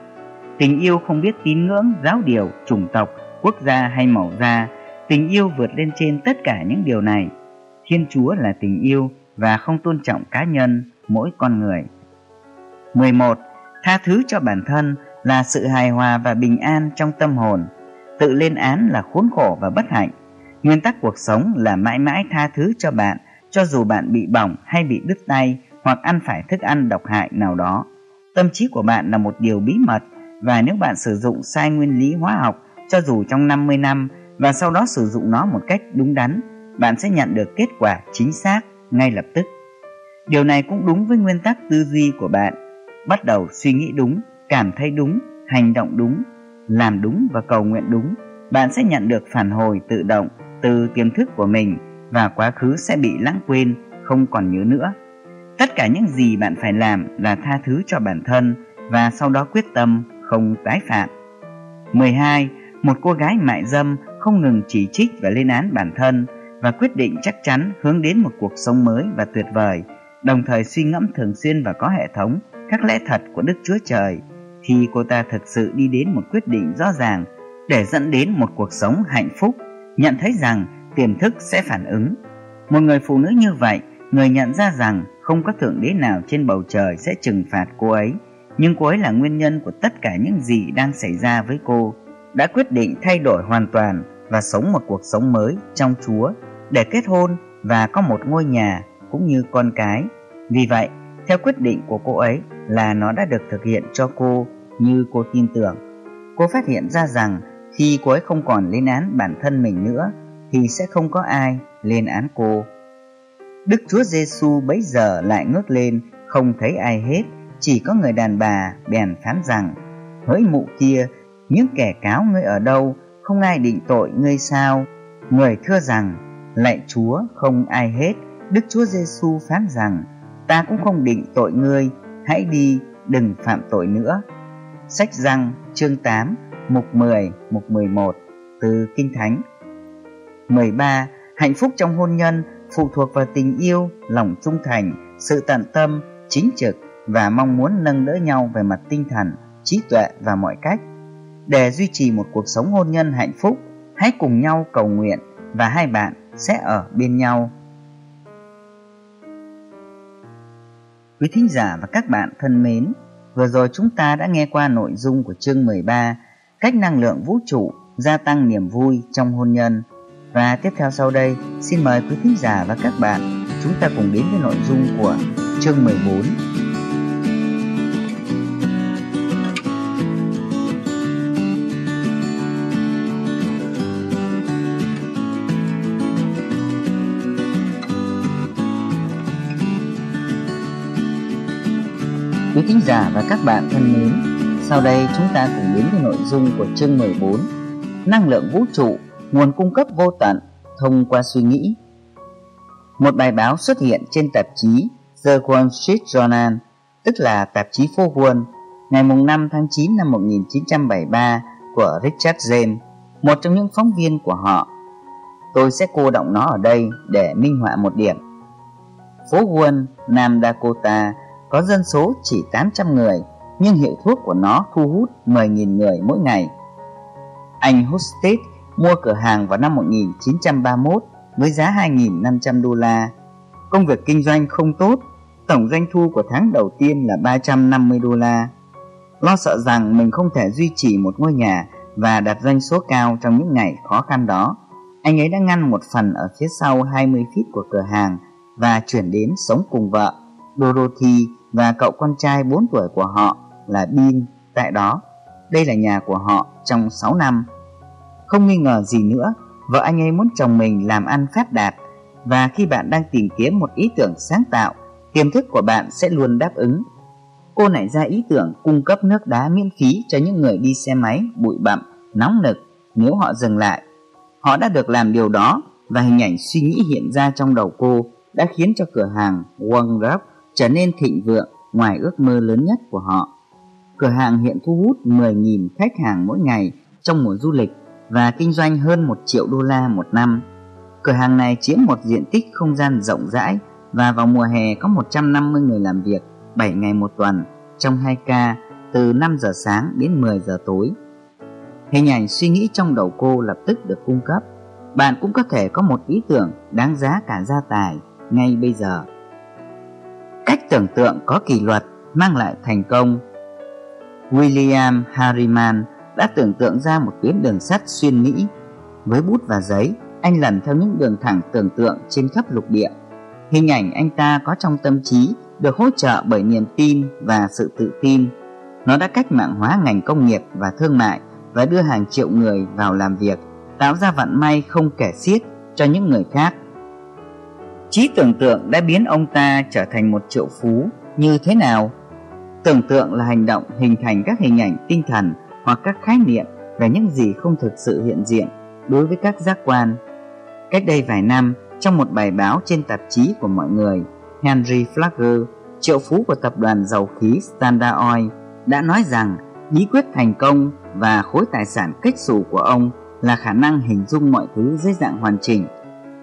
Tình yêu không biết tín ngưỡng, giáo điều, chủng tộc, quốc gia hay màu da. Tình yêu vượt lên trên tất cả những điều này. Thiên Chúa là tình yêu và không tôn trọng cá nhân, mỗi con người. 11. Tha thứ cho bản thân là sự hài hòa và bình an trong tâm hồn. Tự lên án là khốn khổ và bất hạnh. Nguyên tắc cuộc sống là mãi mãi tha thứ cho bạn, cho dù bạn bị bỏng hay bị đứt tay hoặc ăn phải thức ăn độc hại nào đó. Tâm trí của bạn là một điều bí mật và nếu bạn sử dụng sai nguyên lý hóa học cho dù trong 50 năm và sau đó sử dụng nó một cách đúng đắn, bạn sẽ nhận được kết quả chính xác ngay lập tức. Điều này cũng đúng với nguyên tắc tư duy của bạn. Bắt đầu suy nghĩ đúng, cảm thấy đúng, hành động đúng, làm đúng và cầu nguyện đúng, bạn sẽ nhận được phản hồi tự động từ tiềm thức của mình và quá khứ sẽ bị lãng quên, không còn nhớ nữa. Tất cả những gì bạn phải làm là tha thứ cho bản thân và sau đó quyết tâm không tái phạm. 12. Một cô gái mại dâm không ngừng chỉ trích và lên án bản thân và quyết định chắc chắn hướng đến một cuộc sống mới và tuyệt vời, đồng thời suy ngẫm thường xuyên và có hệ thống các lẽ thật của Đức Chúa Trời, thì cô ta thực sự đi đến một quyết định rõ ràng để dẫn đến một cuộc sống hạnh phúc, nhận thấy rằng tiềm thức sẽ phản ứng. Một người phụ nữ như vậy, người nhận ra rằng không có thượng đế nào trên bầu trời sẽ trừng phạt cô ấy, nhưng cô ấy là nguyên nhân của tất cả những gì đang xảy ra với cô, đã quyết định thay đổi hoàn toàn và sống một cuộc sống mới trong Chúa để kết hôn và có một ngôi nhà cũng như con cái. Vì vậy, theo quyết định của cô ấy là nó đã được thực hiện cho cô như cô tin tưởng. Cô phát hiện ra rằng khi cô ấy không còn lên án bản thân mình nữa thì sẽ không có ai lên án cô. Đức Chúa Giêsu bấy giờ lại ngước lên, không thấy ai hết, chỉ có người đàn bà bèn phán rằng: "Hỡi mụ kia, những kẻ cáo ngươi ở đâu, không ai định tội ngươi sao?" Người thưa rằng: "Lạy Chúa, không ai hết." Đức Chúa Giêsu phán rằng: "Ta cũng không định tội ngươi, hãy đi, đừng phạm tội nữa." Sách Răng chương 8, mục 10, mục 11 từ Kinh Thánh. 13. Hạnh phúc trong hôn nhân phụ thuộc vào tình yêu, lòng trung thành, sự tận tâm, chính trực và mong muốn nâng đỡ nhau về mặt tinh thần, trí tuệ và mọi cách. để duy trì một cuộc sống hôn nhân hạnh phúc, hãy cùng nhau cầu nguyện và hai bạn sẽ ở bên nhau. Quý thính giả và các bạn thân mến, vừa rồi chúng ta đã nghe qua nội dung của chương 13, cách năng lượng vũ trụ gia tăng niềm vui trong hôn nhân. Và tiếp theo sau đây, xin mời quý thính giả và các bạn chúng ta cùng đến với nội dung của chương 14 Quý thính giả và các bạn thân mến, sau đây chúng ta cùng đến với nội dung của chương 14 Năng lượng vũ trụ, nguồn cung cấp vô tận thông qua suy nghĩ. Một bài báo xuất hiện trên tạp chí The Wall Street Journal, tức là tạp chí phố Wall, ngày 5 tháng 9 năm 1973 của Richard James, một trong những phóng viên của họ. Tôi sẽ cô động nó ở đây để minh họa một điểm. Phố Wall, Nam Dakota có dân số chỉ 800 người, nhưng hiệu thuốc của nó thu hút 10.000 người mỗi ngày. Anh Hustit mua cửa hàng vào năm 1931 với giá 2.500 đô la. Công việc kinh doanh không tốt, tổng doanh thu của tháng đầu tiên là 350 đô la. Lo sợ rằng mình không thể duy trì một ngôi nhà và đạt doanh số cao trong những ngày khó khăn đó, anh ấy đã ngăn một phần ở phía sau 20 feet của cửa hàng và chuyển đến sống cùng vợ, Dorothy và cậu con trai 4 tuổi của họ là Bin tại đó. Đây là nhà của họ trong 6 năm. Không nghi ngờ gì nữa, vợ anh ấy muốn chồng mình làm ăn phát đạt và khi bạn đang tìm kiếm một ý tưởng sáng tạo, tiềm thức của bạn sẽ luôn đáp ứng. Cô nảy ra ý tưởng cung cấp nước đá miễn phí cho những người đi xe máy bụi bặm, nóng nực nếu họ dừng lại. Họ đã được làm điều đó và hình ảnh suy nghĩ hiện ra trong đầu cô đã khiến cho cửa hàng One Drop trở nên thịnh vượng ngoài ước mơ lớn nhất của họ. Cửa hàng hiện thu hút 10.000 khách hàng mỗi ngày trong mùa du lịch và kinh doanh hơn 1 triệu đô la một năm. Cửa hàng này chiếm một diện tích không gian rộng rãi và vào mùa hè có 150 người làm việc 7 ngày một tuần trong 2 ca từ 5 giờ sáng đến 10 giờ tối. Hình ảnh suy nghĩ trong đầu cô lập tức được cung cấp. Bạn cũng có thể có một ý tưởng đáng giá cả gia tài ngay bây giờ. Cách tưởng tượng có kỷ luật mang lại thành công. William Harriman đã tưởng tượng ra một tuyến đường sắt xuyên Mỹ. Với bút và giấy, anh lần theo những đường thẳng tưởng tượng trên khắp lục địa. Hình ảnh anh ta có trong tâm trí được hỗ trợ bởi niềm tin và sự tự tin. Nó đã cách mạng hóa ngành công nghiệp và thương mại và đưa hàng triệu người vào làm việc, tạo ra vận may không kể xiết cho những người khác. Trí tưởng tượng đã biến ông ta trở thành một triệu phú như thế nào? Tưởng tượng là hành động hình thành các hình ảnh tinh thần hoặc các khái niệm về những gì không thực sự hiện diện đối với các giác quan. Cách đây vài năm, trong một bài báo trên tạp chí của mọi người, Henry Flagger, triệu phú của tập đoàn dầu khí Standard Oil, đã nói rằng bí quyết thành công và khối tài sản kích xù của ông là khả năng hình dung mọi thứ dưới dạng hoàn chỉnh.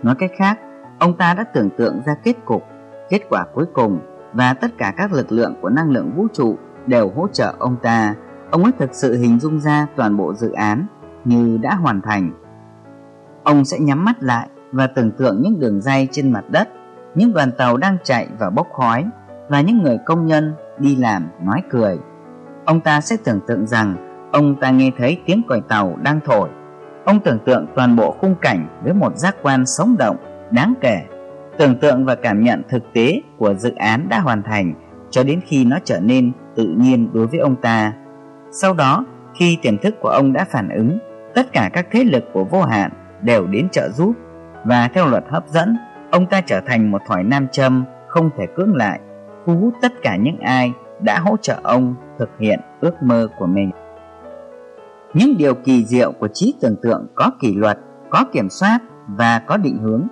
Nói cách khác, ông ta đã tưởng tượng ra kết cục, kết quả cuối cùng và tất cả các lực lượng của năng lượng vũ trụ đều hỗ trợ ông ta. Ông ấy thực sự hình dung ra toàn bộ dự án như đã hoàn thành. Ông sẽ nhắm mắt lại và tưởng tượng những đường ray trên mặt đất, những đoàn tàu đang chạy và bốc khói và những người công nhân đi làm nói cười. Ông ta sẽ tưởng tượng rằng ông ta nghe thấy tiếng còi tàu đang thổi. Ông tưởng tượng toàn bộ khung cảnh với một giác quan sống động, đáng kể. Tưởng tượng và cảm nhận thực tế của dự án đã hoàn thành cho đến khi nó trở nên tự nhiên đối với ông ta. Sau đó, khi tiềm thức của ông đã phản ứng, tất cả các thế lực của vô hạn đều đến trợ giúp và theo luật hấp dẫn, ông ta trở thành một thỏi nam châm không thể cưỡng lại, thu hút tất cả những ai đã hỗ trợ ông thực hiện ước mơ của mình. Những điều kỳ diệu của trí tưởng tượng có kỷ luật, có kiểm soát và có định hướng.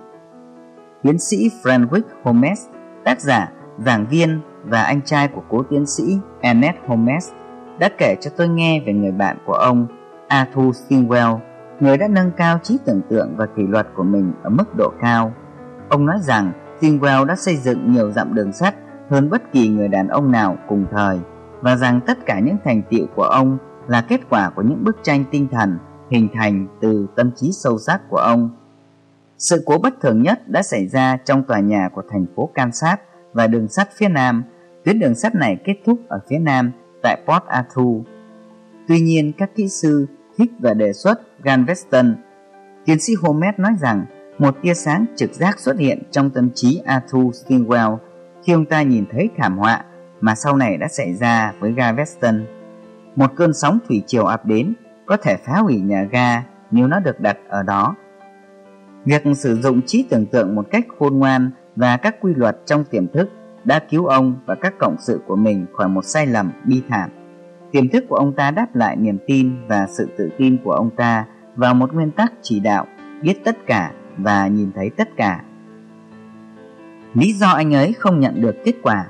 Tiến sĩ Franwick Holmes, tác giả, giảng viên và anh trai của cố tiến sĩ Ernest Holmes đã kể cho tôi nghe về người bạn của ông Arthur Singwell, người đã nâng cao trí tưởng tượng và kỷ luật của mình ở mức độ cao. Ông nói rằng Singwell đã xây dựng nhiều dặm đường sắt hơn bất kỳ người đàn ông nào cùng thời và rằng tất cả những thành tiệu của ông là kết quả của những bức tranh tinh thần hình thành từ tâm trí sâu sắc của ông. Sự cố bất thường nhất đã xảy ra trong tòa nhà của thành phố Kansas và đường sắt phía Nam. Tuyến đường sắt này kết thúc ở phía Nam tại Port Arthur. Tuy nhiên, các kỹ sư thích và đề xuất Galveston. Tiến sĩ Holmes nói rằng một tia sáng trực giác xuất hiện trong tâm trí Arthur Stingwell khi ông ta nhìn thấy thảm họa mà sau này đã xảy ra với Galveston. Một cơn sóng thủy triều ập đến có thể phá hủy nhà ga nếu nó được đặt ở đó. Việc sử dụng trí tưởng tượng một cách khôn ngoan và các quy luật trong tiềm thức đã cứu ông và các cộng sự của mình khỏi một sai lầm bi thảm. Tiềm thức của ông ta đáp lại niềm tin và sự tự tin của ông ta vào một nguyên tắc chỉ đạo, biết tất cả và nhìn thấy tất cả. Lý do anh ấy không nhận được kết quả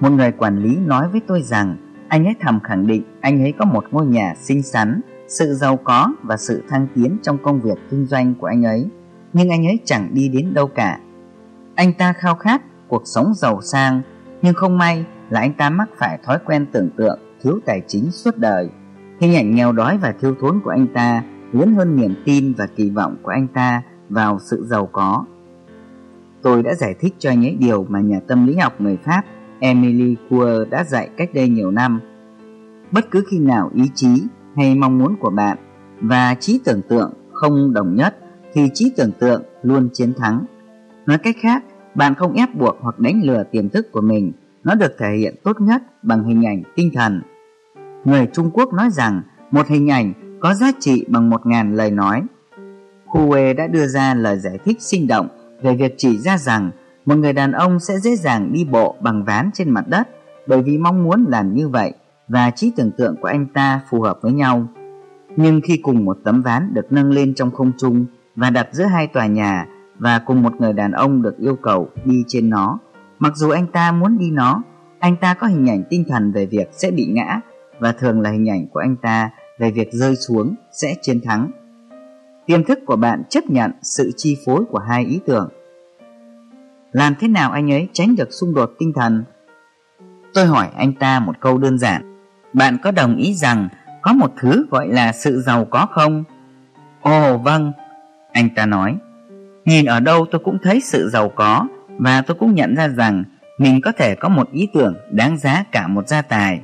Một người quản lý nói với tôi rằng anh ấy thầm khẳng định anh ấy có một ngôi nhà xinh xắn, sự giàu có và sự thăng tiến trong công việc kinh doanh của anh ấy, nhưng anh ấy chẳng đi đến đâu cả. Anh ta khao khát cuộc sống giàu sang, nhưng không may là anh ta mắc phải thói quen tưởng tượng thiếu tài chính suốt đời. Hình ảnh nghèo đói và thiếu thốn của anh ta lớn hơn niềm tin và kỳ vọng của anh ta vào sự giàu có. Tôi đã giải thích cho anh ấy điều mà nhà tâm lý học người Pháp Emily Coeur đã dạy cách đây nhiều năm. Bất cứ khi nào ý chí hay mong muốn của bạn và trí tưởng tượng không đồng nhất thì trí tưởng tượng luôn chiến thắng. Nói cách khác, bạn không ép buộc hoặc đánh lừa tiềm thức của mình, nó được thể hiện tốt nhất bằng hình ảnh tinh thần. Người Trung Quốc nói rằng một hình ảnh có giá trị bằng một ngàn lời nói. Huê đã đưa ra lời giải thích sinh động về việc chỉ ra rằng một người đàn ông sẽ dễ dàng đi bộ bằng ván trên mặt đất bởi vì mong muốn làm như vậy và trí tưởng tượng của anh ta phù hợp với nhau. Nhưng khi cùng một tấm ván được nâng lên trong không trung và đặt giữa hai tòa nhà và cùng một người đàn ông được yêu cầu đi trên nó, mặc dù anh ta muốn đi nó, anh ta có hình ảnh tinh thần về việc sẽ bị ngã và thường là hình ảnh của anh ta về việc rơi xuống sẽ chiến thắng. Tiềm thức của bạn chấp nhận sự chi phối của hai ý tưởng làm thế nào anh ấy tránh được xung đột tinh thần? Tôi hỏi anh ta một câu đơn giản. Bạn có đồng ý rằng có một thứ gọi là sự giàu có không? Ồ vâng, anh ta nói. Nhìn ở đâu tôi cũng thấy sự giàu có và tôi cũng nhận ra rằng mình có thể có một ý tưởng đáng giá cả một gia tài.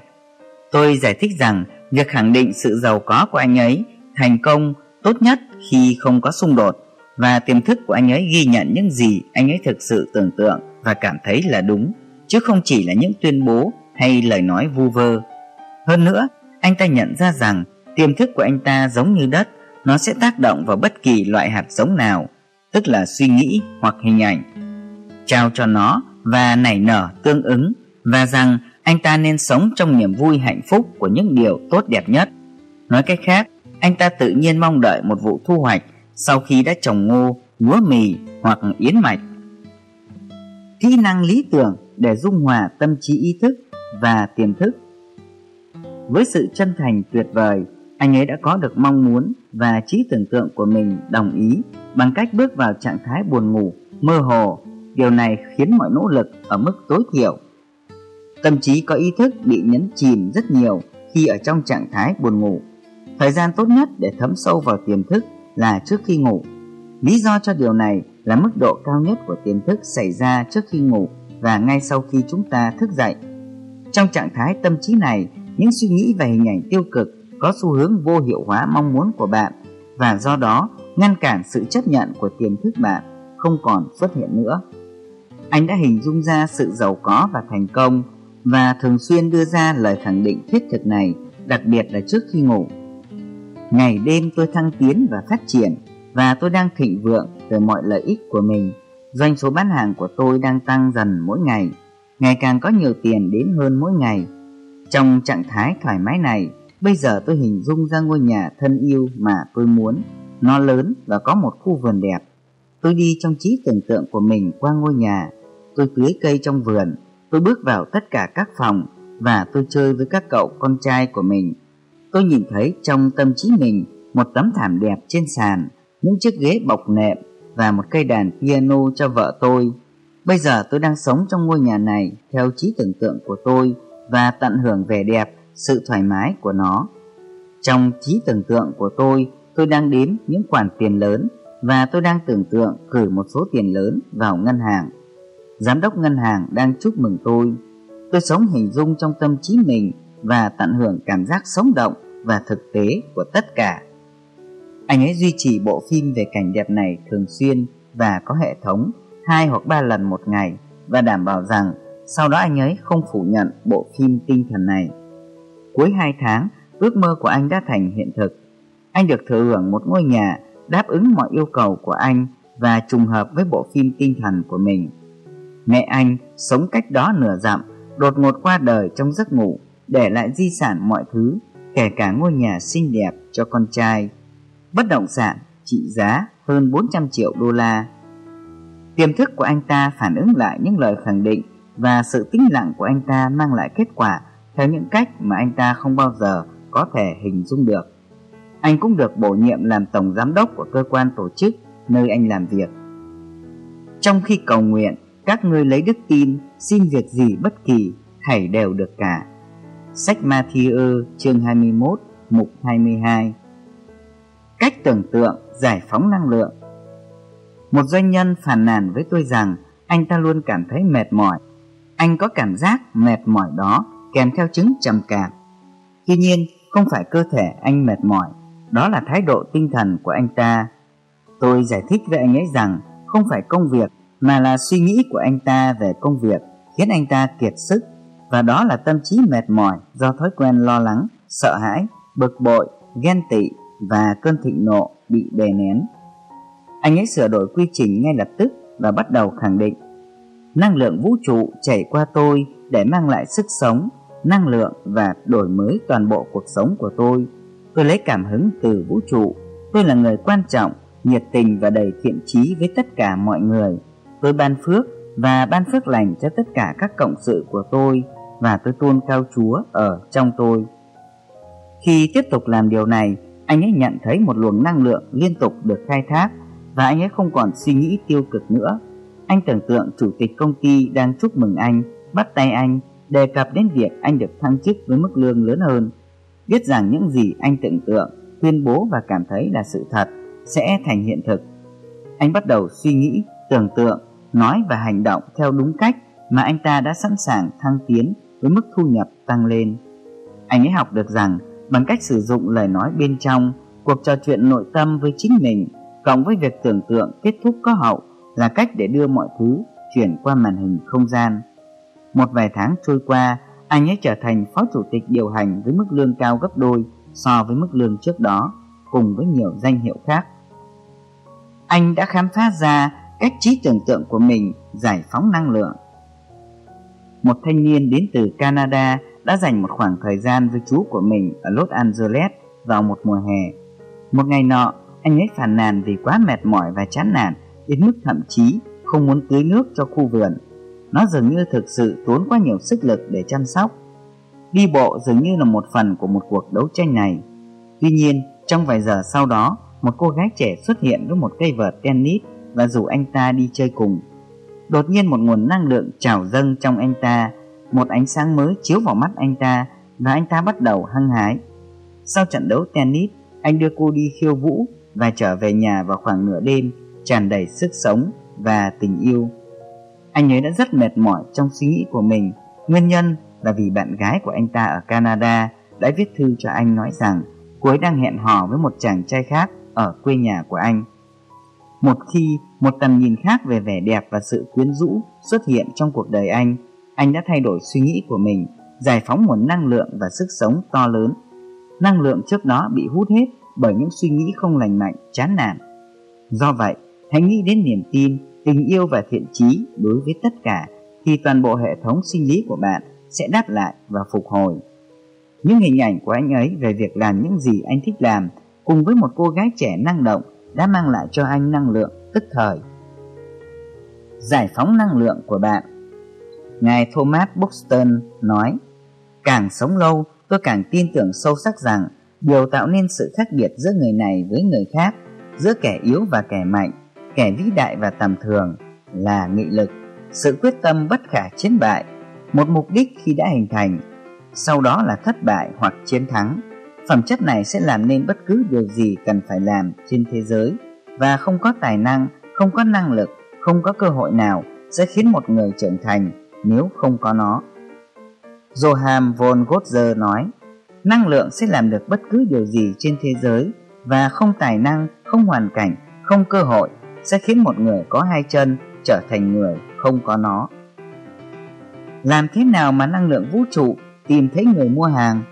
Tôi giải thích rằng việc khẳng định sự giàu có của anh ấy thành công tốt nhất khi không có xung đột và tiềm thức của anh ấy ghi nhận những gì anh ấy thực sự tưởng tượng và cảm thấy là đúng, chứ không chỉ là những tuyên bố hay lời nói vu vơ. Hơn nữa, anh ta nhận ra rằng tiềm thức của anh ta giống như đất, nó sẽ tác động vào bất kỳ loại hạt giống nào, tức là suy nghĩ hoặc hình ảnh. Trao cho nó và nảy nở tương ứng và rằng anh ta nên sống trong niềm vui hạnh phúc của những điều tốt đẹp nhất. Nói cách khác, anh ta tự nhiên mong đợi một vụ thu hoạch sau khi đã trồng ngô, lúa mì hoặc yến mạch. Kỹ năng lý tưởng để dung hòa tâm trí ý thức và tiềm thức. Với sự chân thành tuyệt vời, anh ấy đã có được mong muốn và trí tưởng tượng của mình đồng ý bằng cách bước vào trạng thái buồn ngủ, mơ hồ. Điều này khiến mọi nỗ lực ở mức tối thiểu. Tâm trí có ý thức bị nhấn chìm rất nhiều khi ở trong trạng thái buồn ngủ. Thời gian tốt nhất để thấm sâu vào tiềm thức là trước khi ngủ. Lý do cho điều này là mức độ cao nhất của tiềm thức xảy ra trước khi ngủ và ngay sau khi chúng ta thức dậy. Trong trạng thái tâm trí này, những suy nghĩ và hình ảnh tiêu cực có xu hướng vô hiệu hóa mong muốn của bạn và do đó ngăn cản sự chấp nhận của tiềm thức bạn không còn xuất hiện nữa. Anh đã hình dung ra sự giàu có và thành công và thường xuyên đưa ra lời khẳng định thiết thực này, đặc biệt là trước khi ngủ. Ngày đêm tôi thăng tiến và phát triển và tôi đang thịnh vượng từ mọi lợi ích của mình. Doanh số bán hàng của tôi đang tăng dần mỗi ngày, ngày càng có nhiều tiền đến hơn mỗi ngày. Trong trạng thái thoải mái này, bây giờ tôi hình dung ra ngôi nhà thân yêu mà tôi muốn. Nó lớn và có một khu vườn đẹp. Tôi đi trong trí tưởng tượng của mình qua ngôi nhà. Tôi tưới cây trong vườn. Tôi bước vào tất cả các phòng và tôi chơi với các cậu con trai của mình Tôi nhìn thấy trong tâm trí mình một tấm thảm đẹp trên sàn, những chiếc ghế bọc nệm và một cây đàn piano cho vợ tôi. Bây giờ tôi đang sống trong ngôi nhà này theo trí tưởng tượng của tôi và tận hưởng vẻ đẹp sự thoải mái của nó. Trong trí tưởng tượng của tôi, tôi đang đếm những khoản tiền lớn và tôi đang tưởng tượng cử một số tiền lớn vào ngân hàng. Giám đốc ngân hàng đang chúc mừng tôi. Tôi sống hình dung trong tâm trí mình và tận hưởng cảm giác sống động và thực tế của tất cả. Anh ấy duy trì bộ phim về cảnh đẹp này thường xuyên và có hệ thống hai hoặc ba lần một ngày và đảm bảo rằng sau đó anh ấy không phủ nhận bộ phim tinh thần này. Cuối hai tháng, ước mơ của anh đã thành hiện thực. Anh được thừa hưởng một ngôi nhà đáp ứng mọi yêu cầu của anh và trùng hợp với bộ phim tinh thần của mình. Mẹ anh sống cách đó nửa dặm, đột ngột qua đời trong giấc ngủ, để lại di sản mọi thứ, kể cả ngôi nhà xinh đẹp cho con trai. Bất động sản trị giá hơn 400 triệu đô la. Tiềm thức của anh ta phản ứng lại những lời khẳng định và sự tĩnh lặng của anh ta mang lại kết quả theo những cách mà anh ta không bao giờ có thể hình dung được. Anh cũng được bổ nhiệm làm tổng giám đốc của cơ quan tổ chức nơi anh làm việc. Trong khi cầu nguyện, các ngươi lấy đức tin, xin việc gì bất kỳ, thảy đều được cả. Sách Matthew chương 21, mục 22 Cách tưởng tượng giải phóng năng lượng Một doanh nhân phàn nàn với tôi rằng anh ta luôn cảm thấy mệt mỏi. Anh có cảm giác mệt mỏi đó kèm theo chứng trầm cảm. Tuy nhiên, không phải cơ thể anh mệt mỏi, đó là thái độ tinh thần của anh ta. Tôi giải thích với anh ấy rằng không phải công việc mà là suy nghĩ của anh ta về công việc khiến anh ta kiệt sức và đó là tâm trí mệt mỏi do thói quen lo lắng, sợ hãi, bực bội, ghen tị và cơn thịnh nộ bị đè nén. Anh ấy sửa đổi quy trình ngay lập tức và bắt đầu khẳng định năng lượng vũ trụ chảy qua tôi để mang lại sức sống, năng lượng và đổi mới toàn bộ cuộc sống của tôi. Tôi lấy cảm hứng từ vũ trụ. Tôi là người quan trọng, nhiệt tình và đầy thiện trí với tất cả mọi người. Tôi ban phước và ban phước lành cho tất cả các cộng sự của tôi và tôi tôn cao Chúa ở trong tôi. Khi tiếp tục làm điều này, anh ấy nhận thấy một luồng năng lượng liên tục được khai thác và anh ấy không còn suy nghĩ tiêu cực nữa. Anh tưởng tượng chủ tịch công ty đang chúc mừng anh, bắt tay anh, đề cập đến việc anh được thăng chức với mức lương lớn hơn. Biết rằng những gì anh tưởng tượng, tuyên bố và cảm thấy là sự thật sẽ thành hiện thực. Anh bắt đầu suy nghĩ, tưởng tượng, nói và hành động theo đúng cách mà anh ta đã sẵn sàng thăng tiến với mức thu nhập tăng lên. Anh ấy học được rằng bằng cách sử dụng lời nói bên trong, cuộc trò chuyện nội tâm với chính mình, cộng với việc tưởng tượng kết thúc có hậu là cách để đưa mọi thứ chuyển qua màn hình không gian. Một vài tháng trôi qua, anh ấy trở thành phó chủ tịch điều hành với mức lương cao gấp đôi so với mức lương trước đó, cùng với nhiều danh hiệu khác. Anh đã khám phá ra cách trí tưởng tượng của mình giải phóng năng lượng. Một thanh niên đến từ Canada đã dành một khoảng thời gian với chú của mình ở Los Angeles vào một mùa hè. Một ngày nọ, anh ấy phàn nàn vì quá mệt mỏi và chán nản đến mức thậm chí không muốn tưới nước cho khu vườn. Nó dường như thực sự tốn quá nhiều sức lực để chăm sóc. Đi bộ dường như là một phần của một cuộc đấu tranh này. Tuy nhiên, trong vài giờ sau đó, một cô gái trẻ xuất hiện với một cây vợt tennis và rủ anh ta đi chơi cùng. Đột nhiên một nguồn năng lượng trào dâng trong anh ta, một ánh sáng mới chiếu vào mắt anh ta và anh ta bắt đầu hăng hái. Sau trận đấu tennis, anh đưa cô đi khiêu vũ và trở về nhà vào khoảng nửa đêm, tràn đầy sức sống và tình yêu. Anh ấy đã rất mệt mỏi trong suy nghĩ của mình, nguyên nhân là vì bạn gái của anh ta ở Canada đã viết thư cho anh nói rằng cô ấy đang hẹn hò với một chàng trai khác ở quê nhà của anh. Một khi một tầm nhìn khác về vẻ đẹp và sự quyến rũ xuất hiện trong cuộc đời anh, anh đã thay đổi suy nghĩ của mình, giải phóng nguồn năng lượng và sức sống to lớn. Năng lượng trước đó bị hút hết bởi những suy nghĩ không lành mạnh, chán nản. Do vậy, hãy nghĩ đến niềm tin, tình yêu và thiện trí đối với tất cả thì toàn bộ hệ thống sinh lý của bạn sẽ đáp lại và phục hồi. Những hình ảnh của anh ấy về việc làm những gì anh thích làm cùng với một cô gái trẻ năng động đã mang lại cho anh năng lượng tức thời. Giải phóng năng lượng của bạn Ngài Thomas Buxton nói Càng sống lâu tôi càng tin tưởng sâu sắc rằng điều tạo nên sự khác biệt giữa người này với người khác, giữa kẻ yếu và kẻ mạnh, kẻ vĩ đại và tầm thường là nghị lực, sự quyết tâm bất khả chiến bại, một mục đích khi đã hình thành. sau đó là thất bại hoặc chiến thắng. Phẩm chất này sẽ làm nên bất cứ điều gì cần phải làm trên thế giới và không có tài năng, không có năng lực, không có cơ hội nào sẽ khiến một người trưởng thành nếu không có nó. Johann von Goethe nói, năng lượng sẽ làm được bất cứ điều gì trên thế giới và không tài năng, không hoàn cảnh, không cơ hội sẽ khiến một người có hai chân trở thành người không có nó. Làm thế nào mà năng lượng vũ trụ tìm thấy người mua hàng?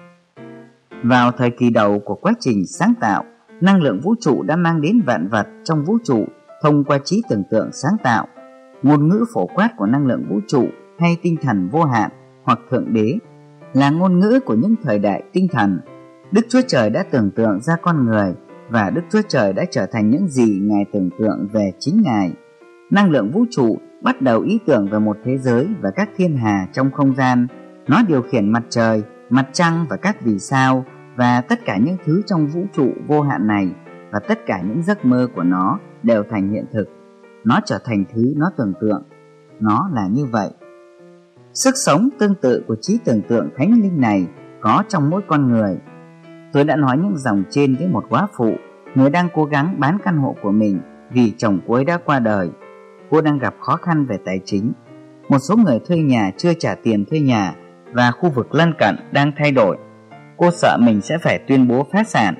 Vào thời kỳ đầu của quá trình sáng tạo, năng lượng vũ trụ đã mang đến vạn vật trong vũ trụ thông qua trí tưởng tượng sáng tạo. Ngôn ngữ phổ quát của năng lượng vũ trụ hay tinh thần vô hạn hoặc thượng đế là ngôn ngữ của những thời đại tinh thần. Đức Chúa Trời đã tưởng tượng ra con người và Đức Chúa Trời đã trở thành những gì Ngài tưởng tượng về chính Ngài. Năng lượng vũ trụ bắt đầu ý tưởng về một thế giới và các thiên hà trong không gian. Nó điều khiển mặt trời, mặt trăng và các vì sao và tất cả những thứ trong vũ trụ vô hạn này và tất cả những giấc mơ của nó đều thành hiện thực. Nó trở thành thứ nó tưởng tượng. Nó là như vậy. Sức sống tương tự của trí tưởng tượng thánh linh này có trong mỗi con người. Tôi đã nói những dòng trên với một quá phụ, người đang cố gắng bán căn hộ của mình vì chồng cô ấy đã qua đời. Cô đang gặp khó khăn về tài chính. Một số người thuê nhà chưa trả tiền thuê nhà và khu vực lân cận đang thay đổi. Cô sợ mình sẽ phải tuyên bố phá sản.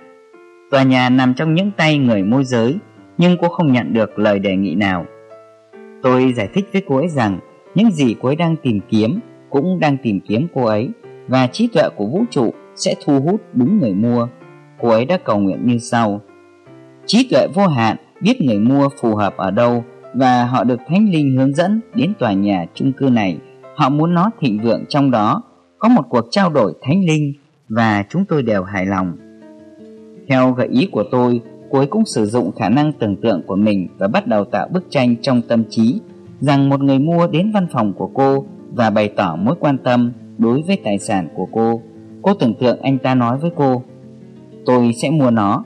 Tòa nhà nằm trong những tay người môi giới, nhưng cô không nhận được lời đề nghị nào. Tôi giải thích với cô ấy rằng những gì cô ấy đang tìm kiếm cũng đang tìm kiếm cô ấy và trí tuệ của vũ trụ sẽ thu hút đúng người mua. Cô ấy đã cầu nguyện như sau. Trí tuệ vô hạn biết người mua phù hợp ở đâu và họ được thánh linh hướng dẫn đến tòa nhà chung cư này. Họ muốn nó thịnh vượng trong đó. Có một cuộc trao đổi thánh linh và chúng tôi đều hài lòng. Theo gợi ý của tôi, cô ấy cũng sử dụng khả năng tưởng tượng của mình và bắt đầu tạo bức tranh trong tâm trí rằng một người mua đến văn phòng của cô và bày tỏ mối quan tâm đối với tài sản của cô. Cô tưởng tượng anh ta nói với cô, tôi sẽ mua nó.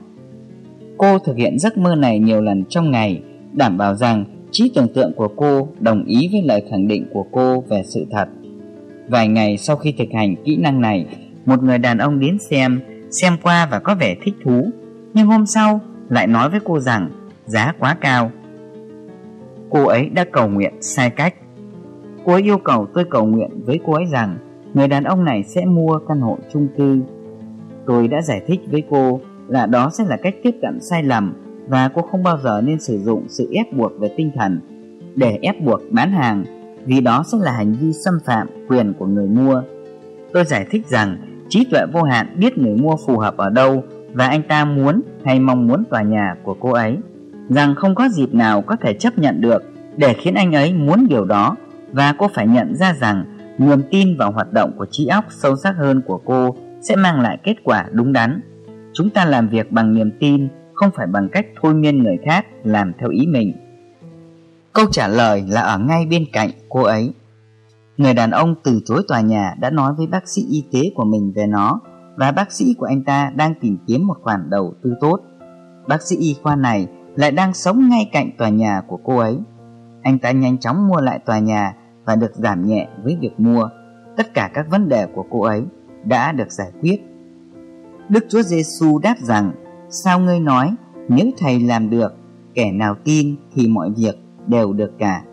Cô thực hiện giấc mơ này nhiều lần trong ngày, đảm bảo rằng trí tưởng tượng của cô đồng ý với lời khẳng định của cô về sự thật. Vài ngày sau khi thực hành kỹ năng này, một người đàn ông đến xem, xem qua và có vẻ thích thú. Nhưng hôm sau lại nói với cô rằng giá quá cao cô ấy đã cầu nguyện sai cách. Cô ấy yêu cầu tôi cầu nguyện với cô ấy rằng người đàn ông này sẽ mua căn hộ chung cư. Tôi đã giải thích với cô là đó sẽ là cách tiếp cận sai lầm và cô không bao giờ nên sử dụng sự ép buộc về tinh thần để ép buộc bán hàng, vì đó sẽ là hành vi xâm phạm quyền của người mua. Tôi giải thích rằng trí tuệ vô hạn biết người mua phù hợp ở đâu và anh ta muốn hay mong muốn tòa nhà của cô ấy rằng không có dịp nào có thể chấp nhận được để khiến anh ấy muốn điều đó và cô phải nhận ra rằng niềm tin vào hoạt động của trí óc sâu sắc hơn của cô sẽ mang lại kết quả đúng đắn. Chúng ta làm việc bằng niềm tin, không phải bằng cách thôi miên người khác làm theo ý mình. Câu trả lời là ở ngay bên cạnh cô ấy. Người đàn ông từ chối tòa nhà đã nói với bác sĩ y tế của mình về nó và bác sĩ của anh ta đang tìm kiếm một khoản đầu tư tốt. Bác sĩ y khoa này lại đang sống ngay cạnh tòa nhà của cô ấy. Anh ta nhanh chóng mua lại tòa nhà và được giảm nhẹ với việc mua. Tất cả các vấn đề của cô ấy đã được giải quyết. Đức Chúa Giêsu đáp rằng: "Sao ngươi nói, nếu thầy làm được, kẻ nào tin thì mọi việc đều được cả."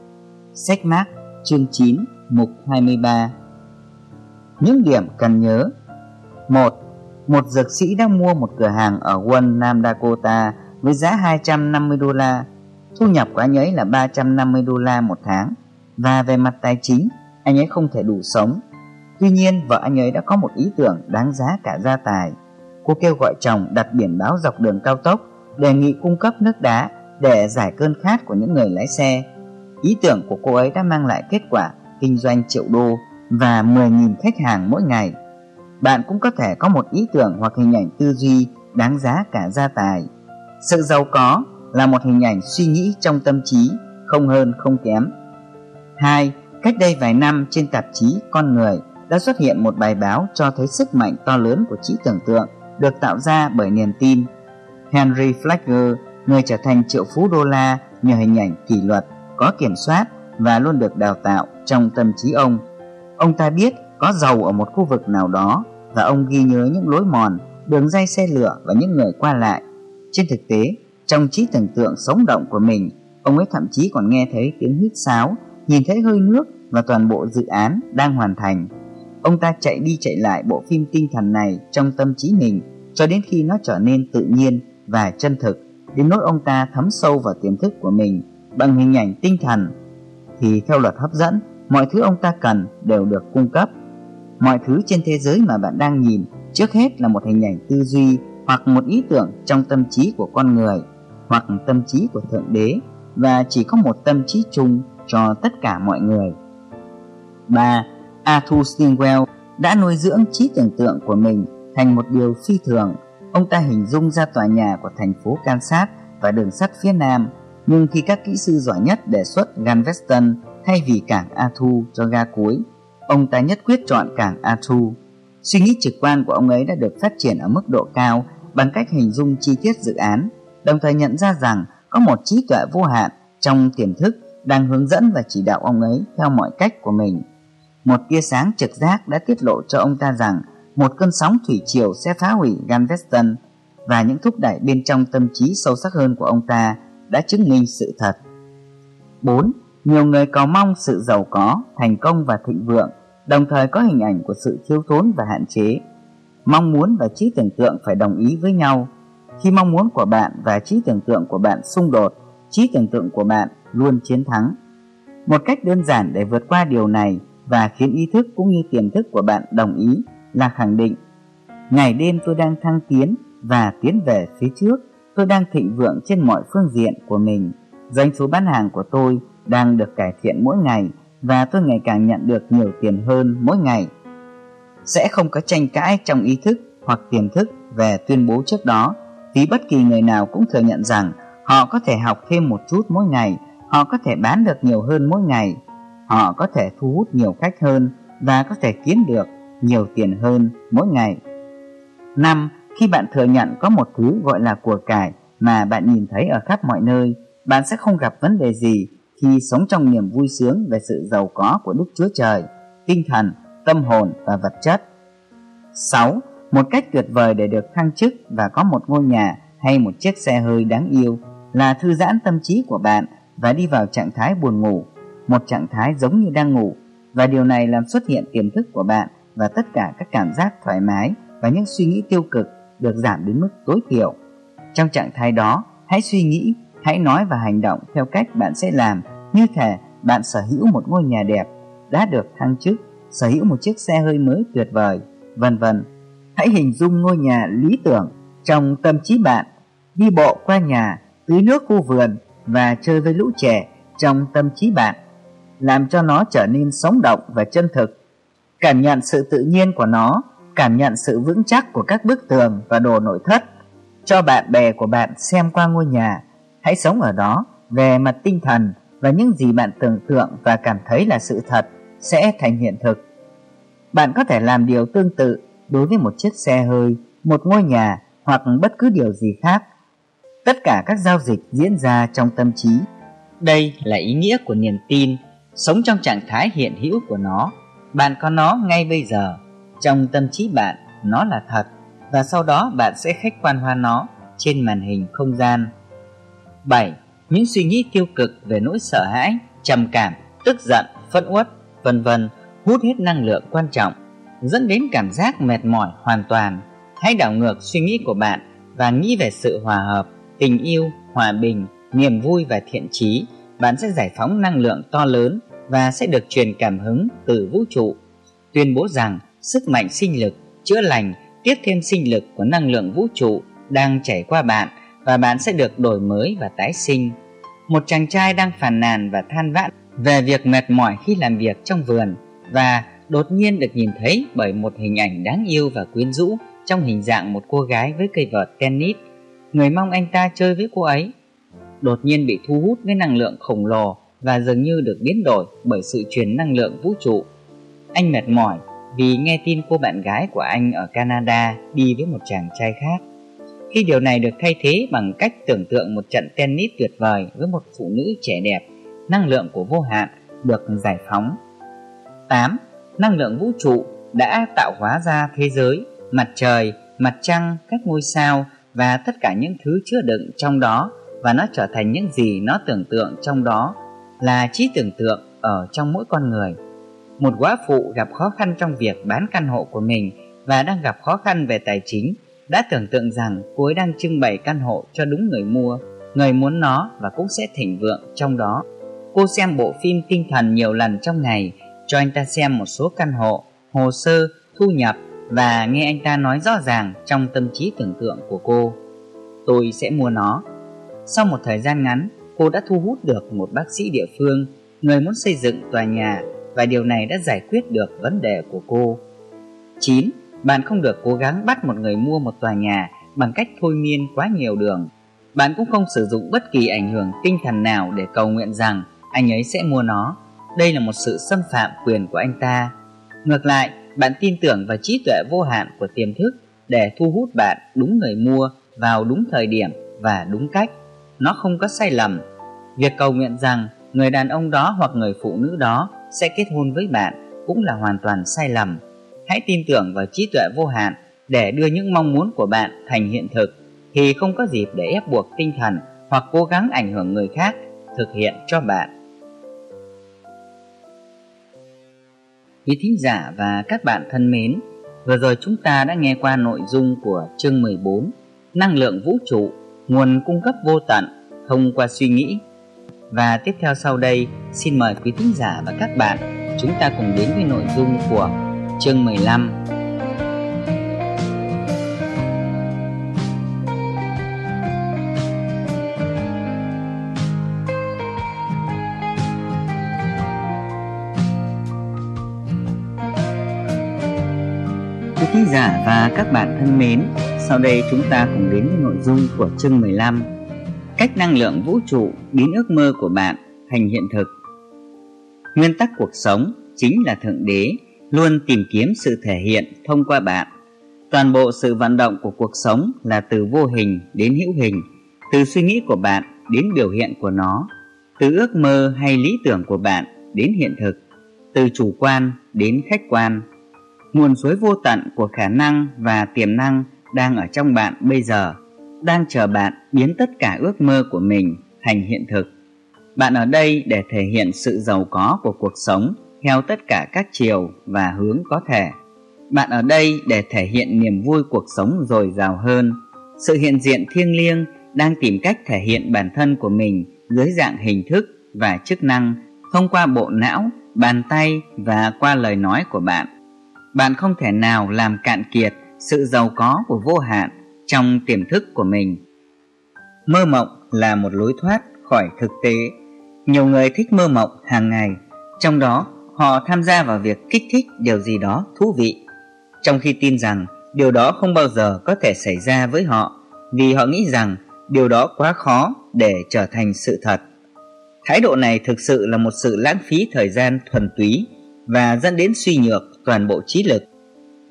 Sách Mác chương 9 mục 23. Những điểm cần nhớ. 1. Một dược sĩ đã mua một cửa hàng ở quân Nam Dakota với giá 250 đô la. Thu nhập của anh ấy là 350 đô la một tháng và về mặt tài chính, anh ấy không thể đủ sống. Tuy nhiên, vợ anh ấy đã có một ý tưởng đáng giá cả gia tài. Cô kêu gọi chồng đặt biển báo dọc đường cao tốc, đề nghị cung cấp nước đá để giải cơn khát của những người lái xe. Ý tưởng của cô ấy đã mang lại kết quả kinh doanh triệu đô và 10.000 khách hàng mỗi ngày. Bạn cũng có thể có một ý tưởng hoặc hình ảnh tư duy đáng giá cả gia tài. Sự giàu có là một hình ảnh suy nghĩ trong tâm trí, không hơn không kém. 2. Cách đây vài năm trên tạp chí Con Người đã xuất hiện một bài báo cho thấy sức mạnh to lớn của trí tưởng tượng được tạo ra bởi niềm tin. Henry Flagger, người trở thành triệu phú đô la nhờ hình ảnh kỷ luật, có kiểm soát và luôn được đào tạo trong tâm trí ông. Ông ta biết có giàu ở một khu vực nào đó và ông ghi nhớ những lối mòn, đường dây xe lửa và những người qua lại. Trên thực tế, trong trí tưởng tượng sống động của mình, ông ấy thậm chí còn nghe thấy tiếng hít sáo, nhìn thấy hơi nước và toàn bộ dự án đang hoàn thành. Ông ta chạy đi chạy lại bộ phim tinh thần này trong tâm trí mình cho đến khi nó trở nên tự nhiên và chân thực, đến nỗi ông ta thấm sâu vào tiềm thức của mình bằng hình ảnh tinh thần. Thì theo luật hấp dẫn, mọi thứ ông ta cần đều được cung cấp. Mọi thứ trên thế giới mà bạn đang nhìn trước hết là một hình ảnh tư duy hoặc một ý tưởng trong tâm trí của con người hoặc tâm trí của Thượng Đế và chỉ có một tâm trí chung cho tất cả mọi người. 3. Arthur Stingwell đã nuôi dưỡng trí tưởng tượng của mình thành một điều phi thường. Ông ta hình dung ra tòa nhà của thành phố Kansas và đường sắt phía Nam, nhưng khi các kỹ sư giỏi nhất đề xuất Galveston thay vì cảng Arthur cho ga cuối, ông ta nhất quyết chọn cảng Arthur. Suy nghĩ trực quan của ông ấy đã được phát triển ở mức độ cao bằng cách hình dung chi tiết dự án, đồng thời nhận ra rằng có một trí tuệ vô hạn trong tiềm thức đang hướng dẫn và chỉ đạo ông ấy theo mọi cách của mình. Một tia sáng trực giác đã tiết lộ cho ông ta rằng một cơn sóng thủy triều sẽ phá hủy Galveston và những thúc đẩy bên trong tâm trí sâu sắc hơn của ông ta đã chứng minh sự thật. 4. Nhiều người cầu mong sự giàu có, thành công và thịnh vượng, đồng thời có hình ảnh của sự thiếu thốn và hạn chế. Mong muốn và trí tưởng tượng phải đồng ý với nhau. Khi mong muốn của bạn và trí tưởng tượng của bạn xung đột, trí tưởng tượng của bạn luôn chiến thắng. Một cách đơn giản để vượt qua điều này và khiến ý thức cũng như tiềm thức của bạn đồng ý là khẳng định, ngày đêm tôi đang thăng tiến và tiến về phía trước, tôi đang thịnh vượng trên mọi phương diện của mình doanh số bán hàng của tôi đang được cải thiện mỗi ngày và tôi ngày càng nhận được nhiều tiền hơn mỗi ngày sẽ không có tranh cãi trong ý thức hoặc tiềm thức về tuyên bố trước đó, vì bất kỳ người nào cũng thừa nhận rằng họ có thể học thêm một chút mỗi ngày họ có thể bán được nhiều hơn mỗi ngày họ có thể thu hút nhiều khách hơn và có thể kiếm được nhiều tiền hơn mỗi ngày. 5. Khi bạn thừa nhận có một thứ gọi là của cải mà bạn nhìn thấy ở khắp mọi nơi, bạn sẽ không gặp vấn đề gì khi sống trong niềm vui sướng về sự giàu có của Đức Chúa Trời, tinh thần, tâm hồn và vật chất. 6. Một cách tuyệt vời để được thăng chức và có một ngôi nhà hay một chiếc xe hơi đáng yêu là thư giãn tâm trí của bạn và đi vào trạng thái buồn ngủ, một trạng thái giống như đang ngủ và điều này làm xuất hiện tiềm thức của bạn và tất cả các cảm giác thoải mái và những suy nghĩ tiêu cực được giảm đến mức tối thiểu. Trong trạng thái đó, hãy suy nghĩ, hãy nói và hành động theo cách bạn sẽ làm như thể bạn sở hữu một ngôi nhà đẹp, đã được thăng chức, sở hữu một chiếc xe hơi mới tuyệt vời, vân vân. Hãy hình dung ngôi nhà lý tưởng trong tâm trí bạn, đi bộ qua nhà, tưới nước khu vườn và chơi với lũ trẻ trong tâm trí bạn, làm cho nó trở nên sống động và chân thực cảm nhận sự tự nhiên của nó, cảm nhận sự vững chắc của các bức tường và đồ nội thất. Cho bạn bè của bạn xem qua ngôi nhà, hãy sống ở đó về mặt tinh thần và những gì bạn tưởng tượng và cảm thấy là sự thật sẽ thành hiện thực. Bạn có thể làm điều tương tự đối với một chiếc xe hơi, một ngôi nhà hoặc bất cứ điều gì khác. Tất cả các giao dịch diễn ra trong tâm trí. Đây là ý nghĩa của niềm tin, sống trong trạng thái hiện hữu của nó bạn có nó ngay bây giờ trong tâm trí bạn nó là thật và sau đó bạn sẽ khách quan hóa nó trên màn hình không gian 7. Những suy nghĩ tiêu cực về nỗi sợ hãi, trầm cảm, tức giận, phẫn uất, vân vân hút hết năng lượng quan trọng, dẫn đến cảm giác mệt mỏi hoàn toàn. Hãy đảo ngược suy nghĩ của bạn và nghĩ về sự hòa hợp, tình yêu, hòa bình, niềm vui và thiện trí. Bạn sẽ giải phóng năng lượng to lớn và sẽ được truyền cảm hứng từ vũ trụ, tuyên bố rằng sức mạnh sinh lực, chữa lành, tiếp thêm sinh lực của năng lượng vũ trụ đang chảy qua bạn và bạn sẽ được đổi mới và tái sinh. Một chàng trai đang phàn nàn và than vãn về việc mệt mỏi khi làm việc trong vườn và đột nhiên được nhìn thấy bởi một hình ảnh đáng yêu và quyến rũ trong hình dạng một cô gái với cây vợt tennis. Người mong anh ta chơi với cô ấy. Đột nhiên bị thu hút với năng lượng khổng lồ và dường như được biến đổi bởi sự truyền năng lượng vũ trụ. Anh mệt mỏi vì nghe tin cô bạn gái của anh ở Canada đi với một chàng trai khác. Khi điều này được thay thế bằng cách tưởng tượng một trận tennis tuyệt vời với một phụ nữ trẻ đẹp, năng lượng của vô hạn được giải phóng. 8. năng lượng vũ trụ đã tạo hóa ra thế giới, mặt trời, mặt trăng, các ngôi sao và tất cả những thứ chứa đựng trong đó và nó trở thành những gì nó tưởng tượng trong đó là trí tưởng tượng ở trong mỗi con người. Một quá phụ gặp khó khăn trong việc bán căn hộ của mình và đang gặp khó khăn về tài chính đã tưởng tượng rằng cô ấy đang trưng bày căn hộ cho đúng người mua, người muốn nó và cũng sẽ thịnh vượng trong đó. Cô xem bộ phim tinh thần nhiều lần trong ngày, cho anh ta xem một số căn hộ, hồ sơ, thu nhập và nghe anh ta nói rõ ràng trong tâm trí tưởng tượng của cô. Tôi sẽ mua nó. Sau một thời gian ngắn, cô đã thu hút được một bác sĩ địa phương, người muốn xây dựng tòa nhà và điều này đã giải quyết được vấn đề của cô. 9. Bạn không được cố gắng bắt một người mua một tòa nhà bằng cách thôi miên quá nhiều đường. Bạn cũng không sử dụng bất kỳ ảnh hưởng tinh thần nào để cầu nguyện rằng anh ấy sẽ mua nó. Đây là một sự xâm phạm quyền của anh ta. Ngược lại, bạn tin tưởng vào trí tuệ vô hạn của tiềm thức để thu hút bạn đúng người mua, vào đúng thời điểm và đúng cách. Nó không có sai lầm. Việc cầu nguyện rằng người đàn ông đó hoặc người phụ nữ đó sẽ kết hôn với bạn cũng là hoàn toàn sai lầm. Hãy tin tưởng vào trí tuệ vô hạn để đưa những mong muốn của bạn thành hiện thực, thì không có dịp để ép buộc tinh thần hoặc cố gắng ảnh hưởng người khác thực hiện cho bạn. Quý thính giả và các bạn thân mến, vừa rồi chúng ta đã nghe qua nội dung của chương 14 Năng lượng vũ trụ, nguồn cung cấp vô tận thông qua suy nghĩ. Và tiếp theo sau đây, xin mời quý thính giả và các bạn chúng ta cùng đến với nội dung của chương 15 Quý giả và các bạn thân mến, sau đây chúng ta cùng đến với nội dung của chương 15 Cách năng lượng vũ trụ biến ước mơ của bạn thành hiện thực Nguyên tắc cuộc sống chính là Thượng Đế luôn tìm kiếm sự thể hiện thông qua bạn. Toàn bộ sự vận động của cuộc sống là từ vô hình đến hữu hình, từ suy nghĩ của bạn đến biểu hiện của nó, từ ước mơ hay lý tưởng của bạn đến hiện thực, từ chủ quan đến khách quan. Nguồn suối vô tận của khả năng và tiềm năng đang ở trong bạn bây giờ, đang chờ bạn biến tất cả ước mơ của mình thành hiện thực. Bạn ở đây để thể hiện sự giàu có của cuộc sống theo tất cả các chiều và hướng có thể. Bạn ở đây để thể hiện niềm vui cuộc sống dồi dào hơn. Sự hiện diện thiêng liêng đang tìm cách thể hiện bản thân của mình dưới dạng hình thức và chức năng thông qua bộ não, bàn tay và qua lời nói của bạn. Bạn không thể nào làm cạn kiệt sự giàu có của vô hạn trong tiềm thức của mình. Mơ mộng là một lối thoát khỏi thực tế. Nhiều người thích mơ mộng hàng ngày, trong đó họ tham gia vào việc kích thích điều gì đó thú vị trong khi tin rằng điều đó không bao giờ có thể xảy ra với họ vì họ nghĩ rằng điều đó quá khó để trở thành sự thật thái độ này thực sự là một sự lãng phí thời gian thuần túy và dẫn đến suy nhược toàn bộ trí lực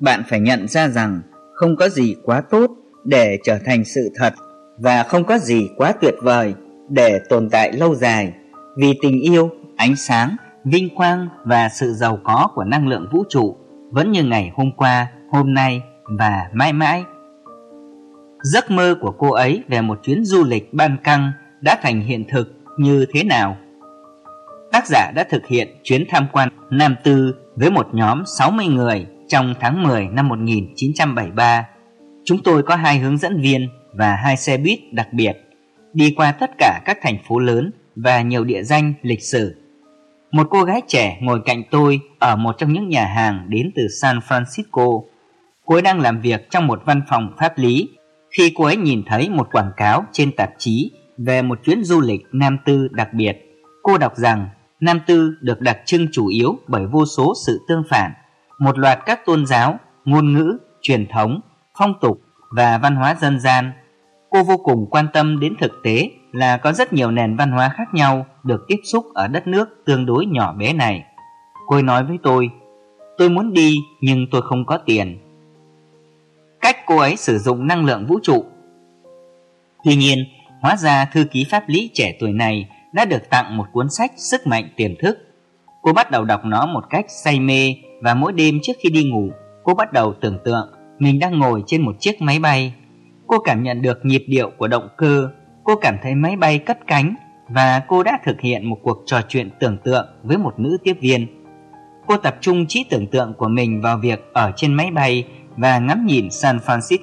bạn phải nhận ra rằng không có gì quá tốt để trở thành sự thật và không có gì quá tuyệt vời để tồn tại lâu dài vì tình yêu ánh sáng vinh quang và sự giàu có của năng lượng vũ trụ vẫn như ngày hôm qua, hôm nay và mãi mãi. Giấc mơ của cô ấy về một chuyến du lịch ban căng đã thành hiện thực như thế nào? Tác giả đã thực hiện chuyến tham quan Nam Tư với một nhóm 60 người trong tháng 10 năm 1973. Chúng tôi có hai hướng dẫn viên và hai xe buýt đặc biệt, đi qua tất cả các thành phố lớn và nhiều địa danh lịch sử một cô gái trẻ ngồi cạnh tôi ở một trong những nhà hàng đến từ San Francisco. Cô ấy đang làm việc trong một văn phòng pháp lý khi cô ấy nhìn thấy một quảng cáo trên tạp chí về một chuyến du lịch Nam Tư đặc biệt. Cô đọc rằng Nam Tư được đặc trưng chủ yếu bởi vô số sự tương phản, một loạt các tôn giáo, ngôn ngữ, truyền thống, phong tục và văn hóa dân gian. Cô vô cùng quan tâm đến thực tế là có rất nhiều nền văn hóa khác nhau được tiếp xúc ở đất nước tương đối nhỏ bé này. Cô ấy nói với tôi, tôi muốn đi nhưng tôi không có tiền. Cách cô ấy sử dụng năng lượng vũ trụ. Tuy nhiên, hóa ra thư ký pháp lý trẻ tuổi này đã được tặng một cuốn sách Sức mạnh tiềm thức. Cô bắt đầu đọc nó một cách say mê và mỗi đêm trước khi đi ngủ, cô bắt đầu tưởng tượng mình đang ngồi trên một chiếc máy bay. Cô cảm nhận được nhịp điệu của động cơ, cô cảm thấy máy bay cất cánh và cô đã thực hiện một cuộc trò chuyện tưởng tượng với một nữ tiếp viên. Cô tập trung trí tưởng tượng của mình vào việc ở trên máy bay và ngắm nhìn San Francisco